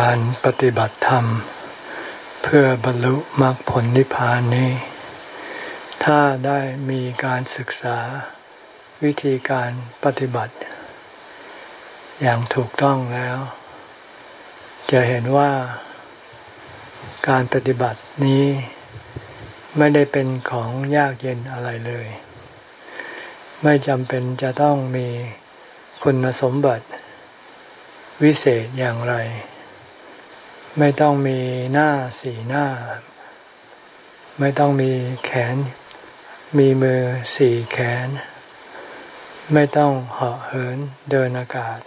การปฏิบัติธรรม เพื่อบรรลุมรรคผลนิพพานนี้ ถ้าได้มีการศึกษาวิธีการปฏิบัติ อย่างถูกต้องแล้ว จะเห็นว่าการปฏิบัตินี้ไม่ได้เป็นของยากเย็นอะไรเลย ไม่จำเป็นจะต้องมีคุณสมบัติวิเศษอย่างไร ไม่ต้องมีหน้าสี่หน้า ไม่ต้องมีแขน มีมือสี่แขน ไม่ต้องเหาะเหินเดินอากาศ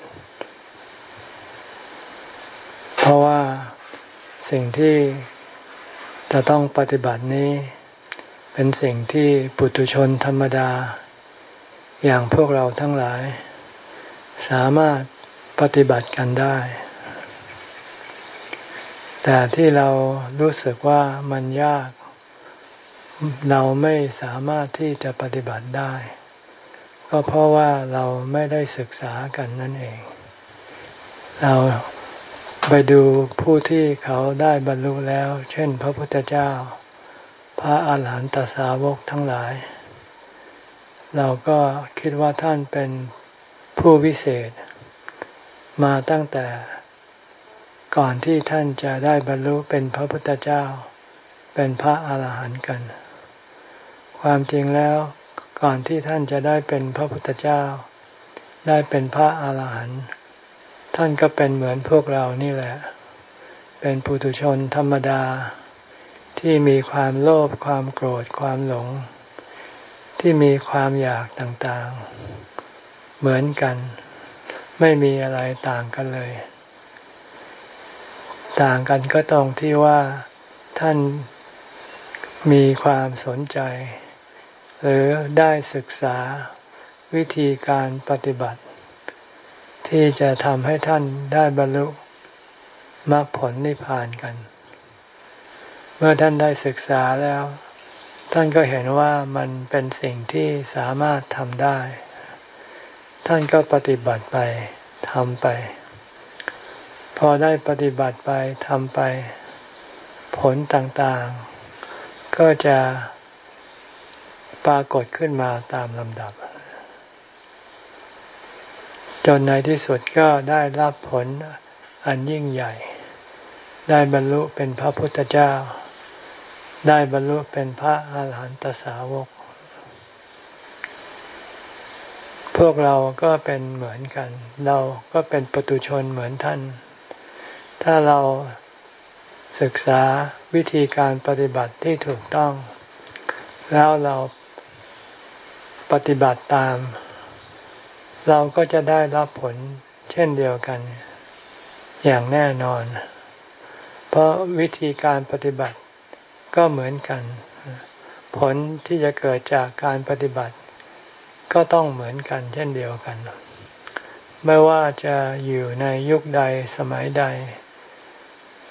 เพราะว่าสิ่งที่จะต้องปฏิบัตินี้ เป็นสิ่งที่ปุถุชนธรรมดา อย่างพวกเราทั้งหลาย สามารถปฏิบัติกันได้ แต่ที่เรารู้สึกว่ามันยาก เราไม่สามารถที่จะปฏิบัติได้ ก็เพราะว่าเราไม่ได้ศึกษากันนั่นเอง เราไปดูผู้ที่เขาได้บรรลุแล้ว เช่น พระพุทธเจ้า พระอาหารหันตสาวกทั้งหลาย เราก็คิดว่าท่านเป็นผู้วิเศษ มาตั้งแต่ ก่อนที่ท่านจะได้บรรลุเป็นพระพุทธเจ้า เป็นพระอาหารหันต์กัน ความจริงแล้ว ก่อนที่ท่านจะได้เป็นพระพุทธเจ้า ได้เป็นพระอาหารหันต์ท่านก็เป็นเหมือนพวกเรานี่แหละ เป็นปุถุชนธรรมดา ที่มีความโลภความโกรธความหลง ที่มีความอยากต่างๆ เหมือนกัน ไม่มีอะไรต่างกันเลย ต่างกันก็ตรงที่ว่าท่านมีความสนใจ หรือได้ศึกษาวิธีการปฏิบัติ ที่จะทำให้ท่านได้บรรลุมรรคผลนิพพานกัน เมื่อท่านได้ศึกษาแล้ว ท่านก็เห็นว่ามันเป็นสิ่งที่สามารถทำได้ ท่านก็ปฏิบัติไปทำไป พอได้ปฏิบัติไปทำไป ผลต่างๆ ก็จะปรากฏขึ้นมาตามลำดับ จนในที่สุดก็ได้รับผลอันยิ่งใหญ่ ได้บรรลุเป็นพระพุทธเจ้า ได้บรรลุเป็นพระอาหารหันตสาวก พวกเราก็เป็นเหมือนกัน เราก็เป็นปตุชนเหมือนท่าน ถ้าเราศึกษาวิธีการปฏิบัติที่ถูกต้อง แล้วเราปฏิบัติตาม เราก็จะได้รับผลเช่นเดียวกัน อย่างแน่นอน เพราะวิธีการปฏิบัติก็เหมือนกัน ผลที่จะเกิดจากการปฏิบัติ ก็ต้องเหมือนกัน เช่นเดียวกัน ไม่ว่าจะอยู่ในยุคใดสมัยใด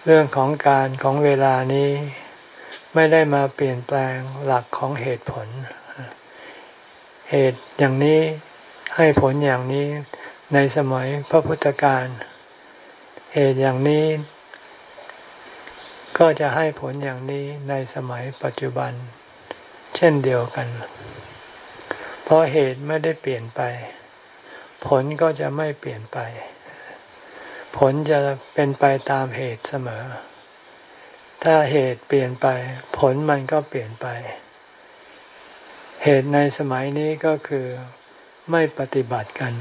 เรื่องของการของเวลานี้ไม่ได้มาเปลี่ยนแปลงหลักของเหตุผล เหตุอย่างนี้ให้ผลอย่างนี้ในสมัยพระพุทธการเหตุอย่างนี้ก็จะให้ผลอย่างนี้ในสมัยปัจจุบัน เช่นเดียวกัน เพราะเหตุไม่ได้เปลี่ยนไป ผลก็จะไม่เปลี่ยนไป ผลจะเป็นไปตามเหตุเสมอ ถ้าเหตุเปลี่ยนไป ผลมันก็เปลี่ยนไป เหตุในสมัยนี้ก็คือไม่ปฏิบัติกัน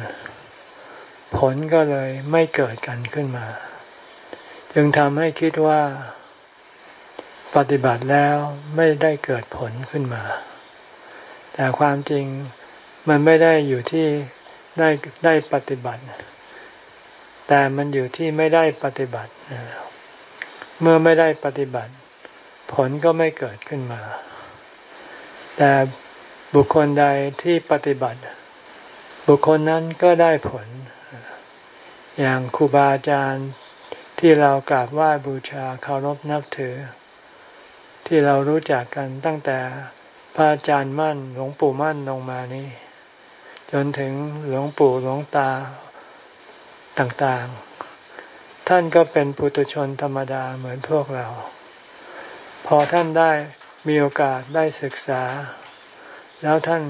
ผลก็เลยไม่เกิดกันขึ้นมา จึงทำให้คิดว่า ปฏิบัติแล้วไม่ได้เกิดผลขึ้นมา แต่ความจริงมันไม่ได้อยู่ที่ได้ได้ปฏิบัติ แต่มันอยู่ที่ไม่ได้ปฏิบัติ เมื่อไม่ได้ปฏิบัติ ผลก็ไม่เกิดขึ้นมา แต่บุคคลใดที่ปฏิบัติ บุคคลนั้นก็ได้ผล อย่างครูบาอาจารย์ที่เรากราบไหว้บูชาเคารพนับถือ ที่เรารู้จักกันตั้งแต่พระอาจารย์มั่นหลวงปู่มั่นลงมานี่จนถึงหลวงปู่หลวงตา ต่างๆ ท่านก็เป็นปุถุชนธรรมดาเหมือนพวกเรา พอท่านได้มีโอกาสได้ศึกษา แล้วท่าน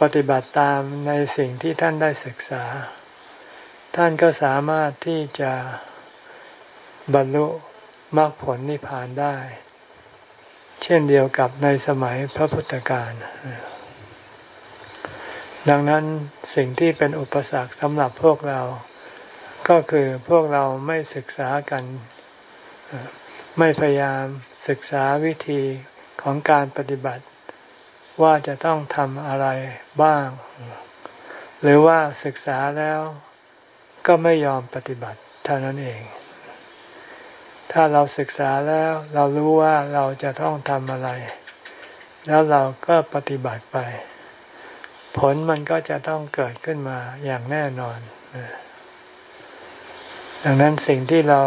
ปฏิบัติตามในสิ่งที่ท่านได้ศึกษา ท่านก็สามารถที่จะบรรลุมรรคผลนิพพานได้ เช่นเดียวกับในสมัยพระพุทธการดังนั้นสิ่งที่เป็นอุปสรรคสำหรับพวกเรา ก็คือพวกเราไม่ศึกษากัน ไม่พยายามศึกษาวิธีของการปฏิบัติ ว่าจะต้องทำอะไรบ้าง หรือว่าศึกษาแล้วก็ไม่ยอมปฏิบัติเท่านั้นเอง ถ้าเราศึกษาแล้วเรารู้ว่าเราจะต้องทำอะไร แล้วเราก็ปฏิบัติไป ผลมันก็จะต้องเกิดขึ้นมาอย่างแน่นอน ดังนั้นสิ่งที่เรา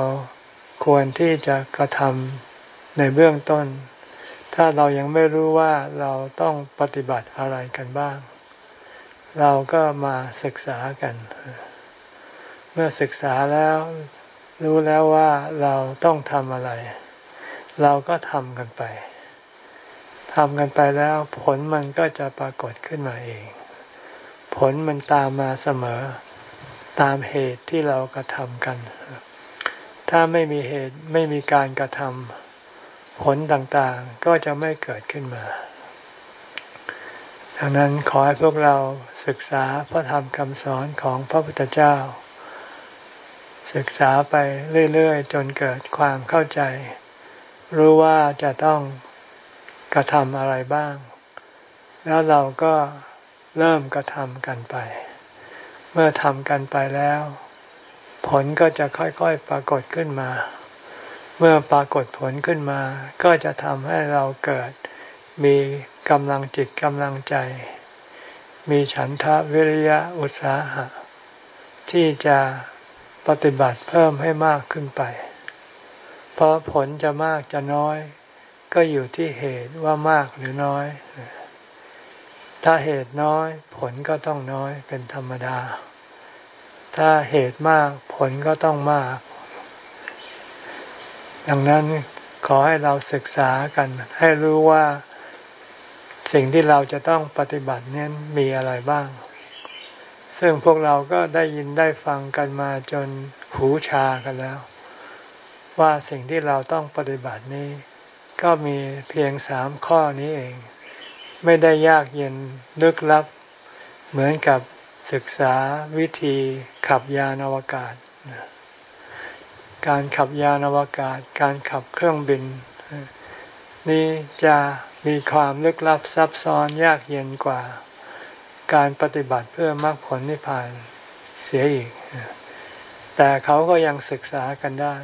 ควรที่จะกระทำในเบื้องต้น ถ้าเรายังไม่รู้ว่าเราต้องปฏิบัติอะไรกันบ้าง เราก็มาศึกษากัน เมื่อศึกษาแล้ว รู้แล้วว่าเราต้องทำอะไร เราก็ทำกันไปทำกันไปแล้วผลมันก็จะปรากฏขึ้นมาเอง ผลมันตามมาเสมอ ตามเหตุที่เรากระทำกัน ถ้าไม่มีเหตุไม่มีการกระทำผลต่างๆ ก็จะไม่เกิดขึ้นมา ดังนั้นขอให้พวกเราศึกษาพระธรรมคำสอนของพระพุทธเจ้า ศึกษาไปเรื่อยๆ จนเกิดความเข้าใจ รู้ว่าจะต้องกระทำอะไรบ้าง แล้วเราก็เริ่มกระทำกันไป เมื่อทำกันไปแล้ว ผลก็จะค่อยๆปรากฏขึ้นมา เมื่อปรากฏผลขึ้นมา ก็จะทำให้เราเกิด มีกำลังจิตกำลังใจ มีฉันทะวิริยะอุตสาหะ ที่จะปฏิบัติเพิ่มให้มากขึ้นไป เพราะผลจะมากจะน้อย ก็อยู่ที่เหตุว่ามากหรือน้อย ถ้าเหตุน้อยผลก็ต้องน้อยเป็นธรรมดา ถ้าเหตุมากผลก็ต้องมาก ดังนั้นขอให้เราศึกษากัน ให้รู้ว่าสิ่งที่เราจะต้องปฏิบัตินี้มีอะไรบ้าง ซึ่งพวกเราก็ได้ยินได้ฟังกันมาจนหูชากันแล้ว ว่าสิ่งที่เราต้องปฏิบัตินี้ ก็มีเพียงสามข้อนี้เอง ไม่ได้ยากเย็นลึกลับ เหมือนกับศึกษาวิธีขับยานอวกาศ การขับยานอวกาศ การขับเครื่องบิน นี่จะมีความลึกลับซับซ้อนยากเย็นกว่า การปฏิบัติเพื่อมรรคผลนิพพานเสียอีก แต่เขาก็ยังศึกษากันได้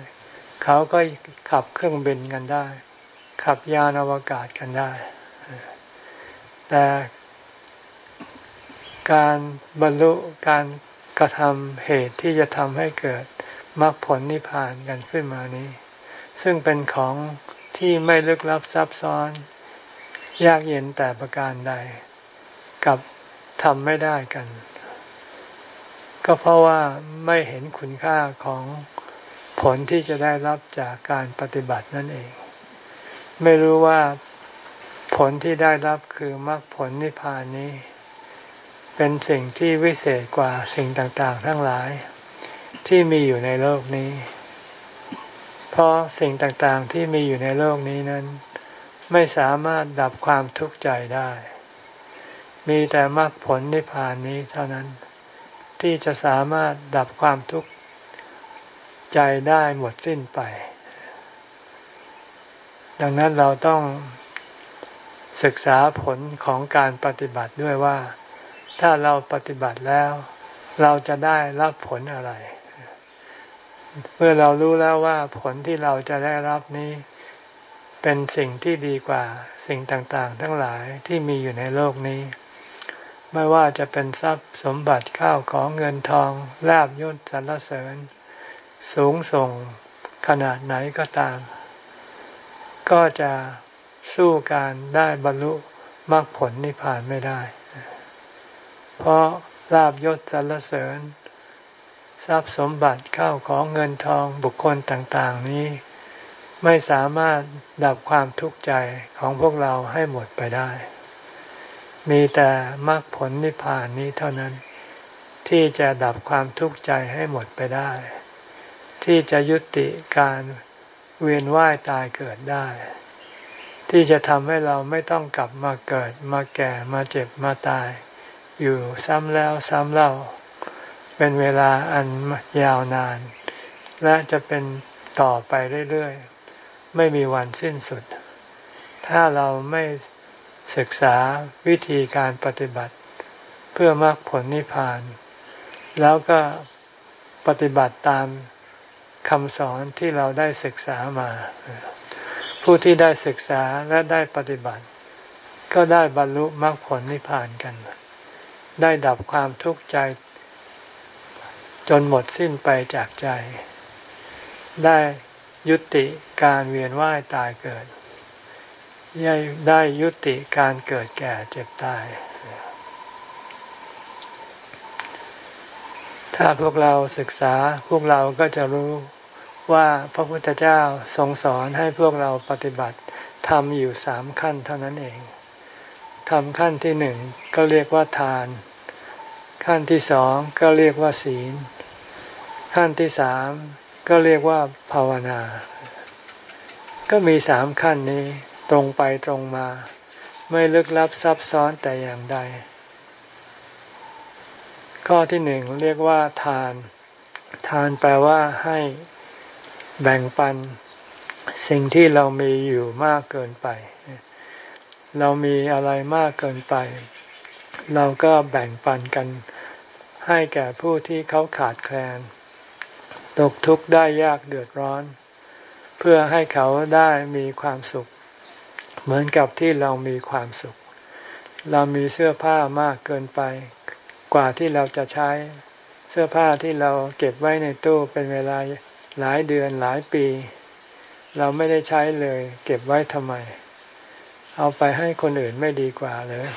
เขาก็ขับเครื่องบินกันได้ ขับยานอวกาศกันได้ แต่การบรรลุการกระทำเหตุที่จะทำให้เกิดมรรคผลนิพพานกันขึ้นมานี้ ซึ่งเป็นของที่ไม่ลึกลับซับซ้อน ยากเย็นแต่ประการใด กับทำไม่ได้กัน ก็เพราะว่าไม่เห็นคุณค่าของผลที่จะได้รับจากการปฏิบัตินั่นเอง ไม่รู้ว่า ผลที่ได้รับคือมรรคผลนิพพานนี้ เป็นสิ่งที่วิเศษกว่าสิ่งต่างๆ ทั้งหลายที่มีอยู่ในโลกนี้ เพราะสิ่งต่างๆที่มีอยู่ในโลกนี้นั้น ไม่สามารถดับความทุกข์ใจได้ มีแต่มรรคผลนิพพานนี้เท่านั้น ที่จะสามารถดับความทุกข์ใจได้หมดสิ้นไป ดังนั้นเราต้อง ศึกษาผลของการปฏิบัติด้วยว่า ถ้าเราปฏิบัติแล้ว เราจะได้รับผลอะไร เมื่อเรารู้แล้วว่าผลที่เราจะได้รับนี้ เป็นสิ่งที่ดีกว่าสิ่งต่างๆ ทั้งหลายที่มีอยู่ในโลกนี้ ไม่ว่าจะเป็นทรัพย์สมบัติข้าวของเงินทองลาบยศสรรเสริญ สูงส่งขนาดไหนก็ตาม ก็จะ สู้การได้บรรลุมรรคผลนิพพานไม่ได้ เพราะลาบยศสรรเสริญ ทรัพย์สมบัติเข้าของเงินทองบุคคลต่างๆนี้ ไม่สามารถดับความทุกข์ใจของพวกเราให้หมดไปได้ มีแต่มรรคผลนิพพานนี้เท่านั้น ที่จะดับความทุกข์ใจให้หมดไปได้ ที่จะยุติการเวียนว่ายตายเกิดได้ ที่จะทำให้เราไม่ต้องกลับมาเกิดมาแก่มาเจ็บมาตาย อยู่ซ้ำแล้วซ้ำเล่า เป็นเวลาอันยาวนาน และจะเป็นต่อไปเรื่อยๆ ไม่มีวันสิ้นสุด ถ้าเราไม่ศึกษาวิธีการปฏิบัติ เพื่อมรรคผลนิพพาน แล้วก็ปฏิบัติตามคำสอนที่เราได้ศึกษามา ผู้ที่ได้ศึกษาและได้ปฏิบัติ ก็ได้บรรลุมรรคผลนิพพานกัน ได้ดับความทุกข์ใจ จนหมดสิ้นไปจากใจ ได้ยุติการเวียนว่ายตายเกิดได้ยุติการเกิดแก่เจ็บตาย ถ้าพวกเราศึกษาพวกเราก็จะรู้ ว่าพระพุทธเจ้าทรงสอนให้พวกเราปฏิบัติทำอยู่สามขั้นเท่านั้นเองทำขั้นที่หนึ่งก็เรียกว่าทาน ขั้นที่สองก็เรียกว่าศีล ขั้นที่สามก็เรียกว่าภาวนา ก็มีสามขั้นนี้ตรงไปตรงมา ไม่ลึกลับซับซ้อนแต่อย่างใด ข้อที่หนึ่งเรียกว่าทาน ทานแปลว่าให้ แบ่งปันสิ่งที่เรามีอยู่มากเกินไป เรามีอะไรมากเกินไป เราก็แบ่งปันกันให้แก่ผู้ที่เขาขาดแคลน ตกทุกข์ได้ยากเดือดร้อน เพื่อให้เขาได้มีความสุข เหมือนกับที่เรามีความสุข เรามีเสื้อผ้ามากเกินไป กว่าที่เราจะใช้เสื้อผ้าที่เราเก็บไว้ในตู้เป็นเวลา หลายเดือนหลายปี เราไม่ได้ใช้เลย เก็บไว้ทำไม เอาไปให้คนอื่นไม่ดีกว่าเลย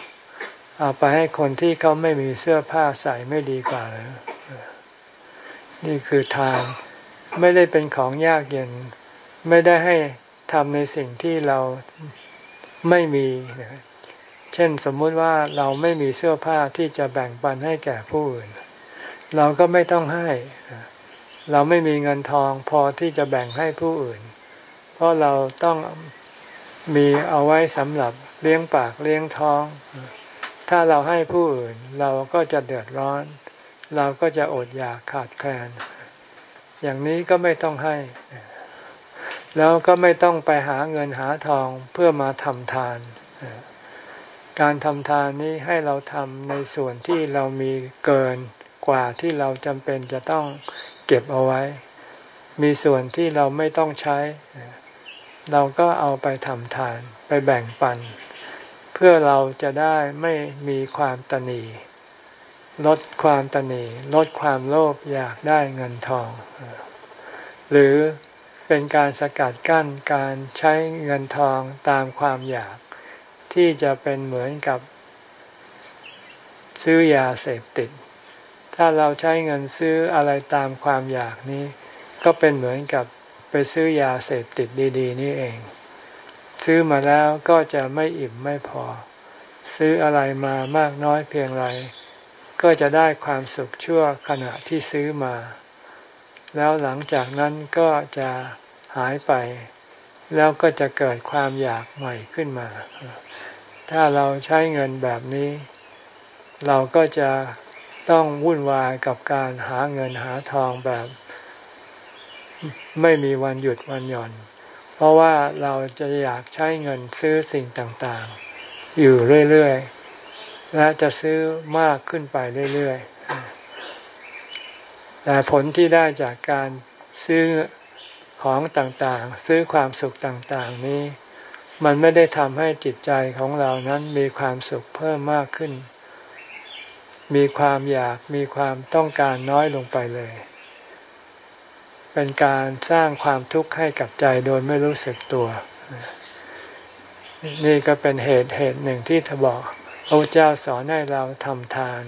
เอาไปให้คนที่เขาไม่มีเสื้อผ้าใส่ไม่ดีกว่าเลยนี่คือทานไม่ได้เป็นของยากเย็น ไม่ได้ให้ทำในสิ่งที่เราไม่มี เช่นสมมุติว่าเราไม่มีเสื้อผ้าที่จะแบ่งปันให้แก่ผู้อื่น เราก็ไม่ต้องให้ เราไม่มีเงินทองพอที่จะแบ่งให้ผู้อื่น เพราะเราต้องมีเอาไว้สำหรับเลี้ยงปากเลี้ยงท้อง ถ้าเราให้ผู้อื่นเราก็จะเดือดร้อน เราก็จะอดอยากขาดแคลน อย่างนี้ก็ไม่ต้องให้ แล้วก็ไม่ต้องไปหาเงินหาทองเพื่อมาทำทาน การทำทานนี้ให้เราทำในส่วนที่เรามีเกินกว่าที่เราจำเป็นจะต้อง เก็บเอาไว้ มีส่วนที่เราไม่ต้องใช้ เราก็เอาไปทำทานไปแบ่งปัน เพื่อเราจะได้ไม่มีความตนีลดความตนีลดความโลภอยากได้เงินทอง หรือเป็นการสกัดกั้นการใช้เงินทองตามความอยาก ที่จะเป็นเหมือนกับซื้อยาเสพติด ถ้าเราใช้เงินซื้ออะไรตามความอยากนี้ ก็เป็นเหมือนกับไปซื้อยาเสพติดดี ๆ นี่เอง ซื้อมาแล้วก็จะไม่อิ่มไม่พอ ซื้ออะไรมามากน้อยเพียงไร ก็จะได้ความสุขชั่วขณะที่ซื้อมา แล้วหลังจากนั้นก็จะหายไป แล้วก็จะเกิดความอยากใหม่ขึ้นมา ถ้าเราใช้เงินแบบนี้ เราก็จะ ต้องวุ่นวายกับการหาเงินหาทองแบบ ไม่มีวันหยุดวันหย่อน เพราะว่าเราจะอยากใช้เงินซื้อสิ่งต่างๆ อยู่เรื่อยๆ และจะซื้อมากขึ้นไปเรื่อยๆ แต่ผลที่ได้จากการซื้อของต่างๆ ซื้อความสุขต่างๆ นี้ มันไม่ได้ทำให้จิตใจของเรานั้นมีความสุขเพิ่มมากขึ้น มีความอยากมีความต้องการน้อยลงไปเลย เป็นการสร้างความทุกข์ให้กับใจโดยไม่รู้สึกตัว นี่ก็เป็นเหตุเหตุหนึ่งที่ทบอกพระเจ้าสอนให้เราทำทาน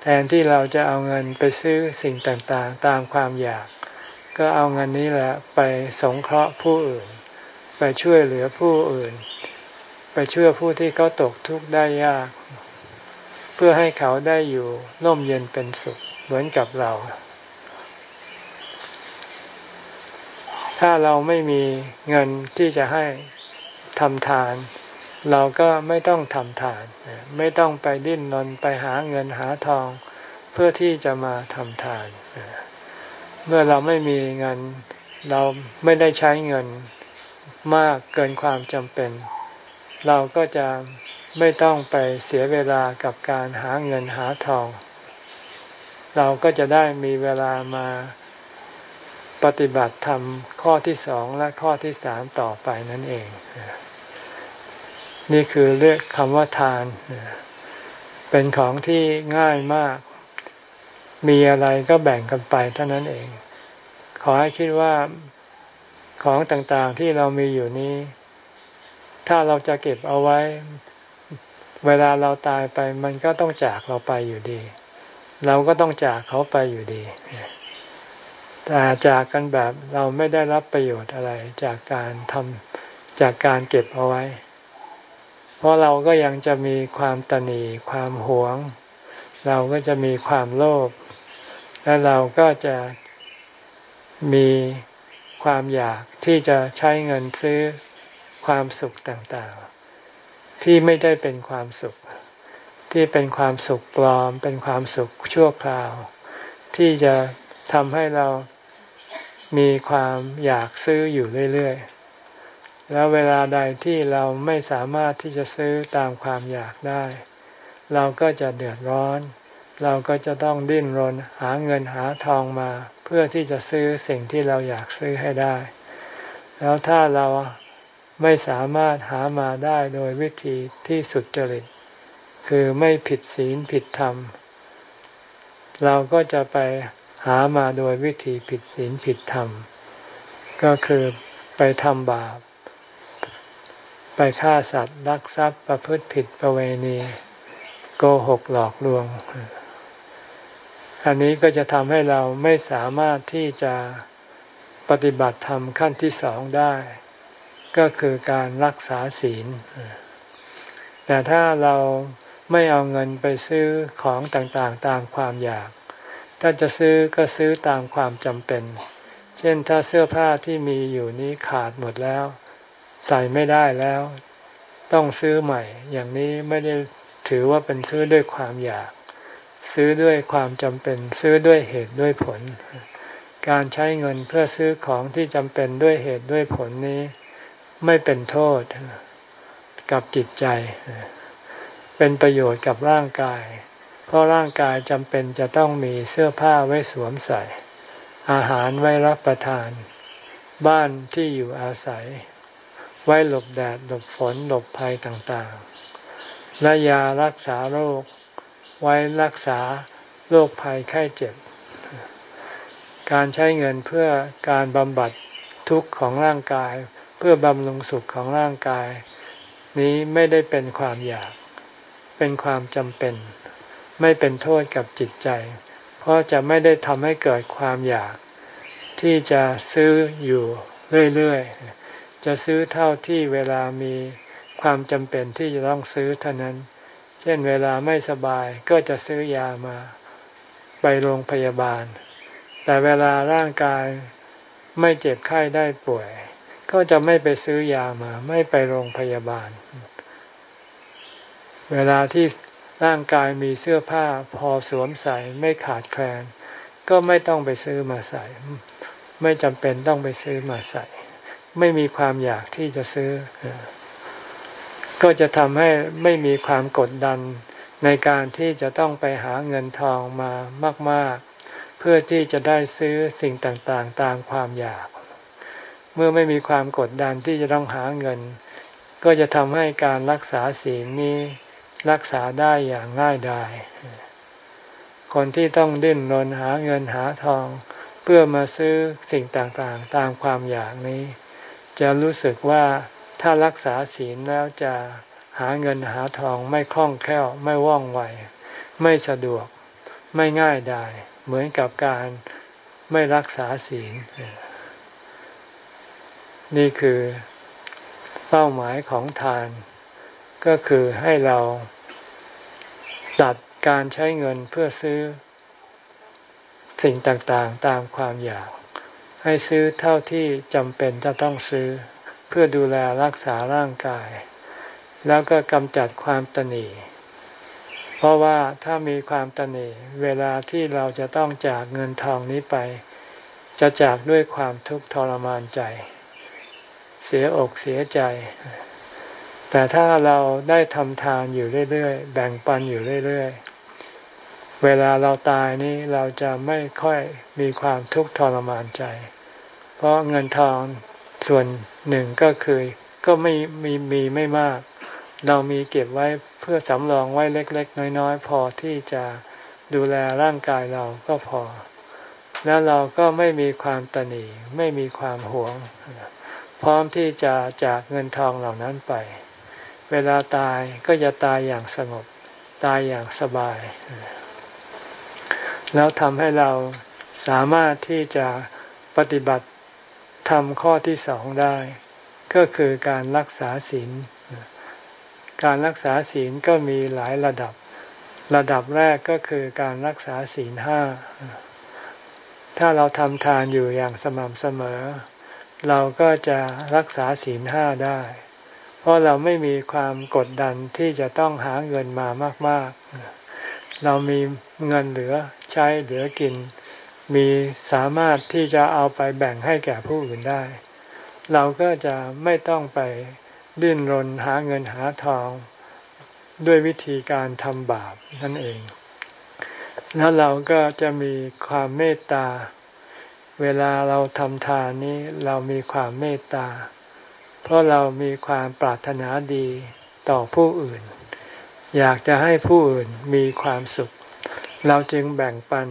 แทแทนที่เราจะเอาเงินไปซื้อสิ่งต่างๆ ตามความอยาก ก็เอาเงินนี้แหละไปสงเคราะห์ผู้อื่น ไปช่วยเหลือผู้อื่น ไปช่วยผู้ที่เขาตกทุกข์ได้ยาก เพื่อให้เขาได้อยู่ร่มเย็นเป็นสุขเหมือนกับเรา ถ้าเราไม่มีเงินที่จะให้ทำทาน เราก็ไม่ต้องทำทาน ไม่ต้องไปดิ้นรนไปหาเงินหาทอง เพื่อที่จะมาทำทาน เมื่อเราไม่มีเงิน เราไม่ได้ใช้เงินมากเกินความจำเป็น เราก็จะ ไม่ต้องไปเสียเวลากับการหาเงินหาทอง เราก็จะได้มีเวลามาปฏิบัติธรรมข้อที่สองและข้อที่สามต่อไปนั่นเอง นี่คือเรียกคำว่าทาน เป็นของที่ง่ายมาก มีอะไรก็แบ่งกันไปเท่านั้นเอง ขอให้คิดว่าของต่างๆที่เรามีอยู่นี้ ถ้าเราจะเก็บเอาไว้ เวลาเราตายไปมันก็ต้องจากเราไปอยู่ดี เราก็ต้องจากเขาไปอยู่ดี แต่จากกันแบบเราไม่ได้รับประโยชน์อะไรจากการทำจากการเก็บเอาไว้ เพราะเราก็ยังจะมีความตนีความหวง เราก็จะมีความโลภและเราก็จะมีความอยากที่จะใช้เงินซื้อความสุขต่างๆ ที่ไม่ได้เป็นความสุข ที่เป็นความสุขปลอม เป็นความสุขชั่วคราว ที่จะทำให้เรามีความอยากซื้ออยู่เรื่อยๆ แล้วเวลาใดที่เราไม่สามารถที่จะซื้อตามความอยากได้ เราก็จะเดือดร้อน เราก็จะต้องดิ้นรนหาเงินหาทองมา เพื่อที่จะซื้อสิ่งที่เราอยากซื้อให้ได้ แล้วถ้าเรา ไม่สามารถหามาได้โดยวิธีที่สุดจริต คือไม่ผิดศีลผิดธรรม เราก็จะไปหามาโดยวิธีผิดศีลผิดธรรม ก็คือไปทำบาป ไปฆ่าสัตว์ลักทรัพย์ประพฤติผิดประเวณีโกหกหลอกลวง อันนี้ก็จะทำให้เราไม่สามารถที่จะปฏิบัติธรรมขั้นที่สองได้ ก็คือการรักษาศีล แต่ถ้าเราไม่เอาเงินไปซื้อของต่างๆ ตามความอยาก ถ้าจะซื้อก็ซื้อตามความจำเป็น เช่นถ้าเสื้อผ้าที่มีอยู่นี้ขาดหมดแล้ว ใส่ไม่ได้แล้ว ต้องซื้อใหม่ อย่างนี้ไม่ได้ถือว่าเป็นซื้อด้วยความอยาก ซื้อด้วยความจำเป็น ซื้อด้วยเหตุด้วยผล การใช้เงินเพื่อซื้อของที่จำเป็นด้วยเหตุด้วยผลนี้ ไม่เป็นโทษกับจิตใจ เป็นประโยชน์กับร่างกาย เพราะร่างกายจำเป็นจะต้องมีเสื้อผ้าไว้สวมใส่ อาหารไว้รับประทาน บ้านที่อยู่อาศัย ไว้หลบแดดหลบฝนหลบภัยต่างๆ และยารักษาโรค ไว้รักษาโรคภัยไข้เจ็บ การใช้เงินเพื่อการบำบัดทุกข์ของร่างกาย เพื่อบำรุงสุขของร่างกาย นี้ไม่ได้เป็นความอยาก เป็นความจำเป็น ไม่เป็นโทษกับจิตใจ เพราะจะไม่ได้ทำให้เกิดความอยาก ที่จะซื้ออยู่เรื่อยๆ จะซื้อเท่าที่เวลามีความจำเป็นที่จะต้องซื้อเท่านั้น เช่นเวลาไม่สบายก็จะซื้อยามา ไปโรงพยาบาล แต่เวลาร่างกายไม่เจ็บไข้ได้ป่วย ก็จะไม่ไปซื้อยามา ไม่ไปโรงพยาบาล เวลาที่ร่างกายมีเสื้อผ้าพอสวมใส่ไม่ขาดแคลน ก็ไม่ต้องไปซื้อมาใส่ ไม่จำเป็นต้องไปซื้อมาใส่ ไม่มีความอยากที่จะซื้อ ก็จะทำให้ไม่มีความกดดันในการที่จะต้องไปหาเงินทองมามาก ๆ เพื่อที่จะได้ซื้อสิ่งต่างๆ ตามความอยาก เมื่อไม่มีความกดดันที่จะต้องหาเงิน ก็จะทำให้การรักษาศีลนี้รักษาได้อย่างง่ายดาย คนที่ต้องดิ้นรนหาเงินหาทอง เพื่อมาซื้อสิ่งต่างๆ ตามความอยากนี้ จะรู้สึกว่าถ้ารักษาศีลแล้วจะหาเงินหาทองไม่คล่องแคล่วไม่ว่องไว ไม่สะดวกไม่ง่ายได้เหมือนกับการไม่รักษาศีล นี่คือเป้าหมายของทาน ก็คือให้เราตัดการใช้เงินเพื่อซื้อสิ่งต่างๆตามความอยาก ให้ซื้อเท่าที่จำเป็นจะต้องซื้อ เพื่อดูแลรักษาร่างกาย แล้วก็กำจัดความตนีเพราะว่าถ้ามีความตนีเวลาที่เราจะต้องจากเงินทองนี้ไป จะจากด้วยความทุกข์ทรมานใจ เสียอกเสียใจ แต่ถ้าเราได้ทำทานอยู่เรื่อยๆ แบ่งปันอยู่เรื่อยๆ เวลาเราตายนี้เราจะไม่ค่อยมีความทุกข์ทรมานใจ เพราะเงินทองส่วนหนึ่งก็คือก็ไม่มีมีไม่มาก เรามีเก็บไว้เพื่อสำรองไว้เล็ก ๆ น้อยๆ พอที่จะดูแลร่างกายเราก็พอ แล้วเราก็ไม่มีความตนีไม่มีความหวง พร้อมที่จะจากเงินทองเหล่านั้นไป เวลาตายก็จะตายอย่างสงบ ตายอย่างสบาย แล้วทำให้เราสามารถที่จะปฏิบัติทำข้อที่สองได้ ก็คือการรักษาศีล การรักษาศีลก็มีหลายระดับ ระดับแรกก็คือการรักษาศีลห้า ถ้าเราทำทานอยู่อย่างสม่ำเสมอ เราก็จะรักษาศีลห้าได้ เพราะเราไม่มีความกดดันที่จะต้องหาเงินมามาก ๆ เรามีเงินเหลือใช้เหลือกิน มีสามารถที่จะเอาไปแบ่งให้แก่ผู้อื่นได้ เราก็จะไม่ต้องไปดิ้นรนหาเงินหาทอง ด้วยวิธีการทำบาปนั่นเอง แล้วเราก็จะมีความเมตตา เวลาเราทำทานนี้เรามีความเมตตา เพราะเรามีความปรารถนาดีต่อผู้อื่น อยากจะให้ผู้อื่นมีความสุข เราจึงแบ่งปัน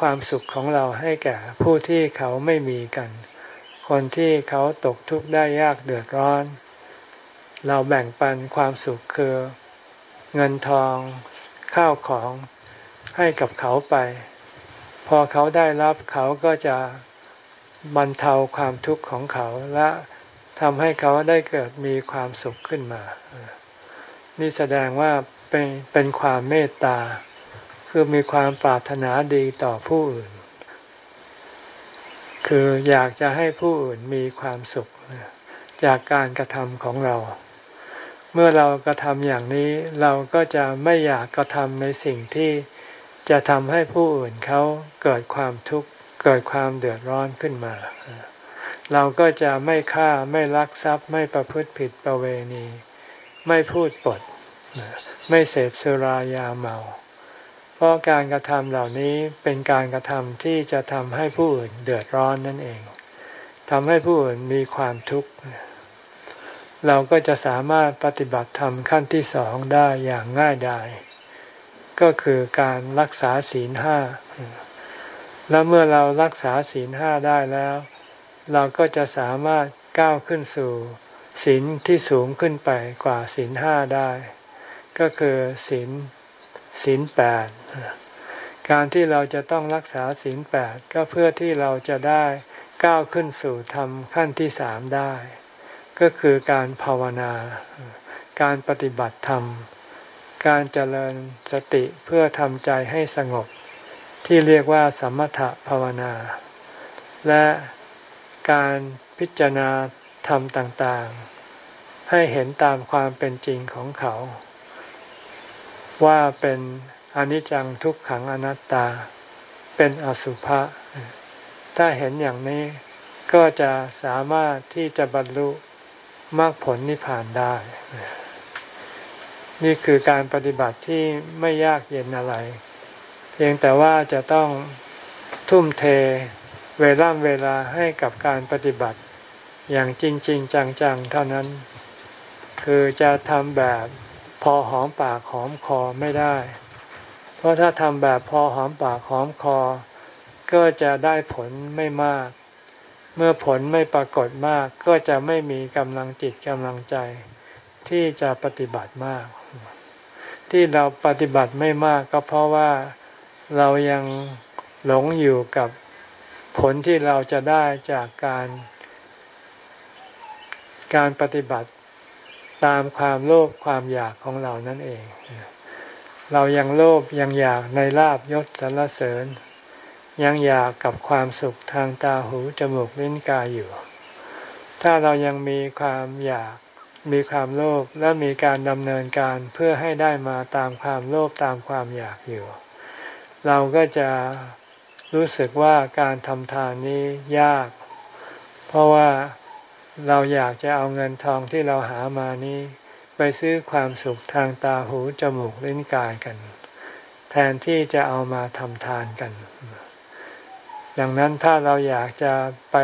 ความสุขของเราให้แก่ผู้ที่เขาไม่มีกัน คนที่เขาตกทุกข์ได้ยากเดือดร้อน เราแบ่งปันความสุขคือ เงินทองข้าวของให้กับเขาไป พอเขาได้รับเขาก็จะบรรเทาความทุกข์ของเขาและทำให้เขาได้เกิดมีความสุขขึ้นมา นี่แสดงว่าเป็นเป็นความเมตตา คือมีความปรารถนาดีต่อผู้อื่น คืออยากจะให้ผู้อื่นมีความสุขจากการกระทำของเรา เมื่อเรากระทำอย่างนี้เราก็จะไม่อยากกระทำในสิ่งที่ จะทำให้ผู้อื่นเขาเกิดความทุกข์เกิดความเดือดร้อนขึ้นมา เราก็จะไม่ฆ่าไม่ลักทรัพย์ไม่ประพฤติผิดประเวณี ไม่พูดปด ไม่เสพสุรายาเมา เพราะการกระทำเหล่านี้เป็นการกระทำที่จะทำให้ผู้อื่นเดือดร้อนนั่นเองทำให้ผู้อื่นมีความทุกข์เราก็จะสามารถปฏิบัติธรรมขั้นที่สองได้อย่างง่ายดาย ก็คือการรักษาศีลห้า แล้วเมื่อเรารักษาศีลห้าได้แล้ว เราก็จะสามารถก้าวขึ้นสู่ศีลที่สูงขึ้นไปกว่าศีลห้าได้ ก็คือศีลศีลแปดการที่เราจะต้องรักษาศีลแปดก็เพื่อที่เราจะได้ก้าวขึ้นสู่ธรรมขั้นที่สามได้ ก็คือการภาวนา การปฏิบัติธรรม การเจริญสติเพื่อทำใจให้สงบ ที่เรียกว่าสมถภาวนา และการพิจารณาธรรมต่างๆ ให้เห็นตามความเป็นจริงของเขา ว่าเป็นอนิจจังทุกขังอนัตตา เป็นอสุภะถ้าเห็นอย่างนี้ก็จะสามารถที่จะบรรลุมรรคผลนิพพานได้ นี่คือการปฏิบัติที่ไม่ยากเย็นอะไร เพียงแต่ว่าจะต้องทุ่มเทเวลาเวลาให้กับการปฏิบัติอย่างจริงจริงจังๆ เท่านั้น คือจะทำแบบพอหอมปากหอมคอไม่ได้ เพราะถ้าทำแบบพอหอมปากหอมคอ ก็จะได้ผลไม่มาก เมื่อผลไม่ปรากฏมาก ก็จะไม่มีกำลังจิตกำลังใจที่จะปฏิบัติมาก ที่เราปฏิบัติไม่มากก็เพราะว่าเรายังหลงอยู่กับผลที่เราจะได้จากการ การปฏิบัติตามความโลภความอยากของเรานั่นเอง เรายังโลภยังอยากในลาบยศสรรเสริญ ยังอยากกับความสุขทางตาหูจมูกลิ้นกายอยู่ ถ้าเรายังมีความอยาก มีความโลภและมีการดำเนินการเพื่อให้ได้มาตามความโลภตามความอยากอยู่ เราก็จะรู้สึกว่าการทำทานนี้ยาก เพราะว่าเราอยากจะเอาเงินทองที่เราหามานี้ ไปซื้อความสุขทางตาหูจมูกลิ้นกายกัน แทนที่จะเอามาทำทานกัน ดังนั้นถ้าเราอยากจะไป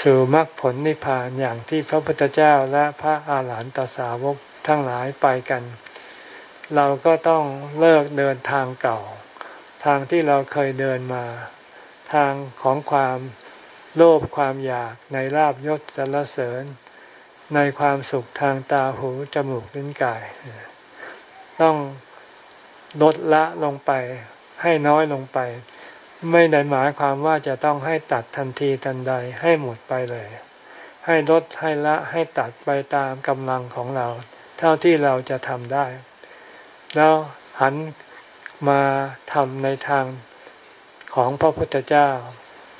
สู่มรรคผลนิพพานอย่างที่พระพุทธเจ้าและพระอาหารหันตสาวกทั้งหลายไปกัน เราก็ต้องเลิกเดินทางเก่า ทางที่เราเคยเดินมา ทางของความโลภความอยากในลาบยศสรรเสริญ ในความสุขทางตาหูจมูกลิ้นกาย ต้องลดละลงไปให้น้อยลงไป ไม่ได้หมายความว่าจะต้องให้ตัดทันทีทันใดให้หมดไปเลย ให้ลดให้ละให้ตัดไปตามกำลังของเรา เท่าที่เราจะทำได้ แล้วหันมาทำในทางของพระพุทธเจ้า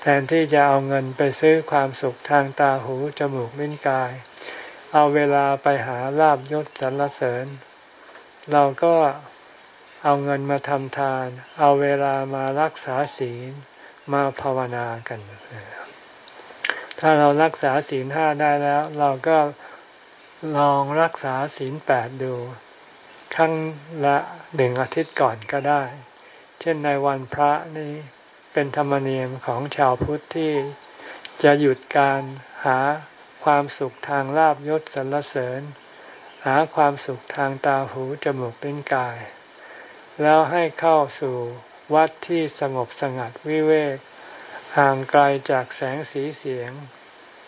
แทนที่จะเอาเงินไปซื้อความสุขทางตาหูจมูกลิ้นกาย เอาเวลาไปหาลาบยศสรรเสริญ เราก็ เอาเงินมาทำทาน เอาเวลามารักษาศีลมาภาวนากัน ถ้าเรารักษาศีลห้าได้แล้ว เราก็ลองรักษาศีลแปดดูครั้งละหนึ่งอาทิตย์ก่อนก็ได้ เช่นในวันพระนี้เป็นธรรมเนียมของชาวพุทธที่จะหยุดการหาความสุขทางลาบยศสรรเสริญ หาความสุขทางตาหูจมูกลิ้นกาย แล้วให้เข้าสู่วัดที่สงบสงัดวิเวกห่างไกลจากแสงสีเสียง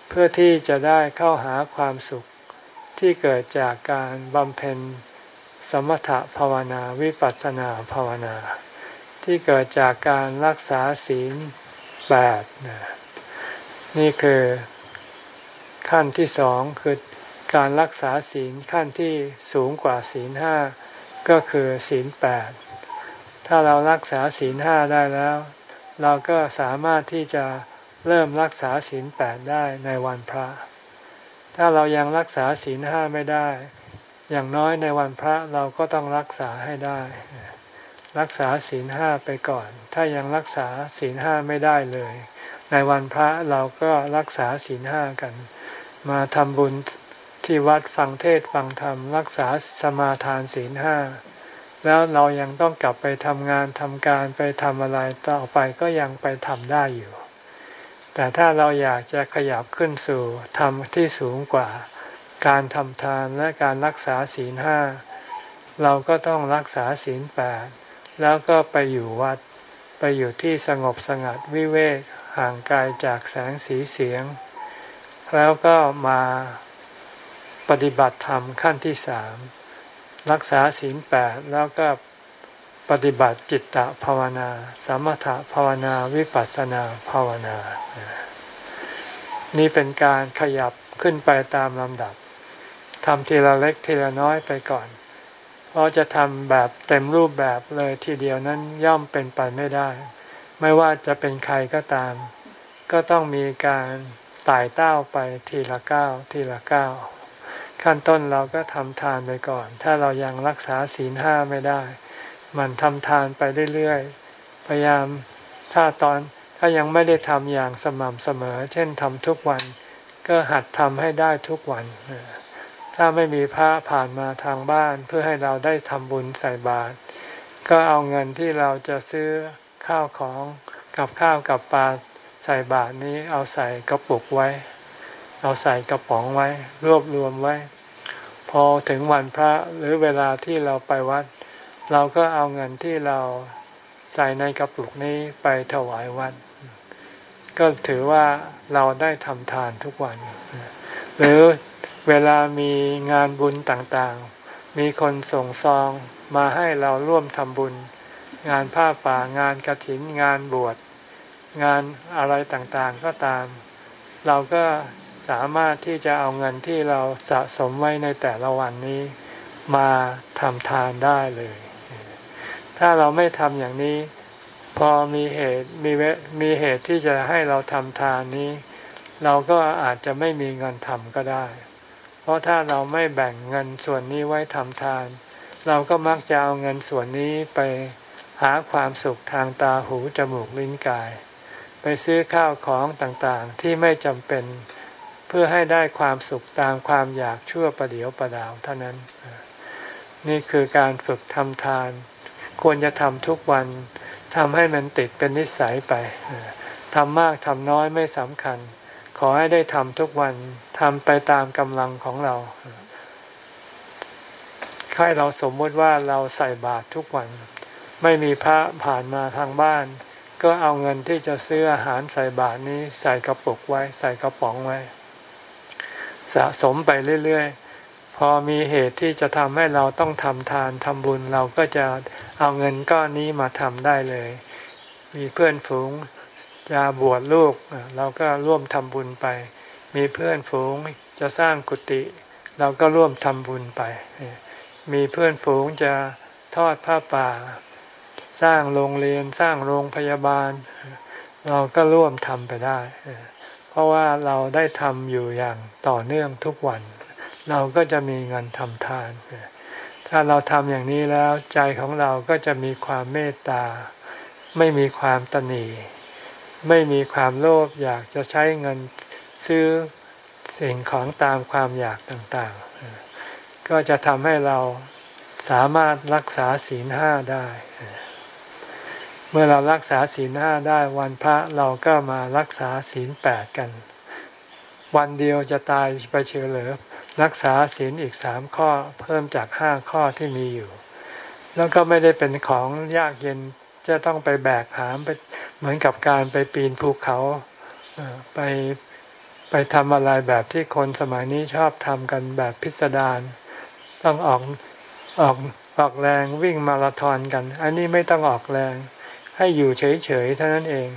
เพื่อที่จะได้เข้าหาความสุขที่เกิดจากการบำเพ็ญสมถภาวนาวิปัสสนาภาวนา ที่เกิดจากการรักษาศีลแปดนี่คือขั้นที่สองคือการรักษาศีลขั้นที่สูงกว่าศีลห้า ก็คือศีลแปดถ้าเรารักษาศีลห้าได้แล้ว เราก็สามารถที่จะเริ่มรักษาศีลแปดได้ในวันพระ ถ้าเรายังรักษาศีลห้าไม่ได้ อย่างน้อยในวันพระเราก็ต้องรักษาให้ได้ รักษาศีลห้าไปก่อน ถ้ายังรักษาศีลห้าไม่ได้เลย ในวันพระเราก็รักษาศีลห้ากัน มาทำบุญ ที่วัดฟังเทศฟังธรรม รักษาสมาทานศีลห้าแล้วเรายังต้องกลับไปทำงานทำการไปทำอะไรต่อไปก็ยังไปทำได้อยู่ แต่ถ้าเราอยากจะขยับขึ้นสู่ทำที่สูงกว่า การทำทานและการรักษาศีลห้าเราก็ต้องรักษาศีลแปดแล้วก็ไปอยู่วัด ไปอยู่ที่สงบสงัดวิเวกห่างไกลจากแสงสีเสียง แล้วก็มา ปฏิบัติธรรมขั้นที่สามรักษาศีลแปดแล้วก็ปฏิบัติจิตตภาวนา สมถภาวนาวิปัสสนาภาวนา นี่เป็นการขยับขึ้นไปตามลำดับทำทีละเล็กทีละน้อยไปก่อน เพราะจะทำแบบเต็มรูปแบบเลยทีเดียวนั้นย่อมเป็นไปไม่ได้ ไม่ว่าจะเป็นใครก็ตาม ก็ต้องมีการไต่เต้าไปทีละก้าวทีละก้าว ขั้นต้นเราก็ทำทานไปก่อน ถ้าเรายังรักษาศีลห้าไม่ได้ มันทำทานไปเรื่อยๆ พยายามถ้าตอนถ้ายังไม่ได้ทำอย่างสม่ำเสมอ เช่นทำทุกวัน ก็หัดทำให้ได้ทุกวัน ถ้าไม่มีพระผ่านมาทางบ้านเพื่อให้เราได้ทำบุญใส่บาตรก็เอาเงินที่เราจะซื้อข้าวของกับข้าวกับปลาใส่บาตรนี้เอาใส่กระปุกไว้ เอาใส่กระป๋องไว้ รวบรวมไว้ พอถึงวันพระหรือเวลาที่เราไปวัด เราก็เอาเงินที่เราใส่ในกระปุกนี้ไปถวายวัด ก็ถือว่าเราได้ทำทานทุกวัน หรือเวลามีงานบุญต่างๆ มีคนส่งซองมาให้เราร่วมทำบุญ งานผ้าป่างานกระถินงานบวช งานอะไรต่างๆก็ตาม เราก็ สามารถที่จะเอาเงินที่เราสะสมไว้ในแต่ละวันนี้มาทำทานได้เลย ถ้าเราไม่ทำอย่างนี้ พอมีเหตุมีเวมีเหตุที่จะให้เราทำทานนี้ เราก็อาจจะไม่มีเงินทำก็ได้ เพราะถ้าเราไม่แบ่งเงินส่วนนี้ไว้ทำทาน เราก็มักจะเอาเงินส่วนนี้ไปหาความสุขทางตาหูจมูกลิ้นกาย ไปซื้อข้าวของต่างๆที่ไม่จำเป็น เพื่อให้ได้ความสุขตามความอยากชั่วประเดียวประดาวเท่านั้น นี่คือการฝึกทำทาน ควรจะทำทุกวันทำให้มันติดเป็นนิสัยไปทำมากทำน้อยไม่สำคัญ ขอให้ได้ทำทุกวันทำไปตามกำลังของเราให้เราสมมติว่าเราใส่บาตรทุกวัน ไม่มีพระผ่านมาทางบ้าน ก็เอาเงินที่จะซื้ออาหารใส่บาตรนี้ใส่กระปุกไว้ ใส่กระป๋องไว้ สะสมไปเรื่อยๆ พอมีเหตุที่จะทำให้เราต้องทำทานทำบุญเราก็จะเอาเงินก้อนนี้มาทำได้เลย มีเพื่อนฝูงจะบวชลูกเราก็ร่วมทำบุญไป มีเพื่อนฝูงจะสร้างกุฏิเราก็ร่วมทำบุญไป มีเพื่อนฝูงจะทอดผ้าป่า สร้างโรงเรียนสร้างโรงพยาบาล เราก็ร่วมทำไปได้ เพราะว่าเราได้ทำอยู่อย่างต่อเนื่องทุกวัน เราก็จะมีเงินทำทาน ถ้าเราทำอย่างนี้แล้วใจของเราก็จะมีความเมตตา ไม่มีความตนีไม่มีความโลภอยากจะใช้เงินซื้อสิ่งของตามความอยากต่างๆ ก็จะทำให้เราสามารถรักษาศีลห้าได้ เมื่อเรารักษาศีลห้าได้วันพระเราก็มารักษาศีลแปดกัน วันเดียวจะตายไปเฉลยรักษาศีลอีกสามข้อเพิ่มจากห้าข้อที่มีอยู่ แล้วก็ไม่ได้เป็นของยากเย็นจะต้องไปแบกหามไปเหมือนกับการไปปีนภูเขาไปไปทำอะไรแบบที่คนสมัยนี้ชอบทำกันแบบพิสดารต้องออกออกออกแรงวิ่งมาราธอนกัน อันนี้ไม่ต้องออกแรง ให้อยู่เฉยๆเท่านั้นเอง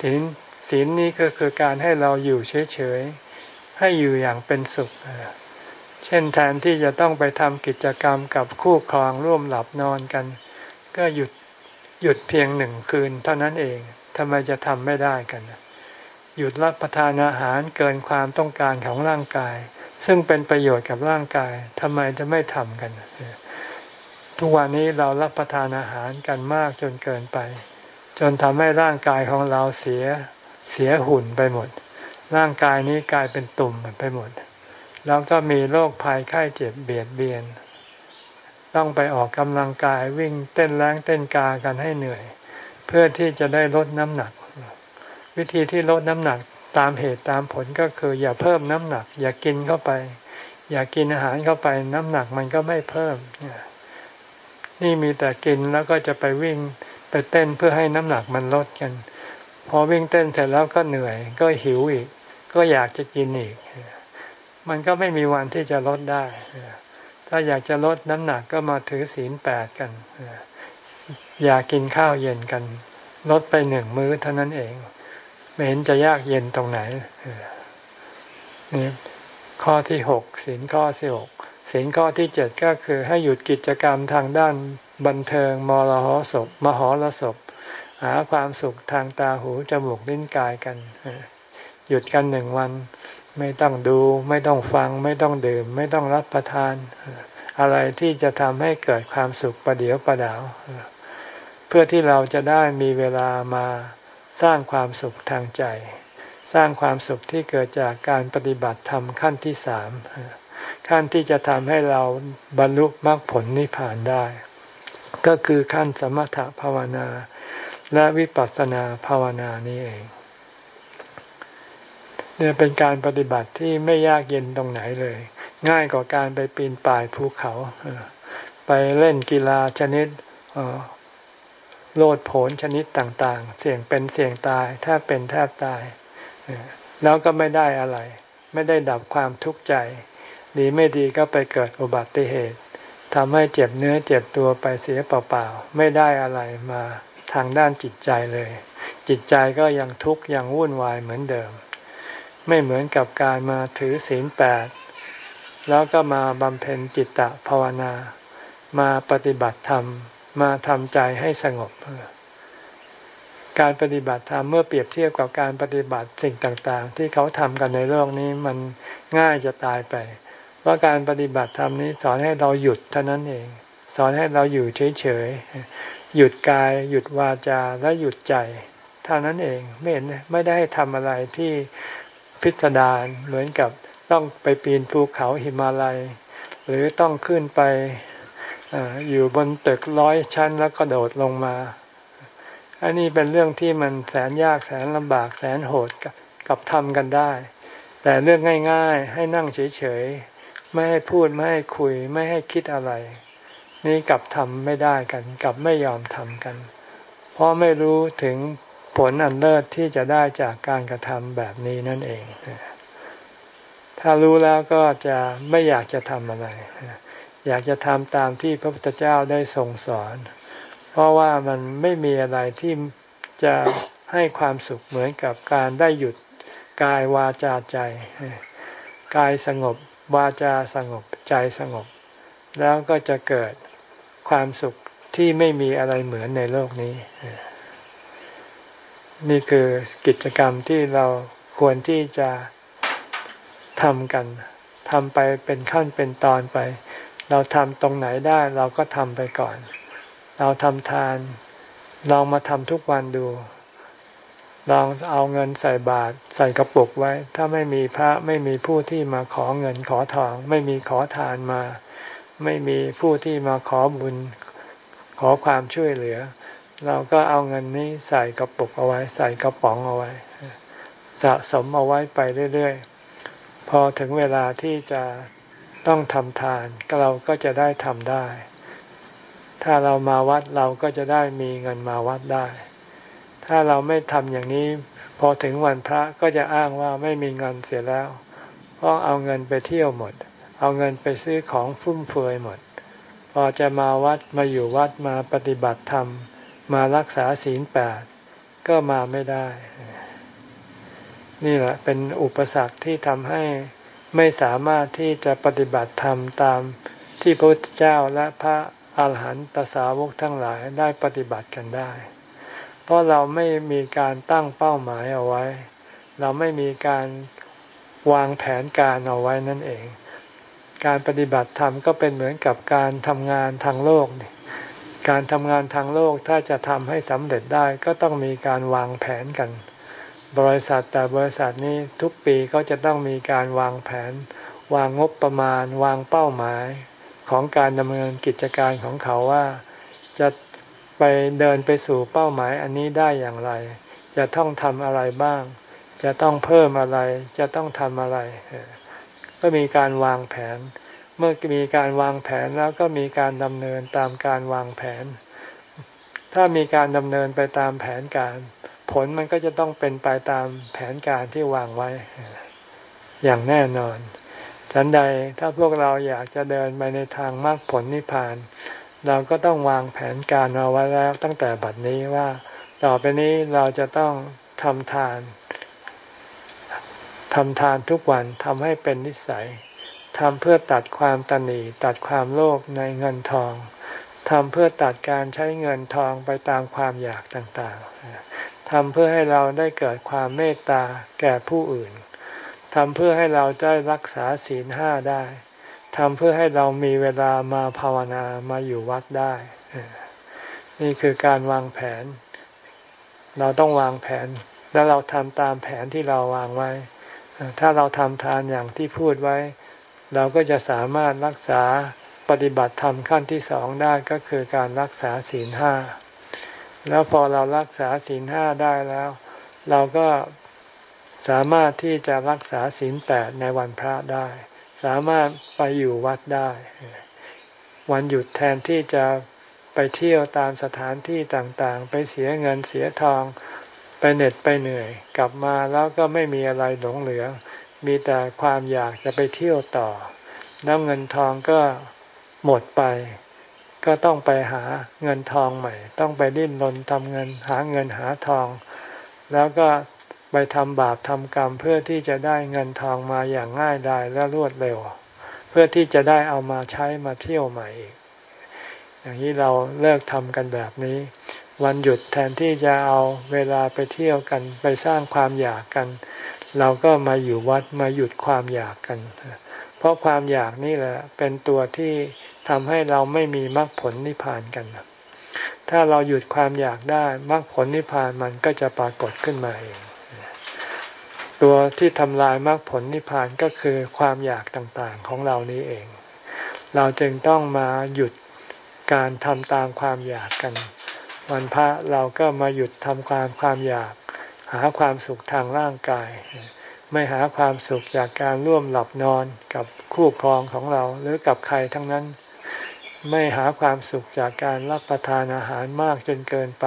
ศีลศีลนี้ก็คือการให้เราอยู่เฉยๆให้อยู่อย่างเป็นสุข เช่นแทนที่จะต้องไปทำกิจกรรมกับคู่ครองร่วมหลับนอนกัน ก็หยุดหยุดเพียงหนึ่งคืนเท่านั้นเองทำไมจะทำไม่ได้กัน หยุดรับประทานอาหารเกินความต้องการของร่างกาย ซึ่งเป็นประโยชน์กับร่างกายทำไมจะไม่ทำกัน ทุกวันนี้เรารับประทานอาหารกันมากจนเกินไป จนทำให้ร่างกายของเราเสียเสียหุ่นไปหมด ร่างกายนี้กลายเป็นตุ่มไปหมด แล้วก็มีโรคภัยไข้เจ็บเบียดเบียน ต้องไปออกกำลังกายวิ่งเต้นแรงเต้นกากันให้เหนื่อย เพื่อที่จะได้ลดน้ำหนัก วิธีที่ลดน้ำหนักตามเหตุตามผลก็คือ อย่าเพิ่มน้ำหนัก อย่ากินเข้าไป อย่ากินอาหารเข้าไปน้ำหนักมันก็ไม่เพิ่มนี่ นี่มีแต่กินแล้วก็จะไปวิ่งไปเต้นเพื่อให้น้ำหนักมันลดกัน พอวิ่งเต้นเสร็จแล้วก็เหนื่อย ก็หิวอีก ก็อยากจะกินอีก มันก็ไม่มีวันที่จะลดได้ ถ้าอยากจะลดน้ำหนักก็มาถือศีลแปดกัน อยากกินข้าวเย็นกัน ลดไปหนึ่งมื้อเท่านั้นเอง ไม่เห็นจะยากเย็นตรงไหนนี่ข้อที่หกศีลข้อที่หก ศีลข้อที่เจ็ดก็คือให้หยุดกิจกรรมทางด้านบันเทิงมรหสพมหรสพหาความสุขทางตาหูจมูกลิ้นกายกัน หยุดกันหนึ่งวัน ไม่ต้องดู ไม่ต้องฟัง ไม่ต้องดื่ม ไม่ต้องรับประทาน อะไรที่จะทำให้เกิดความสุขประเดียวประดาว เพื่อที่เราจะได้มีเวลามาสร้างความสุขทางใจ สร้างความสุขที่เกิดจากการปฏิบัติธรรมขั้นที่สาม ขั้นที่จะทำให้เราบรรลุมรรคผลนิพพานได้ ก็คือขั้นสมถภาวนา และวิปัสสนาภาวนานี้เองเนี่ยเป็นการปฏิบัติที่ไม่ยากเย็นตรงไหนเลย ง่ายกว่าการไปปีนป่ายภูเขา ไปเล่นกีฬาชนิดโลดโผนชนิดต่างๆ เสี่ยงเป็นเสี่ยงตายแทบเป็นแทบตาย แล้วก็ไม่ได้อะไร ไม่ได้ดับความทุกข์ใจ ดีไม่ดีก็ไปเกิดอุบัติเหตุทำให้เจ็บเนื้อเจ็บตัวไปเสียเปล่าๆ ไม่ได้อะไรมาทางด้านจิตใจเลย จิตใจก็ยังทุกข์ยังวุ่นวายเหมือนเดิม ไม่เหมือนกับการมาถือศีลแปดแล้วก็มาบำเพ็ญจิตตภาวนา มาปฏิบัติธรรม มาทำใจให้สงบ การปฏิบัติธรรมเมื่อเปรียบเทียบกับการปฏิบัติสิ่งต่างๆ ที่เขาทำกันในโลกนี้มันง่ายจะตายไป ว่าการปฏิบัติธรรมนี้สอนให้เราหยุดเท่านั้นเอง สอนให้เราอยู่เฉยๆหยุดกายหยุดวาจาและหยุดใจเท่านั้นเองไม่เห็นไม่ได้ทำอะไรที่พิสดารเหมือนกับต้องไปปีนภูเขาหิมาลัย หรือต้องขึ้นไปออยู่บนตึกร้อยชั้นแล้วก็โดดลงมา อันนี้เป็นเรื่องที่มันแสนยากแสนลำบากแสนโหดกับทำกันได้ แต่เรื่องง่าย ๆ ให้นั่งเฉยๆ ไม่ให้พูดไม่ให้คุยไม่ให้คิดอะไร นี่กลับทำไม่ได้กันกลับไม่ยอมทำกัน เพราะไม่รู้ถึงผลอันเลิศที่จะได้จากการกระทำแบบนี้นั่นเอง ถ้ารู้แล้วก็จะไม่อยากจะทำอะไร อยากจะทำตามที่พระพุทธเจ้าได้ทรงสอน เพราะว่ามันไม่มีอะไรที่จะให้ความสุขเหมือนกับการได้หยุดกายวาจาใจ กายสงบ วาจาสงบใจสงบ แล้วก็จะเกิดความสุขที่ไม่มีอะไรเหมือนในโลกนี้ นี่คือกิจกรรมที่เราควรที่จะทำกันทำไปเป็นขั้นเป็นตอนไป เราทำตรงไหนได้เราก็ทำไปก่อน เราทำทานลองมาทำทุกวันดู ลองเอาเงินใส่บาตรใส่กระปุกไว้ ถ้าไม่มีพระไม่มีผู้ที่มาขอเงินขอทอง ไม่มีขอทานมา ไม่มีผู้ที่มาขอบุญขอความช่วยเหลือ เราก็เอาเงินนี้ใส่กระปุกเอาไว้ ใส่กระป๋องเอาไว้ สะสมเอาไว้ไปเรื่อยๆ พอถึงเวลาที่จะต้องทำทานก็เราก็จะได้ทำได้ ถ้าเรามาวัดเราก็จะได้มีเงินมาวัดได้ ถ้าเราไม่ทำอย่างนี้ พอถึงวันพระก็จะอ้างว่าไม่มีเงินเสียแล้วเพราะเอาเงินไปเที่ยวหมด เอาเงินไปซื้อของฟุ่มเฟือยหมด พอจะมาวัดมาอยู่วัดมาปฏิบัติธรรม มารักษาศีลแปดก็มาไม่ได้ นี่แหละเป็นอุปสรรคที่ทำให้ไม่สามารถที่จะปฏิบัติธรรมตามที่พระพุทธเจ้าและพระอาหารหันตสาวกทั้งหลายได้ปฏิบัติกันได้ เพราะเราไม่มีการตั้งเป้าหมายเอาไว้ เราไม่มีการวางแผนการเอาไว้นั่นเอง การปฏิบัติธรรมก็เป็นเหมือนกับการทำงานทางโลก การทำงานทางโลกถ้าจะทำให้สำเร็จได้ก็ต้องมีการวางแผนกัน บริษัทแต่บริษัทนี้ทุกปีก็จะต้องมีการวางแผน วางงบประมาณ วางเป้าหมายของการดำเนินกิจการของเขาว่าจะ ไปเดินไปสู่เป้าหมายอันนี้ได้อย่างไร จะต้องทำอะไรบ้าง จะต้องเพิ่มอะไร จะต้องทำอะไร ก็มีการวางแผน เมื่อมีการวางแผนแล้วก็มีการดำเนินตามการวางแผน ถ้ามีการดำเนินไปตามแผนการ ผลมันก็จะต้องเป็นไปตามแผนการที่วางไว้ อย่างแน่นอนฉันใดถ้าพวกเราอยากจะเดินไปในทางมรรคผลนิพพาน เราก็ต้องวางแผนการเอาไว้แล้วตั้งแต่บัดนี้ว่า ต่อไปนี้เราจะต้องทำทานทำทานทุกวันทำให้เป็นนิสัยทำเพื่อตัดความตนีตัดความโลภในเงินทองทำเพื่อตัดการใช้เงินทองไปตามความอยากต่างๆทำเพื่อให้เราได้เกิดความเมตตาแก่ผู้อื่นทำเพื่อให้เราได้รักษาศีลห้าได้ ทำเพื่อให้เรามีเวลามาภาวนามาอยู่วัดได้ นี่คือการวางแผน เราต้องวางแผน แล้วเราทำตามแผนที่เราวางไว้ ถ้าเราทำทานอย่างที่พูดไว้ เราก็จะสามารถรักษาปฏิบัติธรรมขั้นที่สองได้ก็คือการรักษาศีลห้า แล้วพอเรารักษาศีลห้าได้แล้ว เราก็สามารถที่จะรักษาศีลแปดในวันพระได้ สามารถไปอยู่วัดได้ วันหยุดแทนที่จะไปเที่ยวตามสถานที่ต่างๆ ไปเสียเงินเสียทอง ไปเหน็ดไปเหนื่อย กลับมาแล้วก็ไม่มีอะไรหลงเหลือ มีแต่ความอยากจะไปเที่ยวต่อ แล้วเงินทองก็หมดไป ก็ต้องไปหาเงินทองใหม่ ต้องไปดิ้นรนทำเงินหาเงินหาทอง แล้วก็ ไปทำบาปทำกรรมเพื่อที่จะได้เงินทองมาอย่างง่ายดายและรวดเร็ว เพื่อที่จะได้เอามาใช้มาเที่ยวใหม่อีก อย่างนี้เราเลิกทำกันแบบนี้ วันหยุดแทนที่จะเอาเวลาไปเที่ยวกันไปสร้างความอยากกัน เราก็มาอยู่วัดมาหยุดความอยากกัน เพราะความอยากนี่แหละเป็นตัวที่ทำให้เราไม่มีมรรคผลนิพพานกันถ้าเราหยุดความอยากได้มรรคผลนิพพานมันก็จะปรากฏขึ้นมาเอง ตัวที่ทำลายมรรคผลนิพพานก็คือความอยากต่างๆของเรานี้เอง เราจึงต้องมาหยุดการทำตามความอยากกัน วันพระเราก็มาหยุดทำความความอยาก หาความสุขทางร่างกาย ไม่หาความสุขจากการร่วมหลับนอนกับคู่ครองของเราหรือกับใครทั้งนั้น ไม่หาความสุขจากการรับประทานอาหารมากจนเกินไป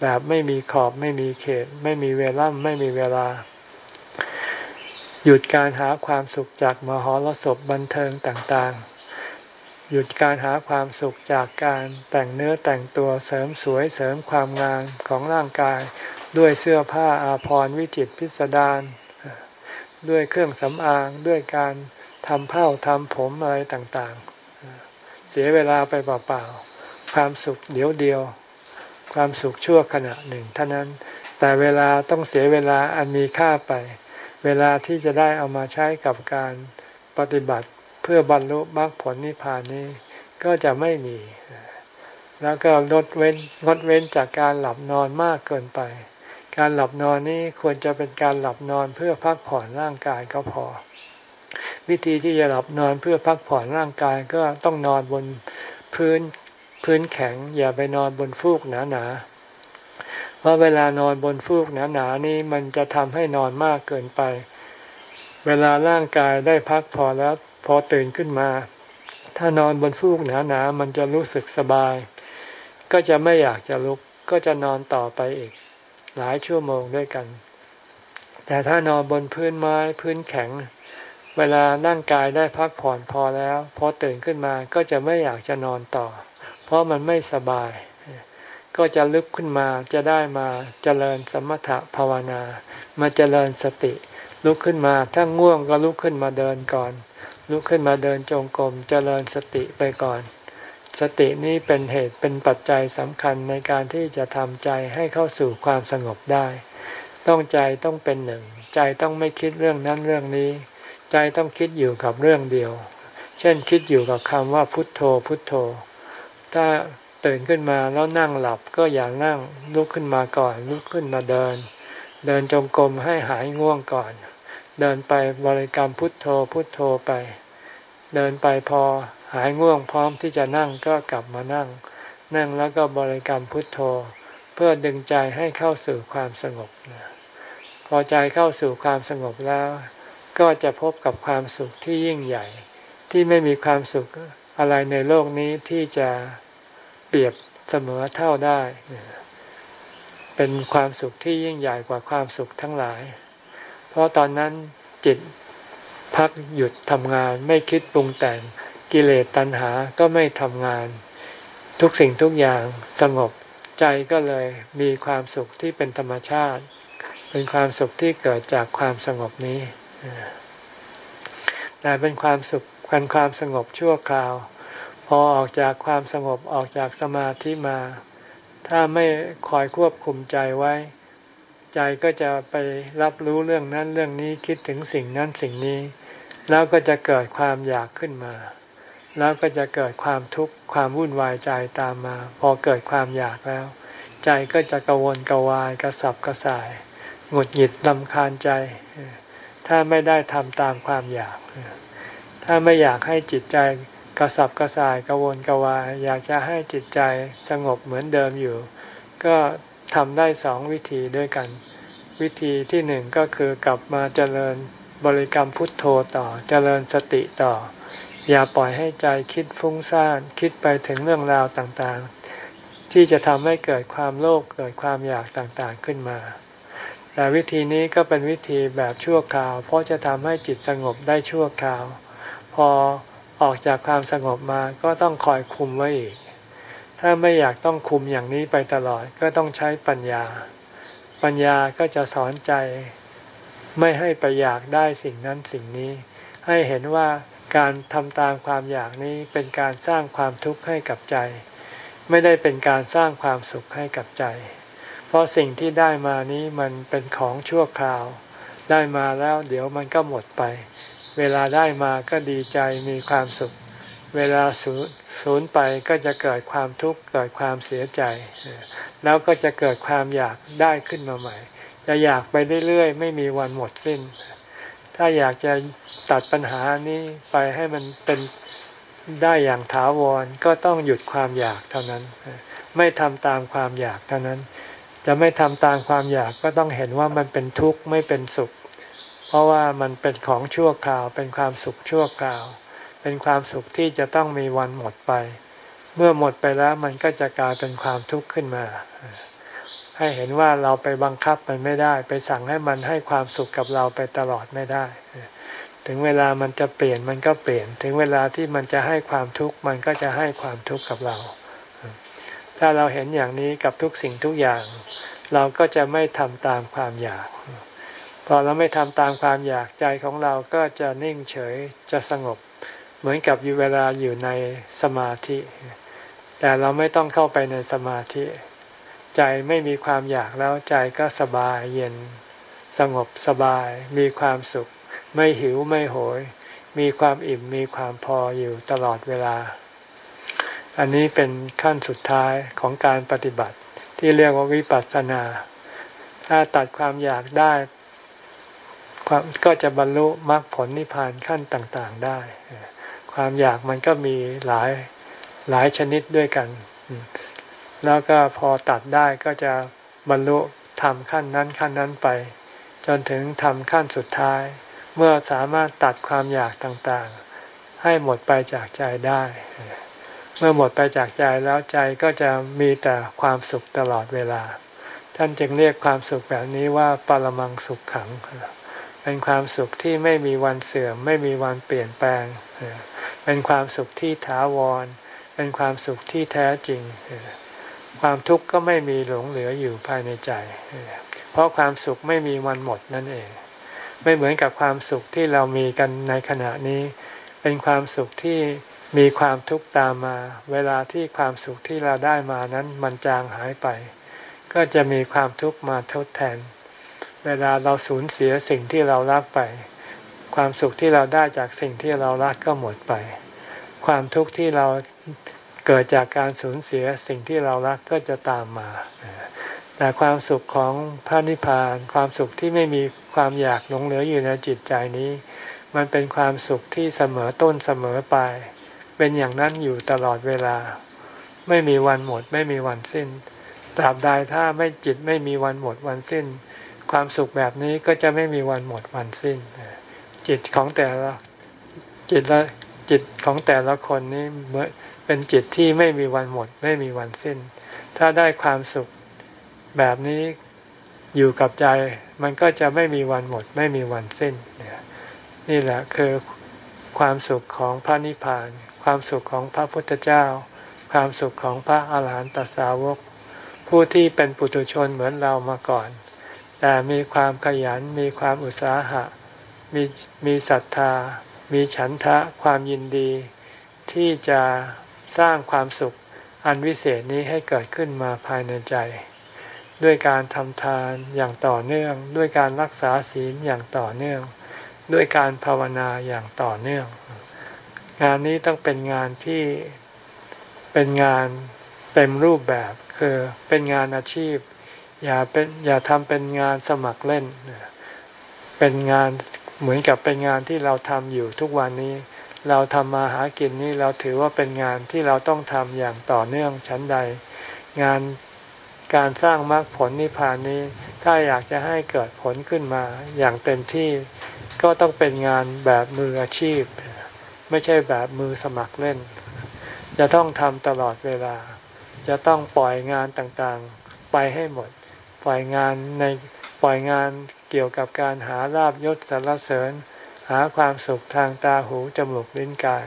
แบบไม่มีขอบไม่มีเขต ไม่มีเวลาไม่มีเวลา หยุดการหาความสุขจากมหรสพบันเทิงต่างๆ หยุดการหาความสุขจากการแต่งเนื้อแต่งตัวเสริมสวยเสริมความงามของร่างกาย ด้วยเสื้อผ้าอาภรณ์วิจิตพิสดารด้วยเครื่องสำอางด้วยการทำเผ้าทำผมอะไรต่างๆ เสียเวลาไปเปล่าๆ ความสุขเดียวเดียว ความสุขชั่วขณะหนึ่งเท่านั้น แต่เวลาต้องเสียเวลาอันมีค่าไป เวลาที่จะได้เอามาใช้กับการปฏิบัติเพื่อบรรลุมรรคผลนิพพานนี้ก็จะไม่มี แล้วก็ลดเว้นงดเว้นจากการหลับนอนมากเกินไป การหลับนอนนี้ควรจะเป็นการหลับนอนเพื่อพักผ่อนร่างกายก็พอ วิธีที่จะหลับนอนเพื่อพักผ่อนร่างกายก็ต้องนอนบนพื้นพื้นแข็ง อย่าไปนอนบนฟูกหนาหนา เพราะเวลานอนบนฟูกหนาหนานี้มันจะทำให้นอนมากเกินไป เวลาร่างกายได้พักพอแล้วพอตื่นขึ้นมา ถ้านอนบนฟูกหนาๆมันจะรู้สึกสบาย ก็จะไม่อยากจะลุกก็จะนอนต่อไปอีก หลายชั่วโมงด้วยกัน แต่ถ้านอนบนพื้นไม้พื้นแข็ง เวลาร่างกายได้พักผ่อนพอแล้ว พอตื่นขึ้นมาก็จะไม่อยากจะนอนต่อ เพราะมันไม่สบาย ก็จะลุกขึ้นมาจะได้มาเจริญสมถะภาวนา มาเจริญสติ ลุกขึ้นมาถ้าง่วงก็ลุกขึ้นมาเดินก่อน ลุกขึ้นมาเดินจงกรมเจริญสติไปก่อน สตินี้เป็นเหตุเป็นปัจจัยสำคัญในการที่จะทำใจให้เข้าสู่ความสงบได้ ต้องใจต้องเป็นหนึ่ง ใจต้องไม่คิดเรื่องนั้นเรื่องนี้ ใจต้องคิดอยู่กับเรื่องเดียว เช่นคิดอยู่กับคำว่าพุทโธพุทโธ ถ้า ตื่นขึ้นมาแล้วนั่งหลับก็อย่านั่งลุกขึ้นมาก่อนลุกขึ้นมาเดิน เดินจงกรมให้หายง่วงก่อน เดินไปบริกรรมพุทโธพุทโธไป เดินไปพอหายง่วงพร้อมที่จะนั่งก็กลับมานั่ง นั่งแล้วก็บริกรรมพุทโธ เพื่อดึงใจให้เข้าสู่ความสงบพอใจเข้าสู่ความสงบแล้ว ก็จะพบกับความสุขที่ยิ่งใหญ่ ที่ไม่มีความสุขอะไรในโลกนี้ที่จะ ปรียบเสมอเท่าได้ เป็นความสุขที่ยิ่งใหญ่กว่าความสุขทั้งหลาย เพราะตอนนั้นจิตพักหยุดทำงานไม่คิดปรุงแต่งกิเลสตัณหาก็ไม่ทำงาน ทุกสิ่งทุกอย่างสงบใจก็เลยมีความสุขที่เป็นธรรมชาติ เป็นความสุขที่เกิดจากความสงบนี้แต่เป็นความสุขเป็นความสงบชั่วคราว พอออกจากความสงบออกจากสมาธิมา ถ้าไม่คอยควบคุมใจไว้ ใจก็จะไปรับรู้เรื่องนั้นเรื่องนี้คิดถึงสิ่งนั้นสิ่งนี้ แล้วก็จะเกิดความอยากขึ้นมา แล้วก็จะเกิดความทุกข์ความวุ่นวายใจตามมา พอเกิดความอยากแล้ว ใจก็จะกระวนกระวายกระสับกระส่ายหงุดหงิดลำคาญใจ ถ้าไม่ได้ทำตามความอยาก ถ้าไม่อยากให้จิตใจ กระสับกระส่ายกระวนกระวาย อยากจะให้จิตใจสงบเหมือนเดิมอยู่ ก็ทำได้สองวิธีด้วยกัน วิธีที่หนึ่งก็คือกลับมาเจริญบริกรรมพุทโธต่อ เจริญสติต่อ อย่าปล่อยให้ใจคิดฟุ้งซ่านคิดไปถึงเรื่องราวต่างๆ ที่จะทำให้เกิดความโลภเกิดความอยากต่างๆขึ้นมาแต่วิธีนี้ก็เป็นวิธีแบบชั่วคราว เพราะจะทำให้จิตสงบได้ชั่วคราว พอ ออกจากความสงบมาก็ต้องคอยคุมไว้อีก ถ้าไม่อยากต้องคุมอย่างนี้ไปตลอดก็ต้องใช้ปัญญา ปัญญาก็จะสอนใจ ไม่ให้ไปอยากได้สิ่งนั้นสิ่งนี้ ให้เห็นว่าการทำตามความอยากนี้เป็นการสร้างความทุกข์ให้กับใจ ไม่ได้เป็นการสร้างความสุขให้กับใจ เพราะสิ่งที่ได้มานี้มันเป็นของชั่วคราว ได้มาแล้วเดี๋ยวมันก็หมดไป เวลาได้มาก็ดีใจมีความสุข เวลาสูญสูญไปก็จะเกิดความทุกข์เกิดความเสียใจ แล้วก็จะเกิดความอยากได้ขึ้นมาใหม่ จะอยากไปเรื่อยๆ ไม่มีวันหมดสิ้น ถ้าอยากจะตัดปัญหานี้ไปให้มันเป็นได้อย่างถาวรก็ต้องหยุดความอยากเท่านั้น ไม่ทำตามความอยากเท่านั้น จะไม่ทำตามความอยากก็ต้องเห็นว่ามันเป็นทุกข์ไม่เป็นสุข ราะว่ามันเป็นของชั่วคราว เป็นความสุขชั่วคราว เป็นความสุขที่จะต้องมีวันหมดไป เมื่อหมดไปแล้วมันก็จะกลายเป็นความทุกข์ขึ้นมา ให้เห็นว่าเราไปบังคับมันไม่ได้ ไปสั่งให้มันให้ความสุขกับเราไปตลอดไม่ได้ ถึงเวลามันจะเปลี่ยนมันก็เปลี่ยน ถึงเวลาที่มันจะให้ความทุกข์มันก็จะให้ความทุกข์กับเรา ถ้าเราเห็นอย่างนี้กับทุกสิ่งทุกอย่าง เราก็จะไม่ทำตามความอยาก พอเราไม่ทำตามความอยากใจของเราก็จะนิ่งเฉยจะสงบ เหมือนกับอยู่เวลาอยู่ในสมาธิ แต่เราไม่ต้องเข้าไปในสมาธิ ใจไม่มีความอยากแล้วใจก็สบายเย็น สงบสบาย มีความสุข ไม่หิวไม่โหย มีความอิ่มมีความพออยู่ตลอดเวลา อันนี้เป็นขั้นสุดท้ายของการปฏิบัติที่เรียกว่าวิปัสสนา ถ้าตัดความอยากได้ ก็จะบรรลุมรรคผลนิพพานขั้นต่างๆได้ ความอยากมันก็มีหลายหลายชนิดด้วยกัน แล้วก็พอตัดได้ก็จะบรรลุทำขั้นนั้นขั้นนั้นไป จนถึงทำขั้นสุดท้าย เมื่อสามารถตัดความอยากต่างๆ ให้หมดไปจากใจได้ เมื่อหมดไปจากใจแล้วใจก็จะมีแต่ความสุขตลอดเวลา ท่านจึงเรียกความสุขแบบนี้ว่าปรมังสุขขัง เป็นความสุขที่ไม่มีวันเสื่อม ไม่มีวันเปลี่ยนแปลง เป็นความสุขที่ถาวร เป็นความสุขที่แท้จริง ความทุกข์ก็ไม่มีหลงเหลืออยู่ภายในใจ เพราะความสุขไม่มีวันหมดนั่นเอง ไม่เหมือนกับความสุขที่เรามีกันในขณะนี้ เป็นความสุขที่มีความทุกข์ตามมา เวลาที่ความสุขที่เราได้มานั้นมันจางหายไป ก็จะมีความทุกข์มาทดแทน เวลาเราสูญเสียสิ่งที่เรารักไป ความสุขที่เราได้จากสิ่งที่เรารักก็หมดไป ความทุกข์ที่เราเกิดจากการสูญเสียสิ่งที่เรารักก็จะตามมา แต่ความสุขของพระนิพพาน ความสุขที่ไม่มีความอยากหลงเหลืออยู่ในจิตใจนี้ มันเป็นความสุขที่เสมอต้นเสมอปลายเป็นอย่างนั้นอยู่ตลอดเวลา ไม่มีวันหมด ไม่มีวันสิ้นตราบใดถ้าไม่จิตไม่มีวันหมดวันสิ้น ความสุขแบบนี้ก็จะไม่มีวันหมดวันสิ้น จิตของแต่ละจิตละจิตของแต่ละคนนี้เหมือนเป็นจิตที่ไม่มีวันหมด ไม่มีวันสิ้น ถ้าได้ความสุขแบบนี้อยู่กับใจ มันก็จะไม่มีวันหมด ไม่มีวันสิ้น นี่แหละคือความสุขของพระนิพพาน ความสุขของพระพุทธเจ้า ความสุขของพระอาหารหันตสาวก ผู้ที่เป็นปุถุชนเหมือนเรามาก่อน แต่มีความขยันมีความอุตสาหะ มีมีศรัทธา มีฉันทะความยินดี ที่จะสร้างความสุขอันวิเศษนี้ให้เกิดขึ้นมาภายในใจ ด้วยการทำทานอย่างต่อเนื่อง ด้วยการรักษาศีลอย่างต่อเนื่อง ด้วยการภาวนาอย่างต่อเนื่อง งานนี้ต้องเป็นงานที่เป็นงานเต็มรูปแบบคือเป็นงานอาชีพ อย่าเป็นอย่าทำเป็นงานสมัครเล่น เป็นงานเหมือนกับเป็นงานที่เราทำอยู่ทุกวันนี้ เราทำมาหากินนี้เราถือว่าเป็นงานที่เราต้องทำอย่างต่อเนื่องชั้นใด งานการสร้างมรรคผลนิพพานนี้ ถ้าอยากจะให้เกิดผลขึ้นมาอย่างเต็มที่ก็ต้องเป็นงานแบบมืออาชีพ ไม่ใช่แบบมือสมัครเล่น จะต้องทำตลอดเวลา จะต้องปล่อยงานต่างๆ ไปให้หมด ปล่อยงานในปล่อยงานเกี่ยวกับการหาลาบยศสรรเสริญ หาความสุขทางตาหูจมูกลิ้นกาย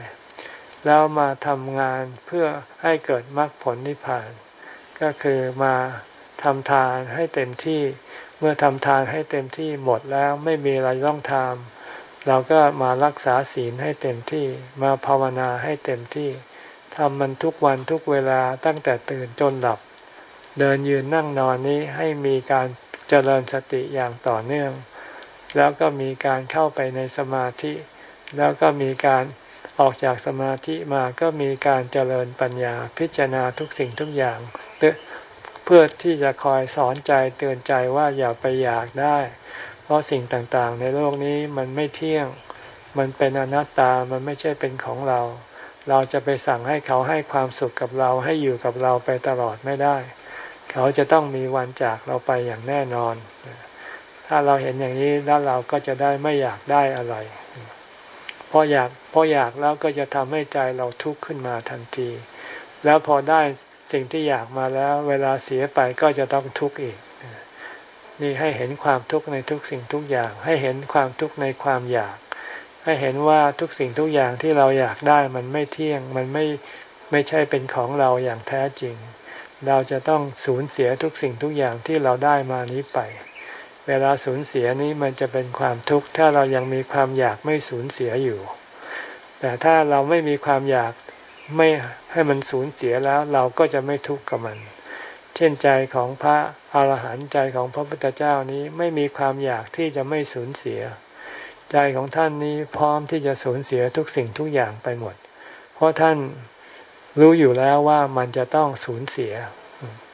แล้วมาทำงานเพื่อให้เกิดมรรคผลนิพพาน ก็คือมาทำทานให้เต็มที่เมื่อทำทานให้เต็มที่หมดแล้วไม่มีอะไรต้องทำเราก็มารักษาศีลให้เต็มที่มาภาวนาให้เต็มที่ทำมันทุกวันทุกเวลาตั้งแต่ตื่นจนหลับ เดินยืนนั่งนอนนี้ให้มีการเจริญสติอย่างต่อเนื่อง แล้วก็มีการเข้าไปในสมาธิ แล้วก็มีการออกจากสมาธิมาก็มีการเจริญปัญญาพิจารณาทุกสิ่งทุกอย่าง เพื่อที่จะคอยสอนใจเตือนใจว่าอย่าไปอยากได้ เพราะสิ่งต่างๆ ในโลกนี้มันไม่เที่ยง มันเป็นอนัตตา มันไม่ใช่เป็นของเรา เราจะไปสั่งให้เขาให้ความสุขกับเราให้อยู่กับเราไปตลอดไม่ได้ เขาจะต้องมีวันจากเราไปอย่างแน่นอน ถ้าเราเห็นอย่างนี้แล้วเราก็จะได้ไม่อยากได้อะไรพออยากพออยากแล้วก็จะทำให้ใจเราทุกข์ขึ้นมาทันที แล้วพอได้สิ่งที่อยากมาแล้ว เวลาเสียไปก็จะต้องทุกข์อีก นี่ให้เห็นความทุกข์ในทุกสิ่งทุกอย่าง ให้เห็นความทุกข์ในความอยาก ให้เห็นว่าทุกสิ่งทุกอย่างที่เราอยากได้มันไม่เที่ยง มันไม่ไม่ใช่เป็นของเราอย่างแท้จริง เราจะต้องสูญเสียทุกสิ่งทุกอย่างที่เราได้มานี้ไป เวลาสูญเสียนี้มันจะเป็นความทุกข์ถ้าเรายังมีความอยากไม่สูญเสียอยู่ แต่ถ้าเราไม่มีความอยากไม่ให้มันสูญเสียแล้วเราก็จะไม่ทุกข์กับมัน เช่นใจของพระอาหารหันต์ใจของพระพุทธเจ้านี้ไม่มีความอยากที่จะไม่สูญเสีย ใจของท่านนี้พร้อมที่จะสูญเสียทุกสิ่งทุกอย่างไปหมด เพราะท่าน รู้อยู่แล้วว่ามันจะต้องสูญเสีย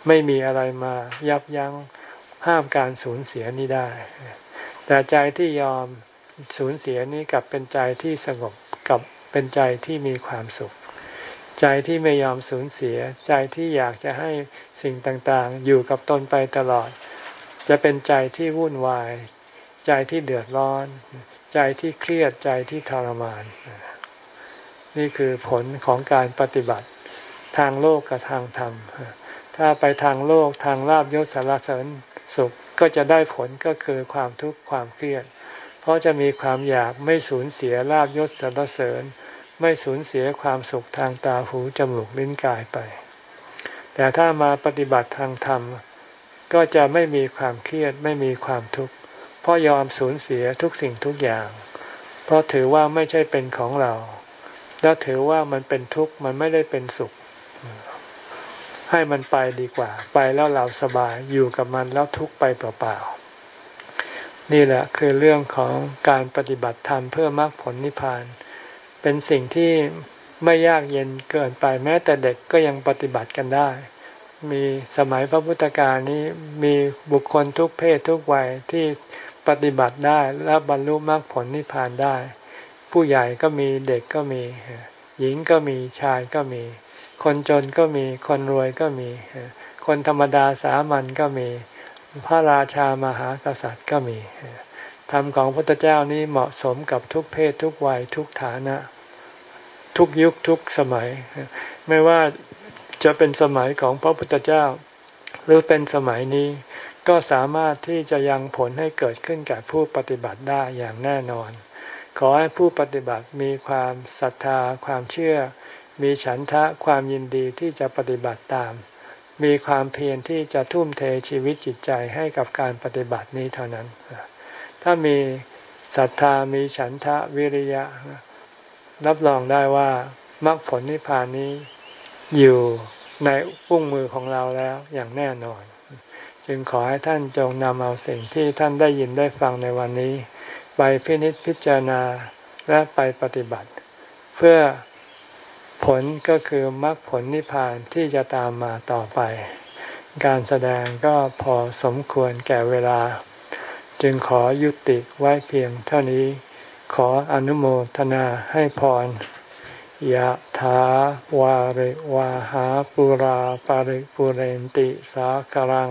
ไม่มีอะไรมายับยั้งห้ามการสูญเสียนี้ได้ แต่ใจที่ยอมสูญเสียนี้กับเป็นใจที่สงบกับเป็นใจที่มีความสุข ใจที่ไม่ยอมสูญเสีย ใจที่อยากจะให้สิ่งต่างๆ อยู่กับตนไปตลอด จะเป็นใจที่วุ่นวาย ใจที่เดือดร้อน ใจที่เครียดใจที่ทรมาน นี่คือผลของการปฏิบัติทางโลกกับทางธรรม ถ้าไปทางโลกทางลาบยศสารเสริญสุขก็จะได้ผลก็คือความทุกข์ความเครียด เพราะจะมีความอยากไม่สูญเสียลาบยศสรรเสริญ ไม่สูญเสียความสุขทางตาหูจมูกลิ้นกายไป แต่ถ้ามาปฏิบัติทางธรรม ก็จะไม่มีความเครียดไม่มีความทุกข์เพราะยอมสูญเสียทุกสิ่งทุกอย่าง เพราะถือว่าไม่ใช่เป็นของเรา และถือว่ามันเป็นทุกข์มันไม่ได้เป็นสุข ให้มันไปดีกว่า ไปแล้วเราสบายอยู่กับมันแล้วทุกข์ไปเปล่าๆนี่แหละคือเรื่องของการปฏิบัติธรรมเพื่อมรรคผลนิพพาน เป็นสิ่งที่ไม่ยากเย็นเกินไปแม้แต่เด็กก็ยังปฏิบัติกันได้ มีสมัยพระพุทธกาลนี้มีบุคคลทุกเพศทุกวัยที่ปฏิบัติได้และบรรลุมรรคผลนิพพานได้ ผู้ใหญ่ก็มีเด็กก็มี หญิงก็มีชายก็มี คนจนก็มีคนรวยก็มี คนธรรมดาสามัญก็มี พระราชามหากษัตริย์ก็มีธรรมของพระพุทธเจ้านี้เหมาะสมกับทุกเพศทุกวัยทุกฐานะ ทุกยุคทุกสมัย ไม่ว่าจะเป็นสมัยของพระพุทธเจ้า หรือเป็นสมัยนี้ก็สามารถที่จะยังผลให้เกิดขึ้นกับผู้ปฏิบัติได้อย่างแน่นอน ขอให้ผู้ปฏิบัติมีความศรัทธาความเชื่อ มีฉันทะความยินดีที่จะปฏิบัติตาม มีความเพียรที่จะทุ่มเทชีวิตจิตใจให้กับการปฏิบัตินี้เท่านั้น ถ้ามีศรัทธามีฉันทะวิริยะ รับรองได้ว่ามรรคผลนิพพานนี้อยู่ในอุ้งมือของเราแล้วอย่างแน่นอน จึงขอให้ท่านจงนำเอาสิ่งที่ท่านได้ยินได้ฟังในวันนี้ ไปพินิจพิจารณาและไปปฏิบัติ เพื่อผลก็คือมรรคผลนิพพานที่จะตามมาต่อไป การแสดงก็พอสมควรแก่เวลา จึงขอยุติไว้เพียงเท่านี้ ขออนุโมทนาให้พรยะถาวาริวาหาปุราปาริปุเรนติสาครัง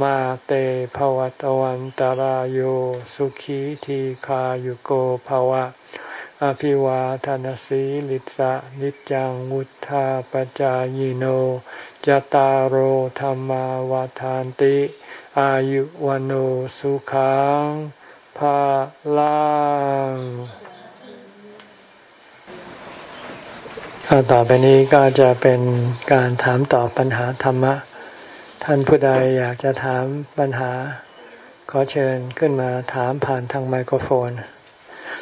มาเตภวตวันตารโยสุขีทีขายุโกภวะ อภิวาทานสีลิสะนิจังวุธาปจายโนจตารโหธรรมาวาทานติ อายุวันโอสุขังภาลังต่อไปนี้ก็จะเป็นการถามตอบปัญหาธรรมะ ท่านผู้ใดอยากจะถามปัญหา ขอเชิญขึ้นมาถามผ่านทางไมโครโฟน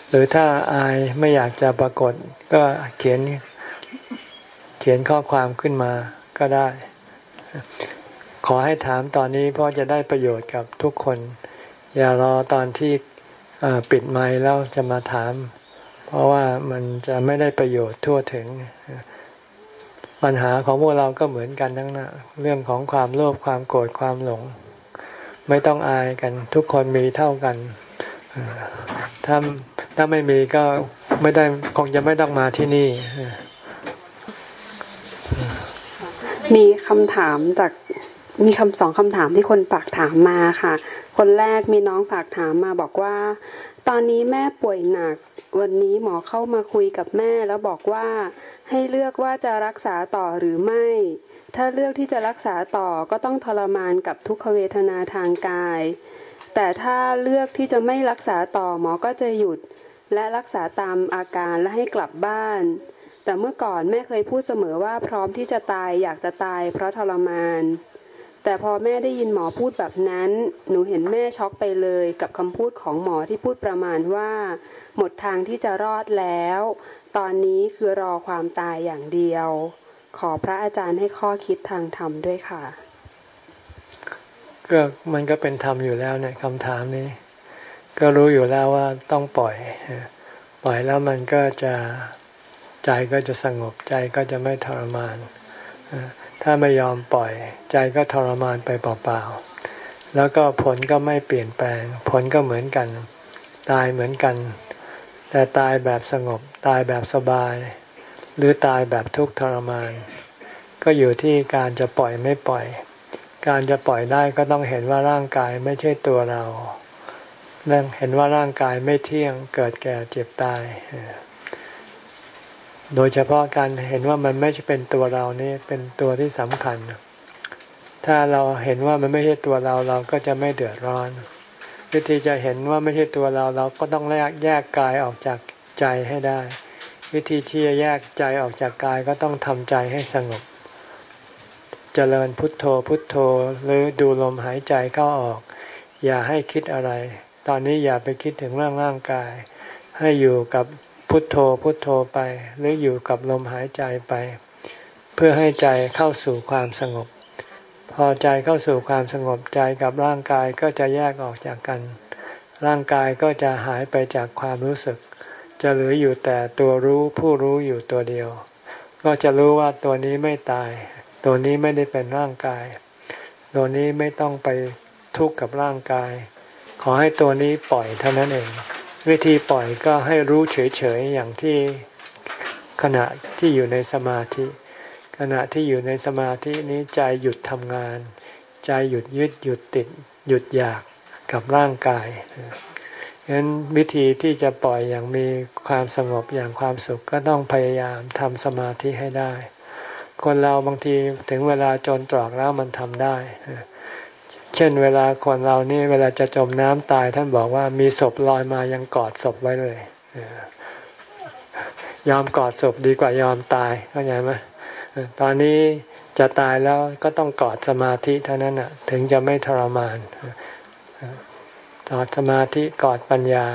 หรือถ้าอายไม่อยากจะปรากฏ ก็เขียนเขียนข้อความขึ้นมาก็ได้ ขอให้ถามตอนนี้เพราะจะได้ประโยชน์กับทุกคน อย่ารอตอนที่ปิดไมค์แล้วจะมาถาม เพราะว่ามันจะไม่ได้ประโยชน์ทั่วถึง ปัญหาของพวกเราก็เหมือนกันทั้งนั้นเรื่องของความโลภความโกรธความหลง ไม่ต้องอายกัน ทุกคนมีเท่ากันถ้าถ้าไม่มีก็ไม่ได้คงจะไม่ต้องมาที่นี่ มีคำถามจากมีคำสองคำถามที่คนฝากถามมาค่ะ คนแรกมีน้องฝากถามมาบอกว่า ตอนนี้แม่ป่วยหนัก วันนี้หมอเข้ามาคุยกับแม่แล้วบอกว่า ให้เลือกว่าจะรักษาต่อหรือไม่ ถ้าเลือกที่จะรักษาต่อก็ต้องทรมานกับทุกขเวทนาทางกาย แต่ถ้าเลือกที่จะไม่รักษาต่อหมอก็จะหยุด และรักษาตามอาการและให้กลับบ้าน แต่เมื่อก่อนแม่เคยพูดเสมอว่าพร้อมที่จะตายอยากจะตายเพราะทรมาน แต่พอแม่ได้ยินหมอพูดแบบนั้น หนูเห็นแม่ช็อกไปเลยกับคำพูดของหมอที่พูดประมาณว่า หมดทางที่จะรอดแล้ว ตอนนี้คือรอความตายอย่างเดียว ขอพระอาจารย์ให้ข้อคิดทางธรรมด้วยค่ะ ก็มันก็เป็นธรรมอยู่แล้วเนี่ยคำถามนี้ ก็รู้อยู่แล้วว่าต้องปล่อย ปล่อยแล้วมันก็จะใจก็จะสงบใจก็จะไม่ทรมาน ถ้าไม่ยอมปล่อย ใจก็ทรมานไปเปล่าๆ แล้วก็ผลก็ไม่เปลี่ยนแปลง ผลก็เหมือนกัน ตายเหมือนกัน แต่ตายแบบสงบตายแบบสบาย หรือตายแบบทุกข์ทรมาน ก็อยู่ที่การจะปล่อยไม่ปล่อย การจะปล่อยได้ก็ต้องเห็นว่าร่างกายไม่ใช่ตัวเราเห็นว่าร่างกายไม่เที่ยงเกิดแก่เจ็บตาย โดยเฉพาะการเห็นว่ามันไม่ใช่เป็นตัวเรานี่เป็นตัวที่สำคัญ ถ้าเราเห็นว่ามันไม่ใช่ตัวเราเราก็จะไม่เดือดร้อน วิธีจะเห็นว่าไม่ใช่ตัวเราเราก็ต้องแยกแยกกายออกจากใจให้ได้ วิธีที่จะแยกใจออกจากกายก็ต้องทำใจให้สงบเจริญพุทโธพุทโธหรือดูลมหายใจเข้าออก อย่าให้คิดอะไร ตอนนี้อย่าไปคิดถึงเรื่องร่างกาย ให้อยู่กับพุทโธพุทโธไป หรืออยู่กับลมหายใจไป เพื่อให้ใจเข้าสู่ความสงบ พอใจเข้าสู่ความสงบใจกับร่างกายก็จะแยกออกจากกัน ร่างกายก็จะหายไปจากความรู้สึก จะเหลืออยู่แต่ตัวรู้ผู้รู้อยู่ตัวเดียว ก็จะรู้ว่าตัวนี้ไม่ตาย ตัวนี้ไม่ได้เป็นร่างกาย ตัวนี้ไม่ต้องไปทุกข์กับร่างกาย ขอให้ตัวนี้ปล่อยเท่านั้นเอง วิธีปล่อยก็ให้รู้เฉยๆอย่างที่ขณะที่อยู่ในสมาธิ ขณะที่อยู่ในสมาธินี้ใจหยุดทำงาน ใจหยุดยึดหยุดติด หยุดอยากกับร่างกายฉะนั้นวิธีที่จะปล่อยอย่างมีความสงบอย่างความสุขก็ต้องพยายามทำสมาธิให้ได้ คนเราบางทีถึงเวลาจนตรอกแล้วมันทำได้ เช่นเวลาคนเรานี่เวลาจะจมน้ำตาย ท่านบอกว่ามีศพลอยมายังกอดศพไว้เลยยอมกอดศพดีกว่ายอมตายเข้าใจไหม ตอนนี้จะตายแล้วก็ต้องกอดสมาธิเท่านั้นอะ ถึงจะไม่ทรมานกอดสมาธิกอดปัญญา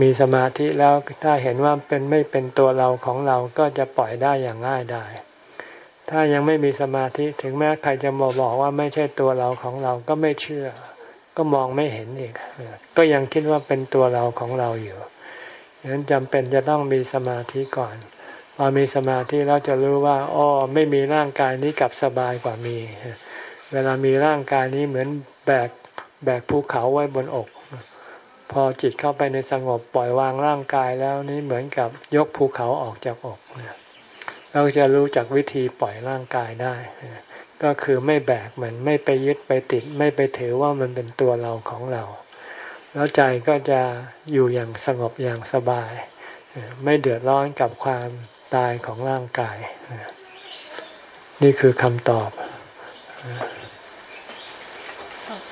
มีสมาธิแล้วถ้าเห็นว่าเป็นไม่เป็นตัวเราของเราก็จะปล่อยได้อย่างง่ายได้ถ้ายังไม่มีสมาธิถึงแม้ใครจะมาบอกว่าไม่ใช่ตัวเราของเราก็ไม่เชื่อ ก็มองไม่เห็นอีก ก็ยังคิดว่าเป็นตัวเราของเราอยู่ฉะนั้นจำเป็นจะต้องมีสมาธิก่อน อมีสมาธิแล้วจะรู้ว่าอ๋อไม่มีร่างกายนี้กับสบายกว่ามี เวลามีร่างกายนี้เหมือนแบกแบกภูเขาไว้บนอก พอจิตเข้าไปในสงบปล่อยวางร่างกายแล้วนี่เหมือนกับยกภูเขาออกจากอกเราจะรู้จักวิธีปล่อยร่างกายได้ ก็คือไม่แบกมันไม่ไปยึดไปติด ไม่ไปถือว่ามันเป็นตัวเราของเรา แล้วใจก็จะอยู่อย่างสงบอย่างสบาย ไม่เดือดร้อนกับความ ตายของร่างกาย นี่คือคำตอบ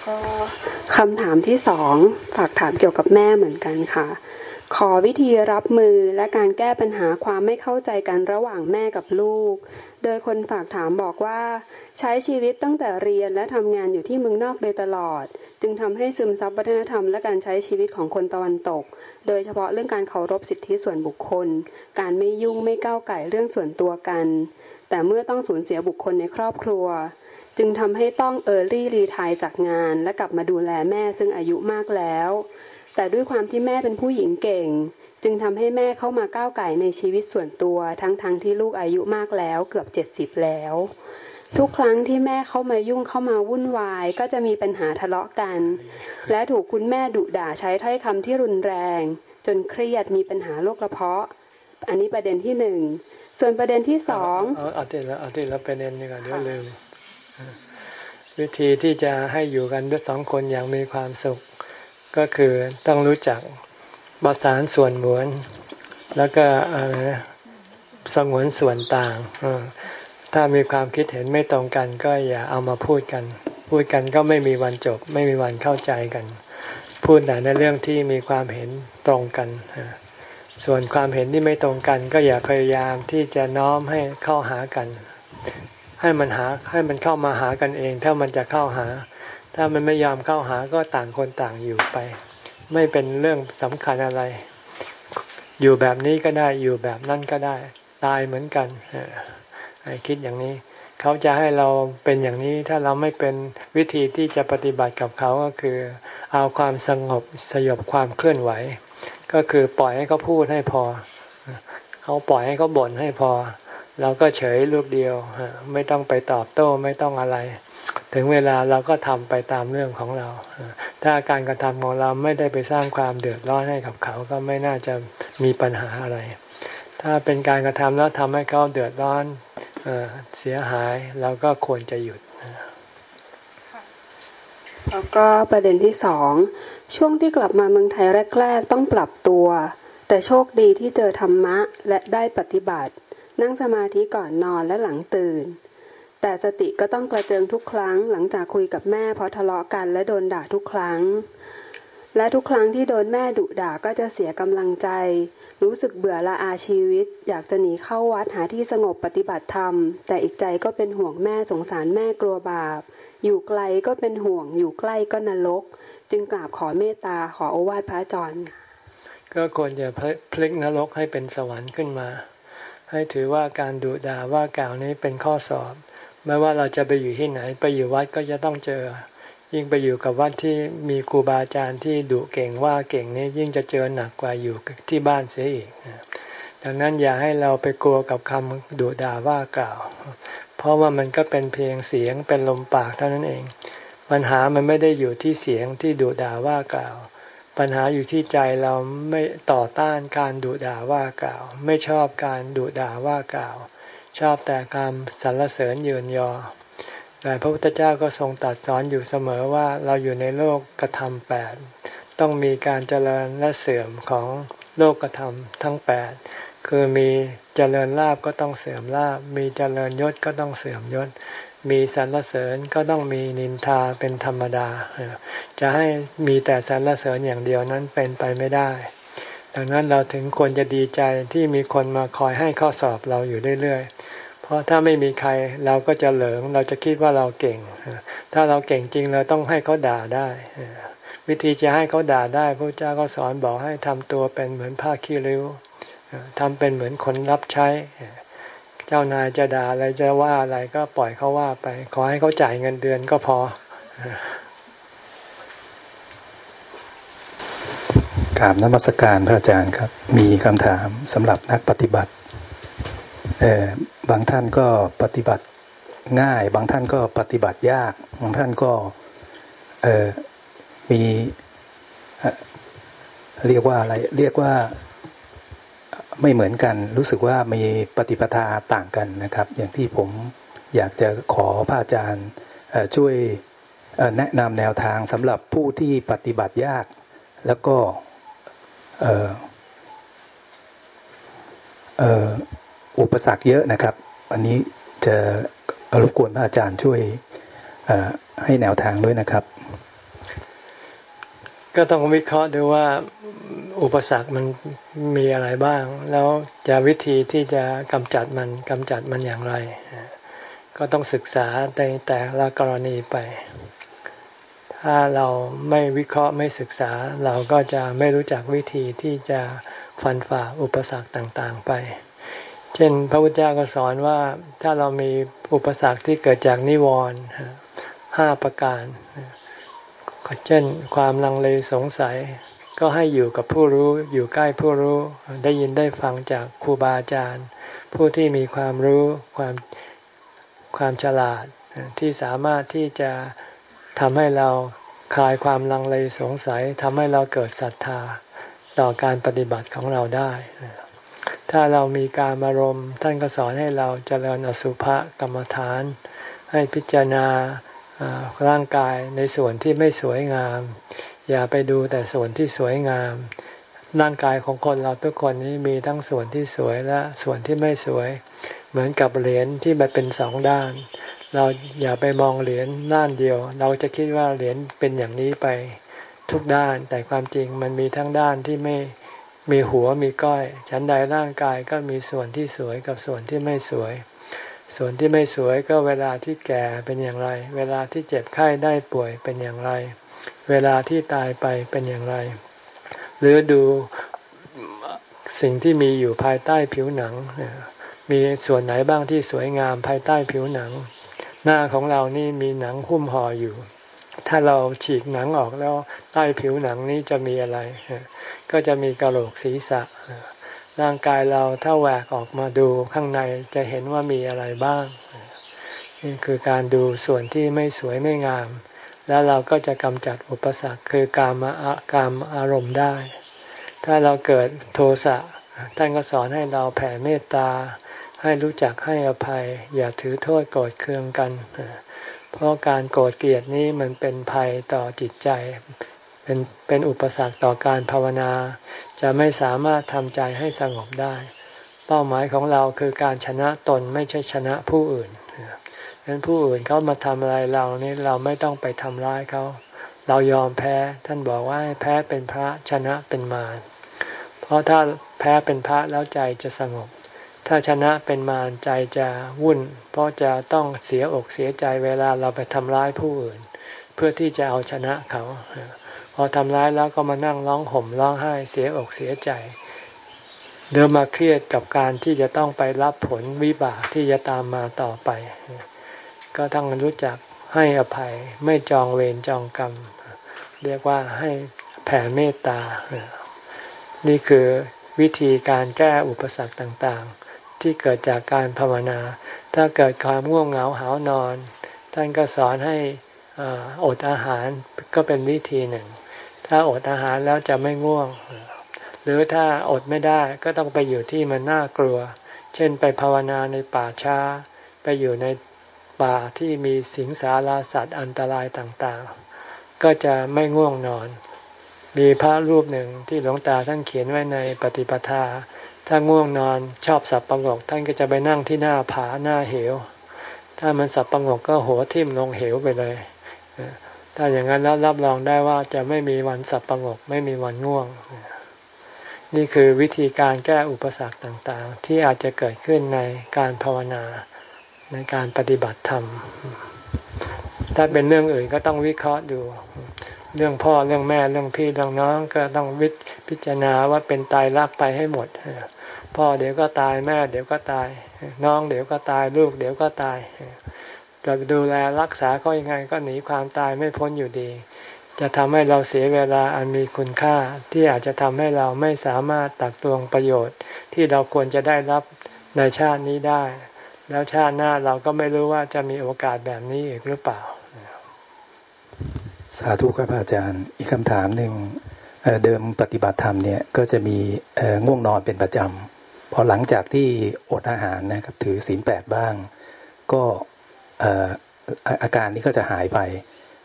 ก็คำถามที่สองฝากถามเกี่ยวกับแม่เหมือนกันค่ะ ขอวิธีรับมือและการแก้ปัญหาความไม่เข้าใจกันระหว่างแม่กับลูก โดยคนฝากถามบอกว่า ใช้ชีวิตตั้งแต่เรียนและทำงานอยู่ที่เมืองนอกโดยตลอด จึงทำให้ซึมซับวัฒนธรรมและการใช้ชีวิตของคนตะวันตก โดยเฉพาะเรื่องการเคารพสิทธิส่วนบุคคล การไม่ยุ่งไม่ก้าวไก่เรื่องส่วนตัวกัน แต่เมื่อต้องสูญเสียบุคคลในครอบครัว จึงทำให้ต้องเออร์ลี่รีทายจากงาน และกลับมาดูแลแม่ซึ่งอายุมากแล้ว แต่ด้วยความที่แม่เป็นผู้หญิงเก่ง จึงทำให้แม่เข้ามาก้าวไก่ในชีวิตส่วนตัว ทั้งๆทที่ลูกอายุมากแล้ว เกือบเจ็ดสิบแล้ว ทุกครั้งที่แม่เข้ามายุ่งเข้ามาวุ่นวาย ก็จะมีปัญหาทะเลาะกัน และถูกคุณแม่ดุด่าใช้ถ้อยคำที่รุนแรง จนเครียดมีปัญหาโรคกระเพาะ อันนี้ประเด็นที่หนึ่งส่วนประเด็นที่สองเอาเอาทีละเอาทีละประเด็นนี่ก่อนเดี๋ยวลืมวิธีที่จะให้อยู่กันด้วยสองคนอย่างมีความสุข ก็คือต้องรู้จักประสานส่วนเหมือน แล้วก็สงวนส่วนต่าง ถ้ามีความคิดเห็นไม่ตรงกันก็อย่าเอามาพูดกัน พูดกันก็ไม่มีวันจบ ไม่มีวันเข้าใจกัน พูดแต่ในเรื่องที่มีความเห็นตรงกัน ส่วนความเห็นที่ไม่ตรงกัน ก็อย่าพยายามที่จะน้อมให้เข้าหากัน ให้มันหาให้มันเข้ามาหากันเอง ถ้ามันจะเข้าหา ถ้ามันไม่ยอมเข้าหาก็ต่างคนต่างอยู่ไป ไม่เป็นเรื่องสำคัญอะไร อยู่แบบนี้ก็ได้อยู่แบบนั่นก็ได้ ตายเหมือนกัน คิดอย่างนี้ เขาจะให้เราเป็นอย่างนี้ ถ้าเราไม่เป็นวิธีที่จะปฏิบัติกับเขาก็คือ เอาความสงบสยบความเคลื่อนไหว ก็คือปล่อยให้เขาพูดให้พอ เขาปล่อยให้เขาบ่นให้พอ เราก็เฉยลูกเดียว ไม่ต้องไปตอบโต้ไม่ต้องอะไร ถึงเวลาเราก็ทำไปตามเรื่องของเรา ถ้าการกระทำของเราไม่ได้ไปสร้างความเดือดร้อนให้กับเขาก็ไม่น่าจะมีปัญหาอะไรถ้าเป็นการกระทำแล้วทำให้เขาเดือดร้อน เสียหายเราก็ควรจะหยุด แล้วก็ประเด็นที่สองช่วงที่กลับมาเมืองไทยแรก ๆ ต้องปรับตัว แต่โชคดีที่เจอธรรมะและได้ปฏิบัติ นั่งสมาธิก่อนนอนและหลังตื่น แต่สติก็ต้องกระเจิงทุกครั้ง หลังจากคุยกับแม่เพราะทะเลาะกันและโดนด่าทุกครั้ง และทุกครั้งที่โดนแม่ดุด่าก็จะเสียกำลังใจ รู้สึกเบื่อละอาชีวิต อยากจะหนีเข้าวัดหาที่สงบปฏิบัติธรรม แต่อีกใจก็เป็นห่วงแม่สงสารแม่กลัวบาป อยู่ไกลก็เป็นห่วง อยู่ใกล้ก็นรก จึงกราบขอเมตตาขอโอวาทพระจรก็ควรจะพลิกนรกให้เป็นสวรรค์ขึ้นมา ให้ถือว่าการดุด่าว่ากล่าวนี้เป็นข้อสอบ ไม่ว่าเราจะไปอยู่ที่ไหน ไปอยู่วัดก็จะต้องเจอ ยิ่งไปอยู่กับวัดที่มีครูบาอาจารย์ที่ดุเก่งว่าเก่งนี้ยิ่งจะเจอหนักกว่าอยู่ที่บ้านเสียอีกดังนั้นอย่าให้เราไปกลัวกับคำดุด่าว่ากล่าว เพราะว่ามันก็เป็นเพียงเสียงเป็นลมปากเท่านั้นเอง ปัญหามันไม่ได้อยู่ที่เสียงที่ดุด่าว่ากล่าว ปัญหาอยู่ที่ใจเราไม่ต่อต้านการดุด่าว่ากล่าว ไม่ชอบการดุด่าว่ากล่าว ชอบแต่การสรรเสริญเยือนยอ แต่พระพุทธเจ้าก็ทรงตัดสอนอยู่เสมอว่าเราอยู่ในโลกกระทำแปดต้องมีการเจริญและเสื่อมของโลกกระทำทั้งแปดคือมีเจริญลาบก็ต้องเสื่อมลาบ มีเจริญยศก็ต้องเสื่อมยศ มีสรรเสริญก็ต้องมีนินทาเป็นธรรมดา จะให้มีแต่สรรเสริญอย่างเดียวนั้นเป็นไปไม่ได้ ดังนั้นเราถึงควรจะดีใจที่มีคนมาคอยให้ข้อสอบเราอยู่เรื่อยๆ เพราะถ้าไม่มีใครเราก็จะเหลิงเราจะคิดว่าเราเก่ง ถ้าเราเก่งจริงเราต้องให้เขาด่าได้ วิธีจะให้เขาด่าได้พระเจ้าก็สอนบอกให้ทำตัวเป็นเหมือนผ้าขี้ริ้วทำเป็นเหมือนคนรับใช้ เจ้านายจะด่าอะไรจะว่าอะไรก็ปล่อยเขาว่าไป ขอให้เขาจ่ายเงินเดือนก็พอกราบนมัสการพระอาจารย์ครับ มีคำถามสำหรับนักปฏิบัติ เออ บางท่านก็ปฏิบัติง่าย บางท่านก็ปฏิบัติยาก บางท่านก็มีเรียกว่าอะไร เรียกว่าไม่เหมือนกัน รู้สึกว่ามีปฏิปทาต่างกันนะครับ อย่างที่ผมอยากจะขอพระอาจารย์ช่วยแนะนำแนวทางสำหรับผู้ที่ปฏิบัติยาก แล้วก็ อุปสรรคเยอะนะครับ อันนี้จะรบกวนพระอาจารย์ช่วยให้แนวทางด้วยนะครับ ก็ต้องวิเคราะห์ดูว่าอุปสรรคมันมีอะไรบ้าง แล้วจะวิธีที่จะกำจัดมันกำจัดมันอย่างไร ก็ต้องศึกษาในแต่ละกรณีไป ถ้าเราไม่วิเคราะห์ไม่ศึกษา เราก็จะไม่รู้จักวิธีที่จะฟันฝ่าอุปสรรคต่างๆไป เช่น พระพุทธเจ้าก็สอนว่าถ้าเรามีอุปสรรคที่เกิดจากนิวรณ์ห้าประการ เช่น ความลังเลสงสัย ก็ให้อยู่กับผู้รู้อยู่ใกล้ผู้รู้ได้ยินได้ฟังจากครูบาอาจารย์ ผู้ที่มีความรู้ความความฉลาดที่สามารถที่จะทำให้เราคลายความลังเลสงสัยทำให้เราเกิดศรัทธาต่อการปฏิบัติของเราได้ ถ้าเรามีการอารมณ์ ท่านก็สอนให้เราเจริญอสุภกรรมฐาน ให้พิจารณาร่างกายในส่วนที่ไม่สวยงาม อย่าไปดูแต่ส่วนที่สวยงาม ร่างกายของคนเราทุกคนนี้มีทั้งส่วนที่สวยและส่วนที่ไม่สวย เหมือนกับเหรียญที่มันเป็นสองด้าน เราอย่าไปมองเหรียญด้านเดียว เราจะคิดว่าเหรียญเป็นอย่างนี้ไปทุกด้าน แต่ความจริงมันมีทั้งด้านที่ไม่ มีหัวมีก้อยชั้นใดร่างกายก็มีส่วนที่สวยกับส่วนที่ไม่สวย ส่วนที่ไม่สวยก็เวลาที่แก่เป็นอย่างไร เวลาที่เจ็บไข้ได้ป่วยเป็นอย่างไร เวลาที่ตายไปเป็นอย่างไร หรือดูสิ่งที่มีอยู่ภายใต้ผิวหนัง มีส่วนไหนบ้างที่สวยงามภายใต้ผิวหนัง หน้าของเรานี่มีหนังหุ้มห่ออยู่ ถ้าเราฉีกหนังออกแล้วใต้ผิวหนังนี้จะมีอะไร ก็จะมีกระโหลกศีรษะ ร่างกายเราถ้าแหวกออกมาดูข้างในจะเห็นว่ามีอะไรบ้าง นี่คือการดูส่วนที่ไม่สวยไม่งาม แล้วเราก็จะกำจัดอุปสรรคคือการมาการอารมณ์ได้ ถ้าเราเกิดโทสะท่านก็สอนให้เราแผ่เมตตา ให้รู้จักให้อภัย อย่าถือโทษโกรธเคืองกันเพราะการโกรธเกลียดนี้มันเป็นภัยต่อจิตใจ เป็นเป็นอุปสรรคต่อการภาวนา จะไม่สามารถทำใจให้สงบได้ เป้าหมายของเราคือการชนะตนไม่ใช่ชนะผู้อื่นเพราะผู้อื่นเขามาทำอะไรเรานี่เราไม่ต้องไปทำร้ายเขาเรายอมแพ้ท่านบอกว่าให้แพ้เป็นพระชนะเป็นมารเพราะถ้าแพ้เป็นพระแล้วใจจะสงบ ถ้าชนะเป็นมารใจจะวุ่น เพราะจะต้องเสียอกเสียใจเวลาเราไปทำร้ายผู้อื่น เพื่อที่จะเอาชนะเขา พอทำร้ายแล้วก็มานั่งร้องห่มร้องไห้เสียอกเสียใจเดิมมาเครียดกับการที่จะต้องไปรับผลวิบากที่จะตามมาต่อไป ก็ต้องรู้จักให้อภัยไม่จองเวรจองกรรม เรียกว่าให้แผ่เมตตา นี่คือวิธีการแก้อุปสรรคต่าง ที่เกิดจากการภาวนา ถ้าเกิดความง่วงเหงาหานอน ท่านก็สอนให้อดอาหารก็เป็นวิธีหนึ่ง ถ้าอดอาหารแล้วจะไม่ง่วง หรือถ้าอดไม่ได้ก็ต้องไปอยู่ที่มันน่ากลัว เช่นไปภาวนาในป่าช้า ไปอยู่ในป่าที่มีสิงสาราสัตว์อันตรายต่างๆ ก็จะไม่ง่วงนอน มีพระรูปหนึ่งที่หลวงตาท่านเขียนไว้ในปฏิปทา ถ้าง่วงนอนชอบสับประงกท่านก็จะไปนั่งที่หน้าผาหน้าเหว ถ้ามันสับประงกก็หัวทิ่มลงเหวไปเลยถ้าอย่างนั้นแล้วรับรองได้ว่าจะไม่มีวันสับประงกไม่มีวันง่วง นี่คือวิธีการแก้อุปสรรคต่างๆ ที่อาจจะเกิดขึ้นในการภาวนาในการปฏิบัติธรรม ถ้าเป็นเรื่องอื่นก็ต้องวิเคราะห์ดู เรื่องพ่อเรื่องแม่เรื่องพี่เรื่องน้องก็ต้องวิพิจารณาว่าเป็นตายรักไปให้หมด พ่อเดี๋ยวก็ตายแม่ เดี๋ยวก็ตาย น้องเดี๋ยวก็ตายลูก เดี๋ยวก็ตายจะดูแลรักษาเขายังไงก็หนีความตายไม่พ้นอยู่ดี จะทำให้เราเสียเวลาอันมีคุณค่าที่อาจจะทำให้เราไม่สามารถตักตวงประโยชน์ ที่เราควรจะได้รับในชาตินี้ได้ แล้วชาติหน้าเราก็ไม่รู้ว่าจะมีโอกาสแบบนี้อีกหรือเปล่า สาธุครับอาจารย์ อีกคำถามหนึ่งเดิมปฏิบัติธรรมเนี่ยก็จะมีง่วงนอนเป็นประจำ พอหลังจากที่อดอาหารนะครับ ถือศีลแปดบ้าง ก็อาการนี้ก็จะหายไป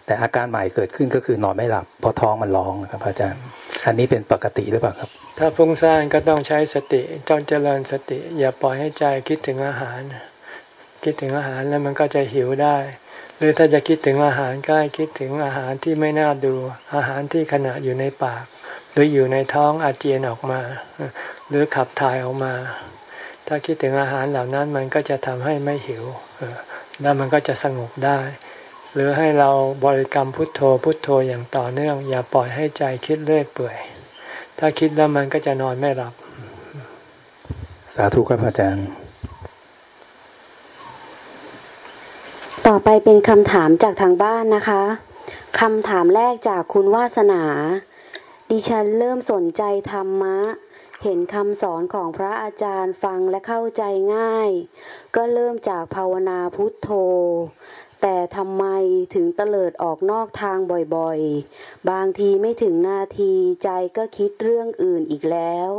แต่อาการใหม่เกิดขึ้นก็คือนอนไม่หลับเพราะท้องมันร้องครับ อาจารย์ อันนี้เป็นปกติหรือเปล่าครับ ถ้าฟุ้งซ่านก็ต้องใช้สติต้องเจริญสติ อย่าปล่อยให้ใจคิดถึงอาหาร คิดถึงอาหารแล้วมันก็จะหิวได้ หรือถ้าจะคิดถึงอาหารก็ให้คิดถึงอาหารที่ไม่น่าดู อาหารที่ขณะอยู่ในปาก หรืออยู่ในท้องอาเจียนออกมา หรือขับถ่ายออกมา ถ้าคิดถึงอาหารเหล่านั้นมันก็จะทำให้ไม่หิวแล้วมันก็จะสงบได้ หรือให้เราบริกรรมพุทโธพุทโธอย่างต่อเนื่อง อย่าปล่อยให้ใจคิดเรื่อยเปื่อย ถ้าคิดแล้วมันก็จะนอนไม่หลับ สาธุครับอาจารย์ ต่อไปเป็นคำถามจากทางบ้านนะคะคำถามแรกจากคุณวาสนา ดิฉันเริ่มสนใจธรรมะ เห็นคำสอนของพระอาจารย์ฟังและเข้าใจง่าย ก็เริ่มจากภาวนาพุทโธ แต่ทำไมถึงเตลิดออกนอกทางบ่อยๆ บางทีไม่ถึงนาทีใจก็คิดเรื่องอื่นอีกแล้ว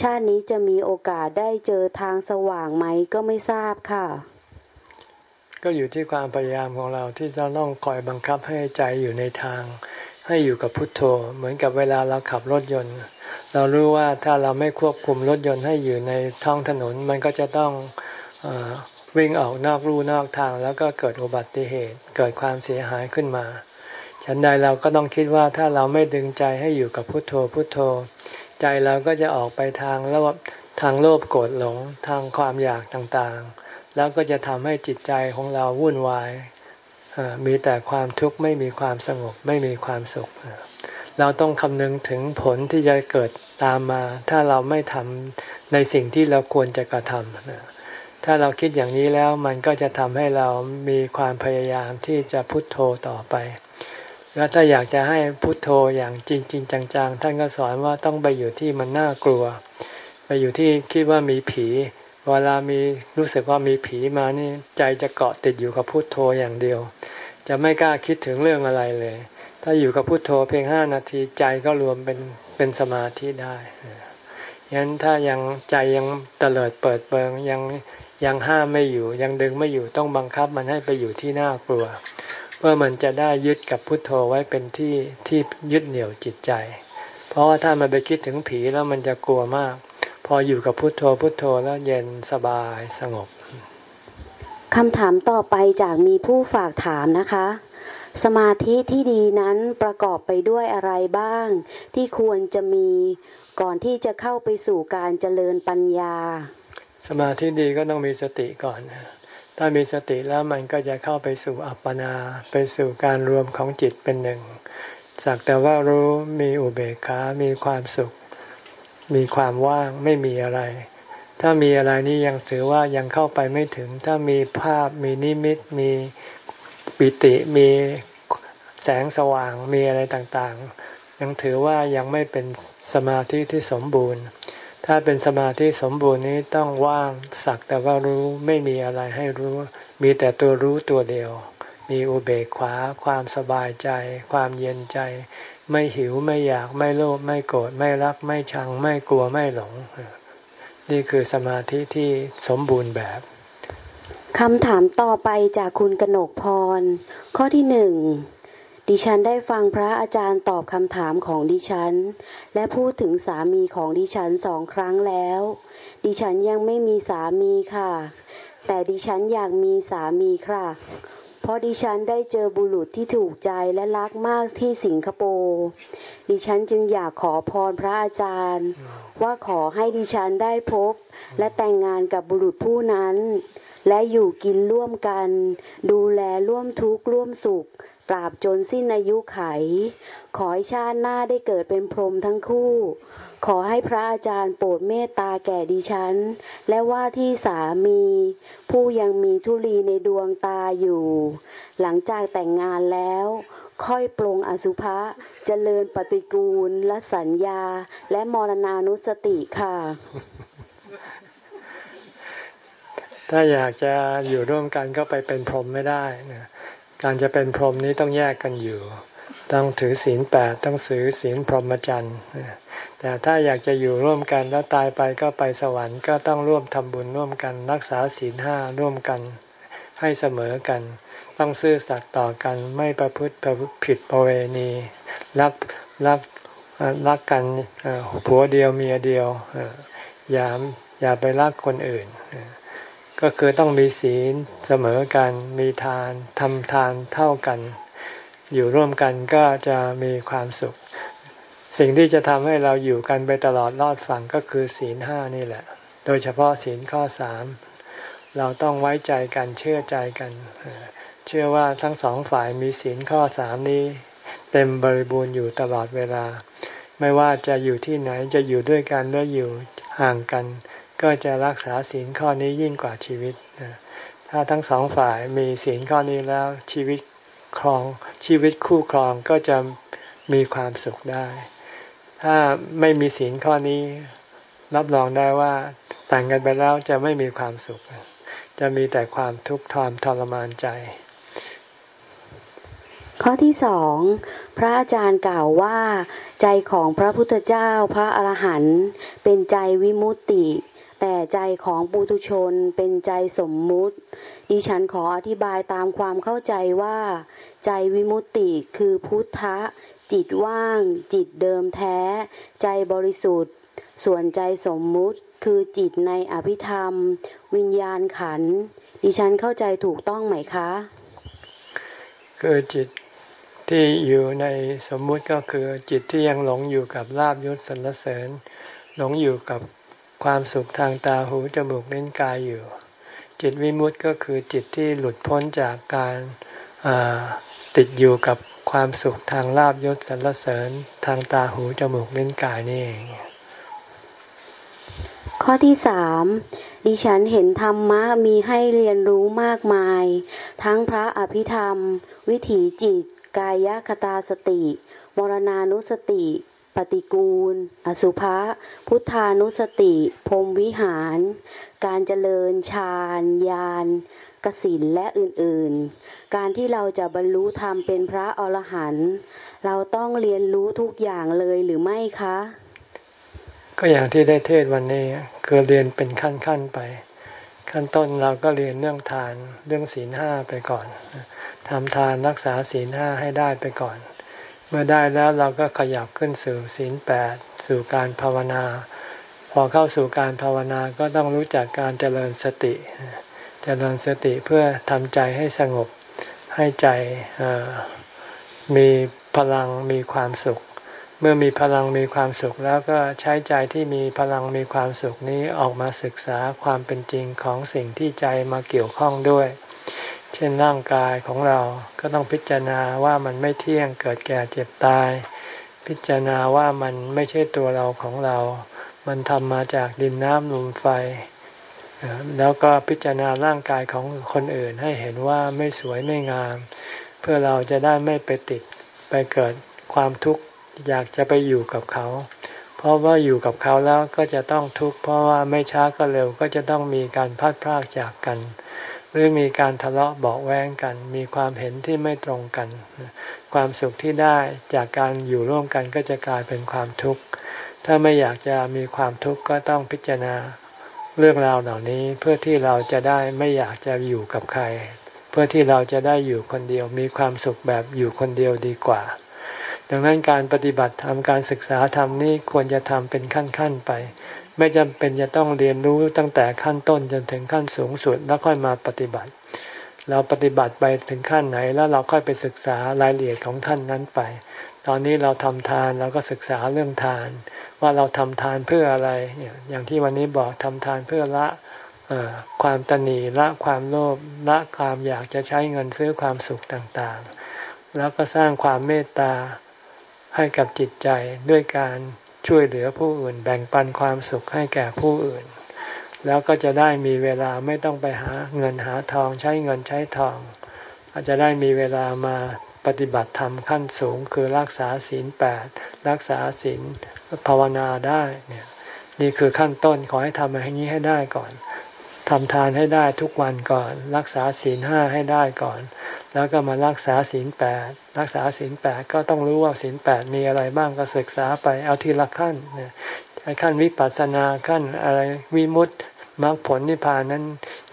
ชาตินี้จะมีโอกาสได้เจอทางสว่างไหมก็ไม่ทราบค่ะ ก็อยู่ที่ความพยายามของเราที่เราต้องคอยบังคับให้ใจอยู่ในทาง ให้อยู่กับพุทโธ เหมือนกับเวลาเราขับรถยนต์ เรารู้ว่าถ้าเราไม่ควบคุมรถยนต์ให้อยู่ในท้องถนน มันก็จะต้องอวิ่งออกนอกลู่นอกทาง แล้วก็เกิดอุบัติเหตุ เกิดความเสียหายขึ้นมา ฉันใดเราก็ต้องคิดว่าถ้าเราไม่ดึงใจให้อยู่กับพุทโธพุทโธ ใจเราก็จะออกไปทางแล้วทางโลภโกรธหลงทางความอยากต่างๆ แล้วก็จะทำให้จิตใจของเราวุ่นวายมีแต่ความทุกข์ไม่มีความสงบไม่มีความสุข เราต้องคำนึงถึงผลที่จะเกิด ตามมา ถ้าเราไม่ทำในสิ่งที่เราควรจะกระทำถ้าเราคิดอย่างนี้แล้วมันก็จะทำให้เรามีความพยายามที่จะพุโทโธต่อไป แล้วถ้าอยากจะให้พุโทโธอย่างจริงจริงจังๆ ท่านก็สอนว่าต้องไปอยู่ที่มันน่ากลัว ไปอยู่ที่คิดว่ามีผีเวลามีรู้สึกว่ามีผีมานี่ใจจะเกาะติดอยู่กับพุโทโธอย่างเดียว จะไม่กล้าคิดถึงเรื่องอะไรเลย ถ้าอยู่กับพุโทโธเพียงห้านาทีใจก็รวมเป็นเป็นสมาธิได้ยันถ้ายังใจยังเตลิดเปิดเปิงยังยังห้ามไม่อยู่ยังดึงไม่อยู่ต้องบังคับมันให้ไปอยู่ที่น่ากลัว เพื่อมันจะได้ยึดกับพุทโธไว้เป็นที่ที่ยึดเหนี่ยวจิตใจ เพราะว่าถ้ามันไปคิดถึงผีแล้วมันจะกลัวมาก พออยู่กับพุทโธพุทโธแล้วเย็นสบายสงบคำถามต่อไปจากมีผู้ฝากถามนะคะ สมาธิที่ดีนั้นประกอบไปด้วยอะไรบ้าง ที่ควรจะมีก่อนที่จะเข้าไปสู่การเจริญปัญญา สมาธิดีก็ต้องมีสติก่อน ถ้ามีสติแล้วมันก็จะเข้าไปสู่อัปปนา ไปสู่การรวมของจิตเป็นหนึ่ง สักแต่ว่ารู้มีอุเบกขา มีความสุข มีความว่างไม่มีอะไร ถ้ามีอะไรนี่ยังถือว่ายังเข้าไปไม่ถึง ถ้ามีภาพมีนิมิตมี ปิติมีแสงสว่างมีอะไรต่างๆ ยังถือว่ายังไม่เป็นสมาธิที่สมบูรณ์ ถ้าเป็นสมาธิสมบูรณ์นี้ต้องว่างสักแต่ว่ารู้ไม่มีอะไรให้รู้ มีแต่ตัวรู้ตัวเดียว มีอุเบกขาความสบายใจ ความเย็นใจ ไม่หิวไม่อยากไม่โลภไม่โกรธไม่รักไม่ชังไม่กลัวไม่หลง นี่คือสมาธิที่สมบูรณ์แบบ คำถามต่อไปจากคุณกนกพร ข้อที่หนึ่งดิฉันได้ฟังพระอาจารย์ตอบคำถามของดิฉัน และพูดถึงสามีของดิฉันสองครั้งแล้ว ดิฉันยังไม่มีสามีค่ะ แต่ดิฉันอยากมีสามีค่ะ เพราะดิฉันได้เจอบุรุษที่ถูกใจและรักมากที่สิงคโปร์ดิฉันจึงอยากขอพรพระอาจารย์ ว่าขอให้ดิฉันได้พบ และแต่งงานกับบุรุษผู้นั้น และอยู่กินร่วมกัน ดูแลร่วมทุกข์ร่วมสุขตราบจนสิ้นอายุไข ขอให้ชาติหน้าได้เกิดเป็นพรหมทั้งคู่ ขอให้พระอาจารย์โปรดเมตตาแก่ดิฉัน และว่าที่สามี ผู้ยังมีทุลีในดวงตาอยู่ หลังจากแต่งงานแล้ว ค่อยปรงอสุภะเจริญปฏิกูลและสัญญา และมรณานุสติค่ะ ถ้าอยากจะอยู่ร่วมกันก็ไปเป็นพรหมไม่ได้นะการจะเป็นพรหมนี้ต้องแยกกันอยู่ ต้องถือศีลแปดต้องถือศีลพรหมจรรย์แต่ถ้าอยากจะอยู่ร่วมกันแล้วตายไปก็ไปสวรรค์ก็ต้องร่วมทำบุญร่วมกัน รักษาศีลห้าร่วมกันให้เสมอกัน ต้องซื่อสัตย์ต่อกันไม่ประพฤติผิดประเวณีรักรักรักกันผัวเดียวเมียเดียวอย่าอย่าไปรักคนอื่น ก็คือต้องมีศีลเสมอกัน มีทานทำทานเท่ากัน อยู่ร่วมกันก็จะมีความสุข สิ่งที่จะทำให้เราอยู่กันไปตลอดรอดฝั่งก็คือศีลห้านี่แหละ โดยเฉพาะศีลข้อสามเราต้องไว้ใจกันเชื่อใจกัน เชื่อว่าทั้งสองฝ่ายมีศีลข้อสามนี้ เต็มบริบูรณ์อยู่ตลอดเวลา ไม่ว่าจะอยู่ที่ไหนจะอยู่ด้วยกันหรืออยู่ห่างกัน ก็จะรักษาศีลข้อนี้ยิ่งกว่าชีวิต ถ้าทั้งสองฝ่ายมีศีลข้อนี้แล้วชีวิตครองชีวิตคู่ครองก็จะมีความสุขได้ ถ้าไม่มีศีลข้อนี้ รับรองได้ว่าแต่งกันไปแล้วจะไม่มีความสุข จะมีแต่ความทุกข์ทรทรมานใจ ข้อที่สองพระอาจารย์กล่าวว่า ใจของพระพุทธเจ้าพระอรหันต์เป็นใจวิมุตติ แต่ใจของปุถุชนเป็นใจสมมุติ ดิฉันขออธิบายตามความเข้าใจว่า ใจวิมุตติคือพุทธะ จิตว่าง จิตเดิมแท้ ใจบริสุทธิ์ ส่วนใจสมมุติคือจิตในอภิธรรม วิญญาณขัน ดิฉันเข้าใจถูกต้องไหมคะ คือจิตที่อยู่ในสมมุติก็คือจิตที่ยังหลงอยู่กับลาบยศสรรเสริญ หลงอยู่กับ ความสุขทางตาหูจมูกเล่นกายอยู่ จิตวิมุตติก็คือจิตที่หลุดพ้นจากการติดอยู่กับความสุขทางลาบยศสรรเสริญทางตาหูจมูกเล่นกายนี่เองข้อที่สามดิฉันเห็นธรรมะมีให้เรียนรู้มากมาย ทั้งพระอภิธรรม วิถีจิต กายคตาสติ มรณานุสติ ปฏิกูล อสุภะ พุทธานุสติ พรมวิหาร การเจริญฌานญาณกสินและอื่นๆ การที่เราจะบรรลุธรรมเป็นพระอรหันต์เราต้องเรียนรู้ทุกอย่างเลยหรือไม่คะ ก็อย่างที่ได้เทศวันนี้คือเรียนเป็นขั้นขั้นไป ขั้นต้นเราก็เรียนเรื่องทานเรื่องศีลห้าไปก่อนทำทานรักษาศีลห้าให้ได้ไปก่อน เมื่อได้แล้วเราก็ขยับขึ้นสู่ศีลแปดสู่การภาวนา พอเข้าสู่การภาวนาก็ต้องรู้จักการเจริญสติ เจริญสติเพื่อทำใจให้สงบให้ใจมีพลังมีความสุข เมื่อมีพลังมีความสุขแล้วก็ใช้ใจที่มีพลังมีความสุขนี้ออกมาศึกษาความเป็นจริงของสิ่งที่ใจมาเกี่ยวข้องด้วย เช่นร่างกายของเราก็ต้องพิจารณาว่ามันไม่เที่ยงเกิดแก่เจ็บตาย พิจารณาว่ามันไม่ใช่ตัวเราของเรา มันทำมาจากดินน้ำลมไฟ แล้วก็พิจารณาร่างกายของคนอื่นให้เห็นว่าไม่สวยไม่งาม เพื่อเราจะได้ไม่ไปติดไปเกิดความทุกข์อยากจะไปอยู่กับเขา เพราะว่าอยู่กับเขาแล้วก็จะต้องทุกข์เพราะว่าไม่ช้าก็เร็วก็จะต้องมีการพัดพรากจากกันห รือมีการทะเลาะเบาแวงกัน มีความเห็นที่ไม่ตรงกัน ความสุขที่ได้จากการอยู่ร่วมกันก็จะกลายเป็นความทุกข์ ถ้าไม่อยากจะมีความทุกข์ก็ต้องพิจารณาเรื่องราวเหล่านี้เพื่อที่เราจะได้ไม่อยากจะอยู่กับใคร เพื่อที่เราจะได้อยู่คนเดียว มีความสุขแบบอยู่คนเดียวดีกว่า ดังนั้นการปฏิบัติธรรมการศึกษาธรรมนี่ควรจะทำเป็นขั้นๆไป ไม่จำเป็นจะต้องเรียนรู้ตั้งแต่ขั้นต้นจนถึงขั้นสูงสุดแล้วค่อยมาปฏิบัติ เราปฏิบัติไปถึงขั้นไหนแล้วเราค่อยไปศึกษารายละเอียดของท่านนั้นไป ตอนนี้เราทำทานเราก็ศึกษาเรื่องทาน ว่าเราทำทานเพื่ออะไร อย่างที่วันนี้บอกทำทานเพื่อละความตนีละความโลภละความอยากจะใช้เงินซื้อความสุขต่างๆ แล้วก็สร้างความเมตตาให้กับจิตใจด้วยการ ช่วยเหลือผู้อื่น แบ่งปันความสุขให้แก่ผู้อื่น แล้วก็จะได้มีเวลาไม่ต้องไปหาเงินหาทองใช้เงินใช้ทองอาจจะได้มีเวลามาปฏิบัติธรรมขั้นสูง คือรักษาศีลแปดรักษาศีลภาวนาได้เนี่ยนี่คือขั้นต้นขอให้ทำอย่างนี้ให้ได้ก่อน ทำทานให้ได้ทุกวันก่อน รักษาศีลห้าให้ได้ก่อน แล้วก็มารักษาศีลแปดรักษาศีลแปดก็ต้องรู้ว่าศีลแปดมีอะไรบ้างก็ศึกษาไปเอาทีละขั้นเนี่ยขั้นวิปัสสนาขั้นอะไรวิมุตติมรรคผลนิพพานนั้น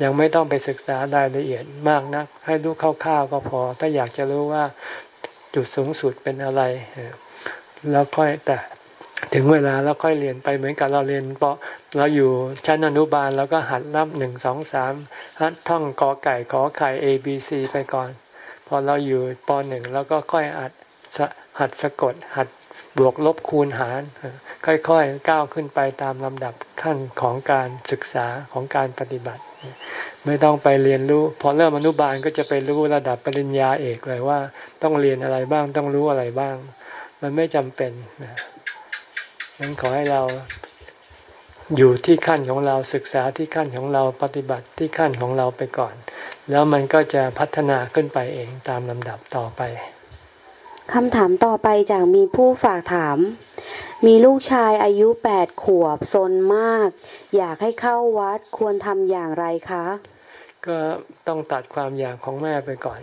ยังไม่ต้องไปศึกษารายละเอียดมากนัก ให้รู้คร่าวๆก็พอ ถ้าอยากจะรู้ว่าจุดสูงสุดเป็นอะไร แล้วค่อยแต่ ถึงเวลาแล้วค่อยเรียนไปเหมือนกับเราเรียนเพราะเราอยู่ชั้นอนุบาลแล้วก็หัดนับหนึ่งสองสามหัดท่องกอไก่ขอไข่ A B C ไปก่อน พอเราอยู่ปหนึ่งแล้วก็ค่อยหัดหัดสะกด หัดบวกลบคูณหาร ค่อยๆก้าวขึ้นไปตามลำดับขั้นของการศึกษาของการปฏิบัติ ไม่ต้องไปเรียนรู้พอเริ่มอนุบาลก็จะไปรู้ระดับปริญญาเอกเลยว่า ต้องเรียนอะไรบ้างต้องรู้อะไรบ้าง มันไม่จำเป็นนะ งั้นขอให้เราอยู่ที่ขั้นของเราศึกษาที่ขั้นของเราปฏิบัติที่ขั้นของเราไปก่อน แล้วมันก็จะพัฒนาขึ้นไปเองตามลำดับต่อไปคำถามต่อไปจากมีผู้ฝากถาม มีลูกชายอายุแปดขวบซนมาก อยากให้เข้าวัดควรทำอย่างไรคะ ก็ต้องตัดความอยากของแม่ไปก่อน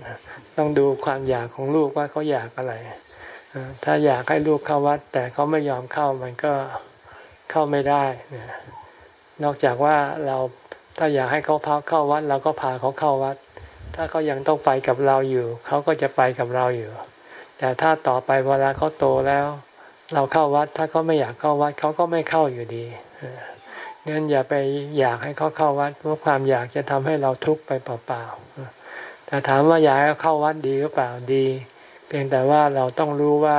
ต้องดูความอยากของลูกว่าเขาอยากอะไร ถ้าอยากให้ลูกเข้าวัด แต่เขาไม่ยอมเข้ามันก็เข้าไม่ได้นอกจากว่าเราถ้าอยากให้เขาพาเข้าวัดเราก็พาเขาเข้าวัด ถ้าเขายังต้องไปกับเราอยู่ เขาก็จะไปกับเราอยู่ แต่ถ้าต่อไปเวลาเขาโตแล้ว เราเข้าวัด ถ้าเขาไม่อยากเข้าวัดเขาก็ไม่เข้าอยู่ดีนั้นอย่าไปอยากให้เขาเข้าวัดเพราะความอยากจะทำให้เราทุกข์ไปเปล่าๆแต่ถามว่าอยากให้เข้าวัดดีหรือเปล่าดี เพียงแต่ว่าเราต้องรู้ว่า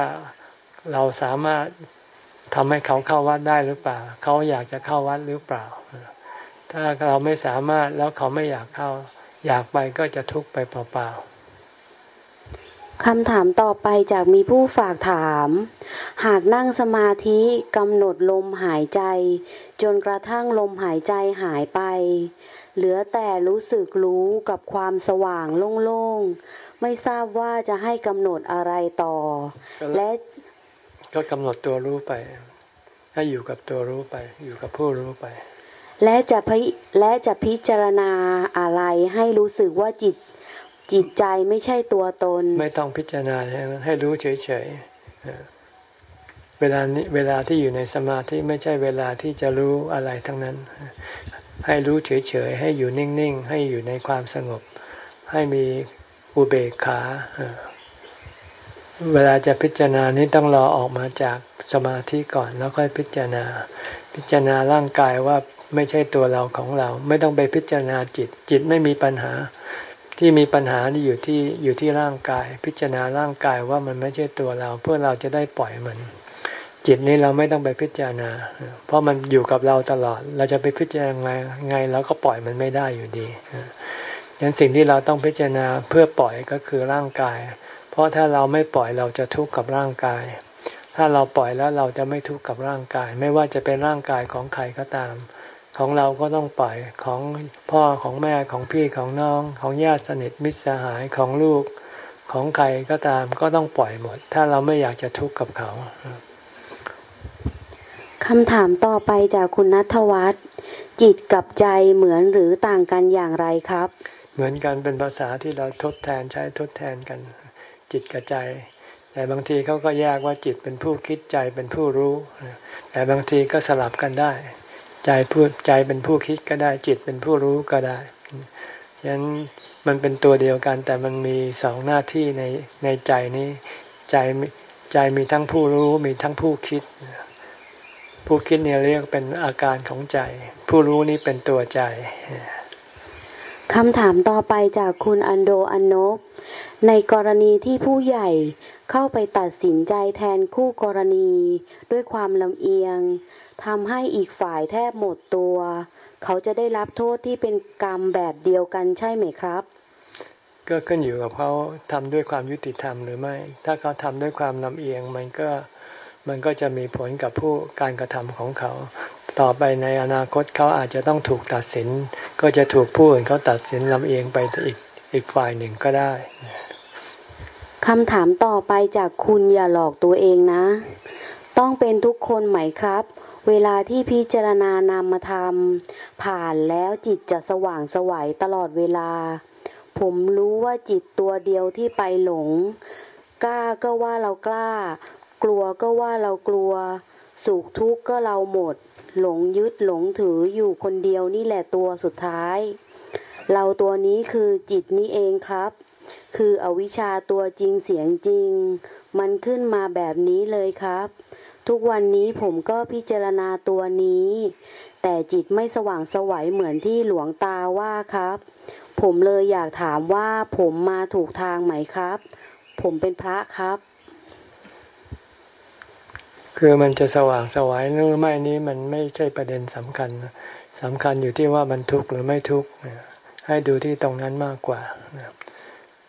เราสามารถทำให้เขาเข้าวัดได้หรือเปล่า เขาอยากจะเข้าวัดหรือเปล่า ถ้าเราไม่สามารถแล้วเขาไม่อยากเข้า อยากไปก็จะทุกข์ไปเปล่าๆคำถามต่อไปจากมีผู้ฝากถาม หากนั่งสมาธิกำหนดลมหายใจ จนกระทั่งลมหายใจหายไป เหลือแต่รู้สึกรู้กับความสว่างโล่ง ไม่ทราบว่าจะให้กำหนดอะไรต่อ และก็กำหนดตัวรู้ไป ให้อยู่กับตัวรู้ไป อยู่กับผู้รู้ไป และจะพิและจะพิจารณาอะไรให้รู้สึกว่าจิตจิตใจไม่ใช่ตัวตน ไม่ต้องพิจารณาให้รู้เฉยๆเวลานี้เวลาที่อยู่ในสมาธิไม่ใช่เวลาที่จะรู้อะไรทั้งนั้น ให้รู้เฉยๆให้อยู่นิ่งๆ ให้อยู่ในความสงบ ให้มี อุเบกขา เวลาจะพิจารณานี้ต้องรอออกมาจากสมาธิก่อนแล้วค่อยพิจารณา พิจารณาร่างกายว่าไม่ใช่ตัวเราของเรา ไม่ต้องไปพิจารณาจิต จิตไม่มีปัญหา ที่มีปัญหาที่อยู่ที่อยู่ที่ร่างกาย พิจารณาร่างกายว่ามันไม่ใช่ตัวเรา เพื่อเราจะได้ปล่อยมัน จิตนี้เราไม่ต้องไปพิจารณา เพราะมันอยู่กับเราตลอด เราจะไปพิจารณาไงเราก็ปล่อยมันไม่ได้อยู่ดี ฉะนั้นสิ่งที่เราต้องพิจารณาเพื่อปล่อยก็คือร่างกาย เพราะถ้าเราไม่ปล่อยเราจะทุกข์กับร่างกาย ถ้าเราปล่อยแล้วเราจะไม่ทุกข์กับร่างกาย ไม่ว่าจะเป็นร่างกายของใครก็ตาม ของเราก็ต้องปล่อยของพ่อของแม่ของพี่ของน้อง ของญาติสนิทมิตรสหายของลูก ของใครก็ตามก็ต้องปล่อยหมด ถ้าเราไม่อยากจะทุกข์กับเขาคำถามต่อไปจากคุณนัทวัฒน์จิตกับใจเหมือนหรือต่างกันอย่างไรครับ เหมือนกันเป็นภาษาที่เราทดแทนใช้ทดแทนกัน จิตกับใจ แต่บางทีเขาก็แยกว่าจิตเป็นผู้คิดใจเป็นผู้รู้ แต่บางทีก็สลับกันได้ ใจพูดใจเป็นผู้คิดก็ได้ จิตเป็นผู้รู้ก็ได้ฉะนั้นมันเป็นตัวเดียวกัน แต่มันมีสองหน้าที่ในในใจนี้ใจใจมีทั้งผู้รู้มีทั้งผู้คิด ผู้คิดเนี่ยเรียกเป็นอาการของใจ ผู้รู้นี้เป็นตัวใจ คำถามต่อไปจากคุณอันโดอันนบ ในกรณีที่ผู้ใหญ่เข้าไปตัดสินใจแทนคู่กรณี ด้วยความลำเอียงทำให้อีกฝ่ายแทบหมดตัว เขาจะได้รับโทษที่เป็นกรรมแบบเดียวกันใช่ไหมครับ ก็ขึ้นอยู่กับเขาทำด้วยความยุติธรรมหรือไม่ ถ้าเขาทำด้วยความลำเอียงมันก็มันก็จะมีผลกับผู้การกระทำของเขา ต่อไปในอนาคตเขาอาจจะต้องถูกตัดสิน ก็จะถูกผู้อื่นเขาตัดสินลำเอียงไปอีกอีกฝ่ายหนึ่งก็ได้คำถามต่อไปจากคุณอย่าหลอกตัวเองนะ ต้องเป็นทุกคนไหมครับ เวลาที่พิจารณานามธรรม ผ่านแล้วจิตจะสว่างสวัยตลอดเวลาผผมรู้ว่าจิตตัวเดียวที่ไปหลง กล้าก็ว่าเรากล้า กลัวก็ว่าเรากลัว สุขทุกข์ก็เราหมด หลงยึดหลงถืออยู่คนเดียวนี่แหละตัวสุดท้าย เราตัวนี้คือจิตนี้เองครับ คืออวิชชาตัวจริงเสียงจริง มันขึ้นมาแบบนี้เลยครับ ทุกวันนี้ผมก็พิจารณาตัวนี้ แต่จิตไม่สว่างสวัยเหมือนที่หลวงตาว่าครับ ผมเลยอยากถามว่าผมมาถูกทางไหมครับ ผมเป็นพระครับ คือมันจะสว่างสวายหรือไม่นี้มันไม่ใช่ประเด็นสำคัญสำคัญอยู่ที่ว่ามันทุกข์หรือไม่ทุกข์ให้ดูที่ตรงนั้นมากกว่า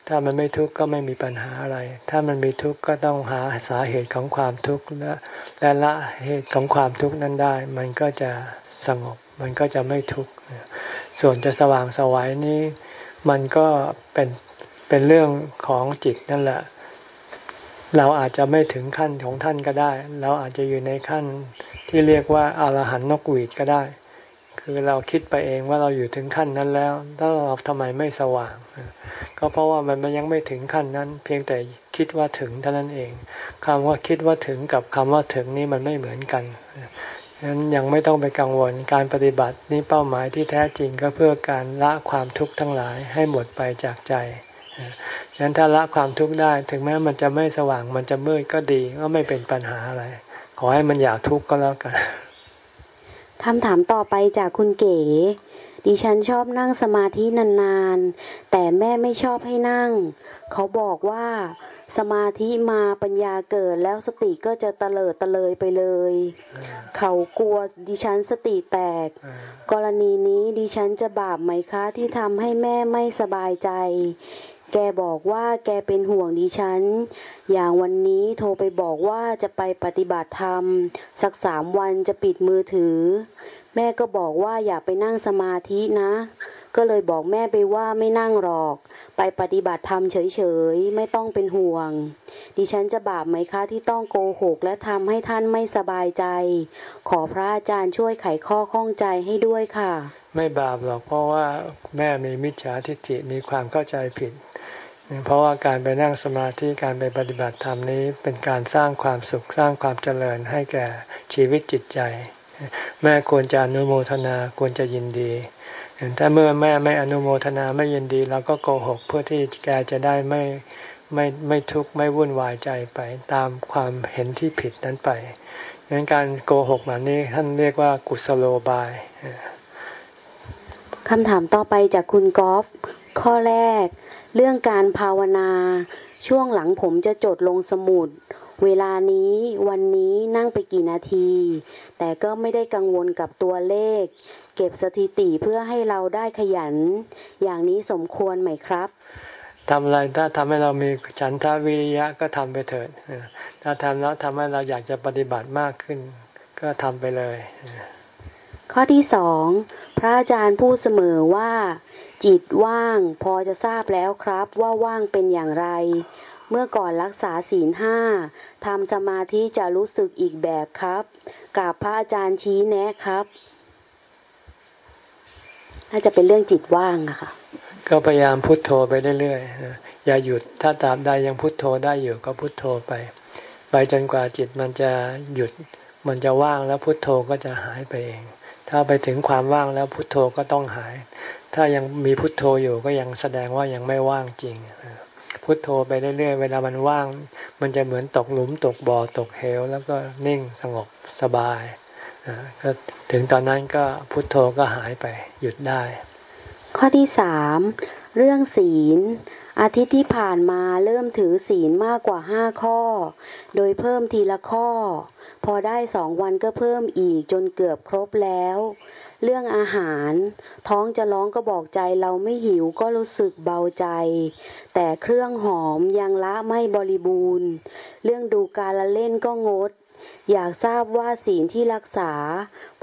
ถ้ามันไม่ทุกข์ก็ไม่มีปัญหาอะไร ถ้ามันมีทุกข์ก็ต้องหาสาเหตุของความทุกข์และและละเหตุของความทุกข์นั้นได้ มันก็จะสงบ มันก็จะไม่ทุกข์ส่วนจะสว่างสวายนี้ มันก็เป็นเป็นเรื่องของจิตนั่นแหละ เราอาจจะไม่ถึงขั้นของท่านก็ได้ เราอาจจะอยู่ในขั้นที่เรียกว่าอารหันนกหวีดก็ได้ คือเราคิดไปเองว่าเราอยู่ถึงขั้นนั้นแล้วแล้วเราทำไมไม่สว่าง ก็เพราะว่ามันยังไม่ถึงขั้นนั้น เพียงแต่คิดว่าถึงเท่านั้นเองคำว่าคิดว่าถึงกับคำว่าถึงนี่มันไม่เหมือนกันฉะนั้นยังไม่ต้องไปกังวลการปฏิบัตินี่เป้าหมายที่แท้จริงก็เพื่อการละความทุกข์ทั้งหลายให้หมดไปจากใจ ฉะนั้นถ้าละความทุกข์ได้ ถึงแม้มันจะไม่สว่างมันจะมืดก็ดีก็ไม่เป็นปัญหาอะไร ขอให้มันอยากทุกข์ก็แล้วกันคำถามต่อไปจากคุณเก๋ดิฉันชอบนั่งสมาธินานๆ แต่แม่ไม่ชอบให้นั่ง เขาบอกว่าสมาธิมาปัญญาเกิดแล้วสติก็จะเตลิดเตลยไปเลย เขากลัวดิฉันสติแตก กรณีนี้ดิฉันจะบาปไหมคะที่ทำให้แม่ไม่สบายใจ แกบอกว่าแกเป็นห่วงดิฉัน อย่างวันนี้โทรไปบอกว่าจะไปปฏิบัติธรรม สักสามวันจะปิดมือถือ แม่ก็บอกว่าอย่าไปนั่งสมาธินะ ก็เลยบอกแม่ไปว่าไม่นั่งหรอก ไปปฏิบัติธรรมเฉยๆ ไม่ต้องเป็นห่วง ดิฉันจะบาปไหมคะที่ต้องโกหกและทำให้ท่านไม่สบายใจ ขอพระอาจารย์ช่วยไขข้อข้องใจให้ด้วยค่ะ ไม่บาปหรอกเพราะว่าแม่มีมิจฉาทิฏฐิมีความเข้าใจผิด เพราะว่าการไปนั่งสมาธิการไปปฏิบัติธรรมนี้เป็นการสร้างความสุขสร้างความเจริญให้แก่ชีวิตจิตใจ แม่ควรจะอนุโมทนาควรจะยินดีถ้าเมื่อแม่ไม่อนุโมทนาไม่ยินดีเราก็โกหกเพื่อที่แกจะได้ไม่ไม่ไม่ทุกข์ไม่วุ่นวายใจไปตามความเห็นที่ผิดนั้นไปดังนั้นการโกหกแบบนี้ท่านเรียกว่ากุศโลบาย คำถามต่อไปจากคุณกอล์ฟข้อแรก เรื่องการภาวนา ช่วงหลังผมจะจดลงสมุด เวลานี้วันนี้นั่งไปกี่นาที แต่ก็ไม่ได้กังวลกับตัวเลข เก็บสถิติเพื่อให้เราได้ขยัน อย่างนี้สมควรไหมครับทำอะไรถ้าทำให้เรามีฉันทาวิริยะก็ทำไปเถิดถ้าทำแล้วทำให้เราอยากจะปฏิบัติมากขึ้น ก็ทำไปเลย ข้อที่สอง พระอาจารย์พูดเสมอว่า จิตว่างพอจะทราบแล้วครับว่าว่างเป็นอย่างไร เมื่อก่อนรักษาศีลห้าทำสมาธิจะรู้สึกอีกแบบครับกราบพระอาจารย์ชี้แนะครับน่าจะเป็นเรื่องจิตว่างอะค่ะ ก็พยายามพุโทโธไปเรื่อยๆอย่าหยุดถ้าตามใดยังพุโทโธได้อยู่ก็พุโทโธไป ไปจนกว่าจิตมันจะหยุดมันจะว่างแล้วพุโทโธก็จะหายไปเอง ถ้าไปถึงความว่างแล้วพุทโธก็ต้องหาย ถ้ายังมีพุทโธอยู่ก็ยังแสดงว่ายังไม่ว่างจริง พุทโธไปเรื่อยๆ เวลามันว่าง มันจะเหมือนตกหลุมตกบ่อตกเหว แล้วก็นิ่งสงบสบายก็ถึงตอนนั้นก็พุทโธก็หายไปหยุดได้ ข้อที่สามเรื่องศีล อาทิตย์ที่ผ่านมาเริ่มถือศีลมากกว่าห้าข้อ โดยเพิ่มทีละข้อ พอได้สองวันก็เพิ่มอีกจนเกือบครบแล้ว เรื่องอาหาร ท้องจะร้องก็บอกใจเราไม่หิวก็รู้สึกเบาใจ แต่เครื่องหอมยังละไม่บริบูรณ์ เรื่องดูการละเล่นก็งด อยากทราบว่าศีลที่รักษา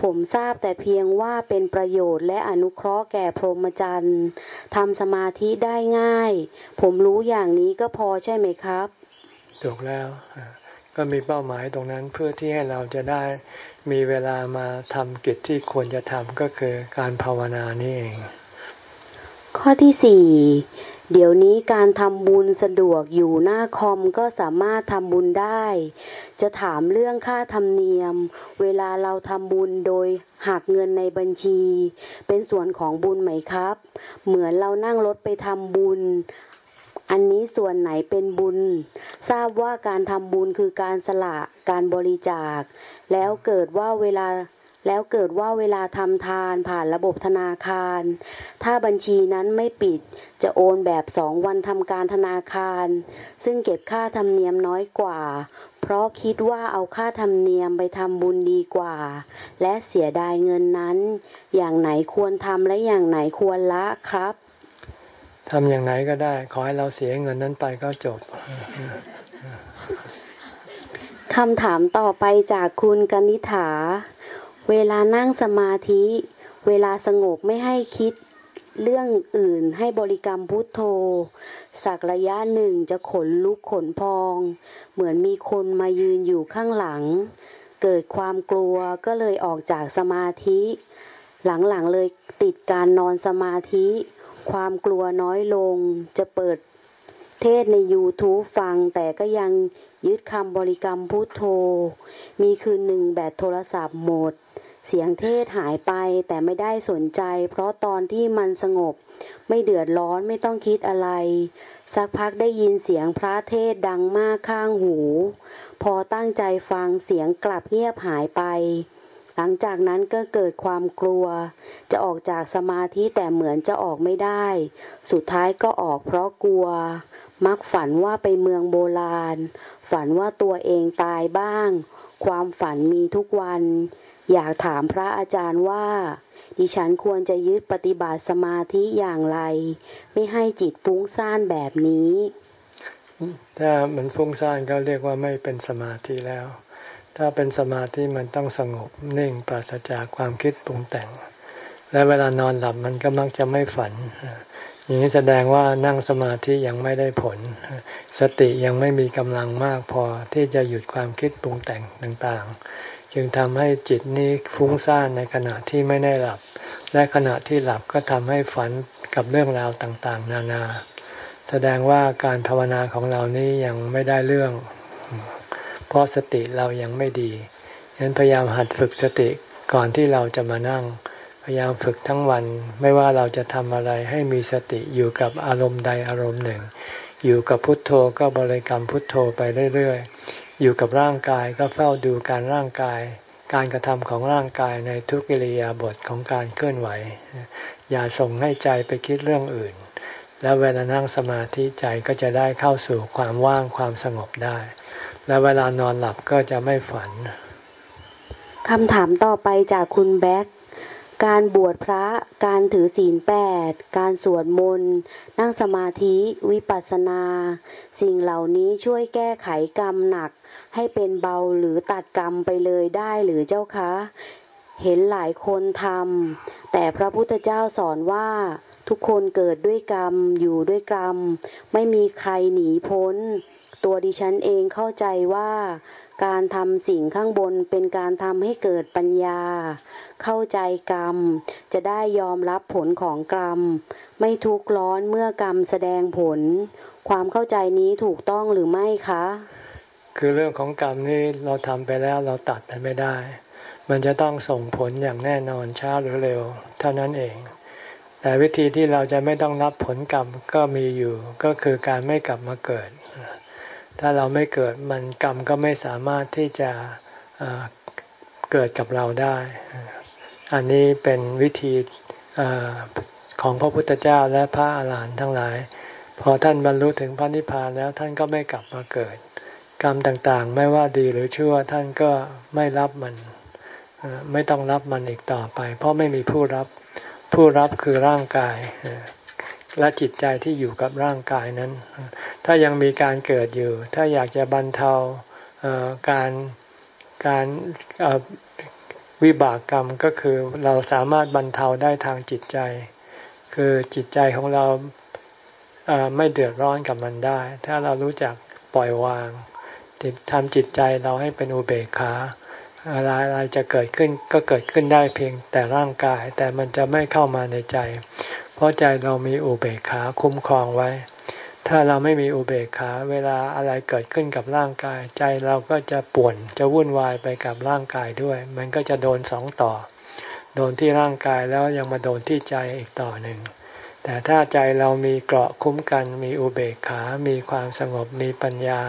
ผมทราบแต่เพียงว่าเป็นประโยชน์และอนุเคราะห์แก่พรหมจรรย์ทำสมาธิได้ง่าย ผมรู้อย่างนี้ก็พอใช่ไหมครับ ถูกแล้ว ก็มีเป้าหมายตรงนั้นเพื่อที่ให้เราจะได้มีเวลามาทำกิจที่ควรจะทำก็คือการภาวนานี่เอง ข้อที่สี่เดี๋ยวนี้การทำบุญสะดวกอยู่หน้าคอมก็สามารถทำบุญได้ จะถามเรื่องค่าธรรมเนียม เวลาเราทำบุญโดยหักเงินในบัญชี เป็นส่วนของบุญไหมครับ เหมือนเรานั่งรถไปทำบุญ อันนี้ส่วนไหนเป็นบุญ ทราบว่าการทำบุญคือการสละการบริจาค แล้วเกิดว่าเวลาแล้วเกิดว่าเวลาทำทานผ่านระบบธนาคาร ถ้าบัญชีนั้นไม่ปิด จะโอนแบบสองวันทำการธนาคาร ซึ่งเก็บค่าธรรมเนียมน้อยกว่า เพราะคิดว่าเอาค่าธรรมเนียมไปทำบุญดีกว่า และเสียดายเงินนั้น อย่างไหนควรทำและอย่างไหนควรละครับ ทำอย่างไหนก็ได้ ขอให้เราเสียเงินนั้นไปก็จบคำถามต่อไปจากคุณกนิฐา เวลานั่งสมาธิ เวลาสงบไม่ให้คิดเรื่องอื่นให้บริกรรมพุทโธ สักระยะหนึ่งจะขนลุกขนพอง เหมือนมีคนมายืนอยู่ข้างหลัง เกิดความกลัวก็เลยออกจากสมาธิ หลังๆเลยติดการนอนสมาธิ ความกลัวน้อยลง จะเปิดเทศใน YouTube ฟังแต่ก็ยังยึดคำบริกรรมพุทโธ มีคืนหนึ่งแบตโทรศัพท์หมด เสียงเทศหายไปแต่ไม่ได้สนใจ เพราะตอนที่มันสงบ ไม่เดือดร้อนไม่ต้องคิดอะไร สักพักได้ยินเสียงพระเทศดังมากข้างหู พอตั้งใจฟังเสียงกลับเงียบหายไป หลังจากนั้นก็เกิดความกลัว จะออกจากสมาธิแต่เหมือนจะออกไม่ได้ สุดท้ายก็ออกเพราะกลัว มักฝันว่าไปเมืองโบราณ ฝันว่าตัวเองตายบ้าง ความฝันมีทุกวัน อยากถามพระอาจารย์ว่า ดิฉันควรจะยึดปฏิบัติสมาธิอย่างไร ไม่ให้จิตฟุ้งซ่านแบบนี้ ถ้ามันฟุ้งซ่านก็เรียกว่าไม่เป็นสมาธิแล้ว ถ้าเป็นสมาธิมันต้องสงบนิ่งปราศจากความคิดปรุงแต่ง และเวลานอนหลับมันก็มักจะไม่ฝัน อย่างนี้แสดงว่านั่งสมาธิยังไม่ได้ผล สติยังไม่มีกำลังมากพอที่จะหยุดความคิดปรุงแต่งต่างๆ จึงทำให้จิตนี้ฟุ้งซ่านในขณะที่ไม่ได้หลับ และขณะที่หลับก็ทำให้ฝันกับเรื่องราวต่างๆ นานา แสดงว่าการภาวนาของเรานี้ยังไม่ได้เรื่อง เพราะสติเรายังไม่ดีฉะนั้นพยายามหัดฝึกสติก่อนที่เราจะมานั่ง พยายามฝึกทั้งวัน ไม่ว่าเราจะทำอะไรให้มีสติอยู่กับอารมณ์ใดอารมณ์หนึ่ง อยู่กับพุทโธก็บริกรรมพุทโธไปเรื่อยๆ อยู่กับร่างกายก็เฝ้าดูการร่างกาย การกระทำของร่างกายในทุกิริยาบทของการเคลื่อนไหว อย่าส่งให้ใจไปคิดเรื่องอื่น แล้วเวลานั่งสมาธิใจก็จะได้เข้าสู่ความว่างความสงบได้ และเวลานอนหลับก็จะไม่ฝันคำถามต่อไปจากคุณแบ็กการบวชพระ การถือศีลแปด การสวดมนต์ นั่งสมาธิ วิปัสสนา สิ่งเหล่านี้ช่วยแก้ไขกรรมหนัก ให้เป็นเบาหรือตัดกรรมไปเลยได้หรือเจ้าคะ เห็นหลายคนทำ แต่พระพุทธเจ้าสอนว่า ทุกคนเกิดด้วยกรรม อยู่ด้วยกรรม ไม่มีใครหนีพ้น ตัวดิฉันเองเข้าใจว่าการทำสิ่งข้างบนเป็นการทำให้เกิดปัญญา เข้าใจกรรม จะได้ยอมรับผลของกรรม ไม่ทุกข์ร้อนเมื่อกรรมแสดงผล ความเข้าใจนี้ถูกต้องหรือไม่คะ คือเรื่องของกรรมนี้เราทำไปแล้วเราตัดไปไม่ได้ มันจะต้องส่งผลอย่างแน่นอนช้าหรือเร็ว เท่านั้นเอง แต่วิธีที่เราจะไม่ต้องรับผลกรรมก็มีอยู่ ก็คือการไม่กลับมาเกิด ถ้าเราไม่เกิดมันกรรมก็ไม่สามารถที่จะเกิดกับเราได้ อันนี้เป็นวิธีอของพระพุทธเจ้าและพระอาหารหันต์ทั้งหลาย พอท่านบรรลุถึงพระนิพพานแล้วท่านก็ไม่กลับมาเกิด กรรมต่างๆ ไม่ว่าดีหรือชั่วท่านก็ไม่รับมัน ไม่ต้องรับมันอีกต่อไป เพราะไม่มีผู้รับ ผู้รับคือร่างกาย และจิตใจที่อยู่กับร่างกายนั้น ถ้ายังมีการเกิดอยู่ ถ้าอยากจะบรรเทาการการวิบากกรรมก็คือเราสามารถบรรเทาได้ทางจิตใจ คือจิตใจของเราไม่เดือดร้อนกับมันได้ ถ้าเรารู้จักปล่อยวางทำจิตใจเราให้เป็นอุเบกขาอะไรอะไรจะเกิดขึ้นก็เกิดขึ้นได้เพียงแต่ร่างกาย แต่มันจะไม่เข้ามาในใจ เพราะใจเรามีอุเบกขาคุ้มครองไว้ ถ้าเราไม่มีอุเบกขา เวลาอะไรเกิดขึ้นกับร่างกาย ใจเราก็จะป่วนจะวุ่นวายไปกับร่างกายด้วย มันก็จะโดนสองต่อ โดนที่ร่างกายแล้วยังมาโดนที่ใจอีกต่อหนึ่ง แต่ถ้าใจเรามีเกราะคุ้มกัน มีอุเบกขา มีความสงบมีปัญญา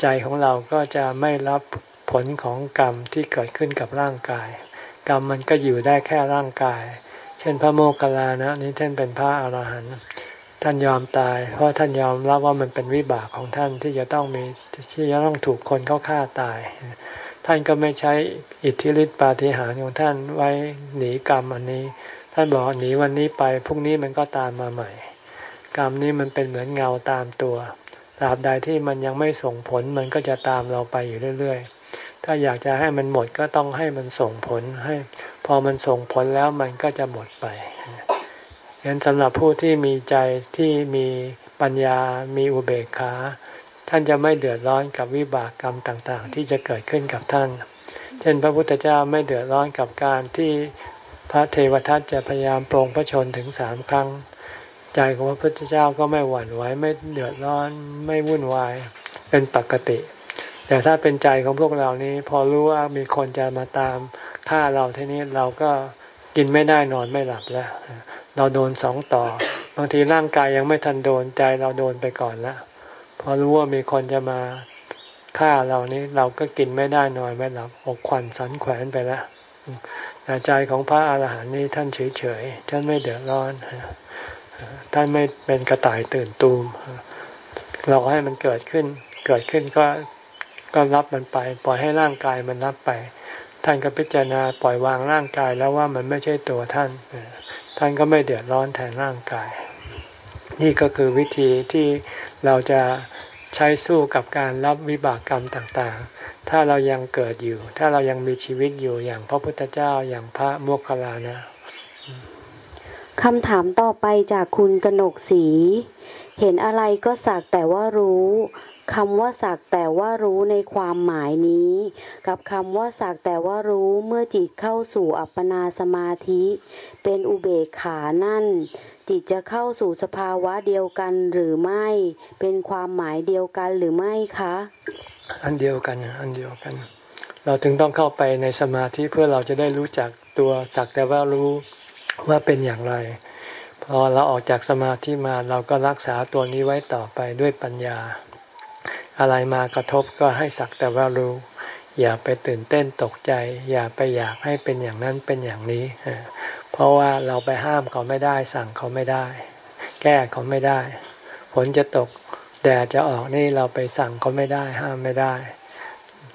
ใจของเราก็จะไม่รับผลของกรรมที่เกิดขึ้นกับร่างกาย กรรมมันก็อยู่ได้แค่ร่างกาย เช่นพระโมคคัลลานะนี้ท่านเป็นพระอรหันต์ท่านยอมตาย เพราะท่านยอมรับว่ามันเป็นวิบากของท่านที่จะต้องมีที่จะต้องถูกคนเขาฆ่าตาย ท่านก็ไม่ใช้อิทธิฤทธิปาฏิหาริย์ของท่านไว้หนีกรรมอันนี้ ท่านบอกหนีวันนี้ไปพรุ่งนี้มันก็ตามมาใหม่ กรรมนี้มันเป็นเหมือนเงาตามตัวตราบใดที่มันยังไม่ส่งผลมันก็จะตามเราไปอยู่เรื่อย ๆ ถ้าอยากจะให้มันหมดก็ต้องให้มันส่งผลให้ พอมันส่งผลแล้วมันก็จะหมดไปฉะนั้นสำหรับผู้ที่มีใจที่มีปัญญา มีอุเบกขา ท่านจะไม่เดือดร้อนกับวิบากกรรมต่างๆ ที่จะเกิดขึ้นกับท่าน เช่น พระพุทธเจ้าไม่เดือดร้อนกับการที่พระเทวทัตจะพยายามปรงพระชนถึงสามครั้ง ใจของพระพุทธเจ้าก็ไม่หวั่นไหวไม่เดือดร้อนไม่วุ่นวายเป็นปกติ แต่ถ้าเป็นใจของพวกเรานี้ พอรู้ว่ามีคนจะมาตามฆ่าเราทีนี้เราก็กินไม่ได้นอนไม่หลับแล้ว เราโดนสองต่อ บางทีร่างกายยังไม่ทันโดนใจเราโดนไปก่อนแล้วพอรู้ว่ามีคนจะมาฆ่าเรานี้เราก็กินไม่ได้นอนไม่หลับอกควันสันแขวนไปแล้วแต่ใจของพระอาหารหันต์นี้ท่านเฉยๆท่านไม่เดือดร้อนท่านไม่เป็นกระต่ายตื่นตูมเราให้มันเกิดขึ้น เกิดขึ้นก็ ก็รับมันไป ปล่อยให้ร่างกายมันรับไป ท่านก็พิจารณาปล่อยวางร่างกายแล้วว่ามันไม่ใช่ตัวท่าน ท่านก็ไม่เดือดร้อนแทนร่างกาย นี่ก็คือวิธีที่เราจะใช้สู้กับการรับวิบากกรรมต่างๆ ถ้าเรายังเกิดอยู่ ถ้าเรายังมีชีวิตอยู่อย่างพระพุทธเจ้าอย่างพระโมคคัลลานะคำถามต่อไปจากคุณกนกศรีเห็นอะไรก็สักแต่ว่ารู้ คำว่าสักแต่ว่ารู้ในความหมายนี้ กับคำว่าสักแต่ว่ารู้เมื่อจิตเข้าสู่อัปปนาสมาธิ เป็นอุเบกขานั่น จิตจะเข้าสู่สภาวะเดียวกันหรือไม่ เป็นความหมายเดียวกันหรือไม่คะ อันเดียวกันอันเดียวกัน เราถึงต้องเข้าไปในสมาธิเพื่อเราจะได้รู้จักตัวสักแต่ว่ารู้ว่าเป็นอย่างไรพอเราออกจากสมาธิมาเราก็รักษาตัวนี้ไว้ต่อไปด้วยปัญญา อะไรมากระทบก็ให้สักแต่ว่ารู้ อย่าไปตื่นเต้นตกใจ อย่าไปอยากให้เป็นอย่างนั้นเป็นอย่างนี้ เพราะว่าเราไปห้ามเขาไม่ได้ สั่งเขาไม่ได้ แก้เขาไม่ได้ ฝนจะตกแดดจะออกนี่เราไปสั่งเขาไม่ได้ ห้ามไม่ได้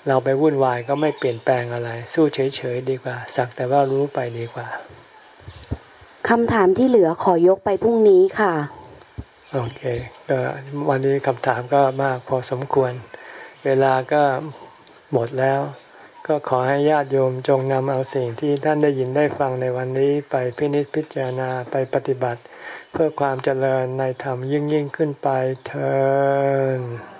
เราไปวุ่นวายก็ไม่เปลี่ยนแปลงอะไร สู้เฉยๆดีกว่า สักแต่ว่ารู้ไปดีกว่าคำถามที่เหลือขอยกไปพรุ่งนี้ค่ะ โอเคก็วันนี้คำถามก็มากพอสมควร เวลาก็หมดแล้ว ก็ขอให้ญาติโยมจงนำเอาสิ่งที่ท่านได้ยินได้ฟังในวันนี้ไปพินิจพิจารณาไปปฏิบัติ เพื่อความเจริญในธรรมยิ่งยิ่งขึ้นไปเธอ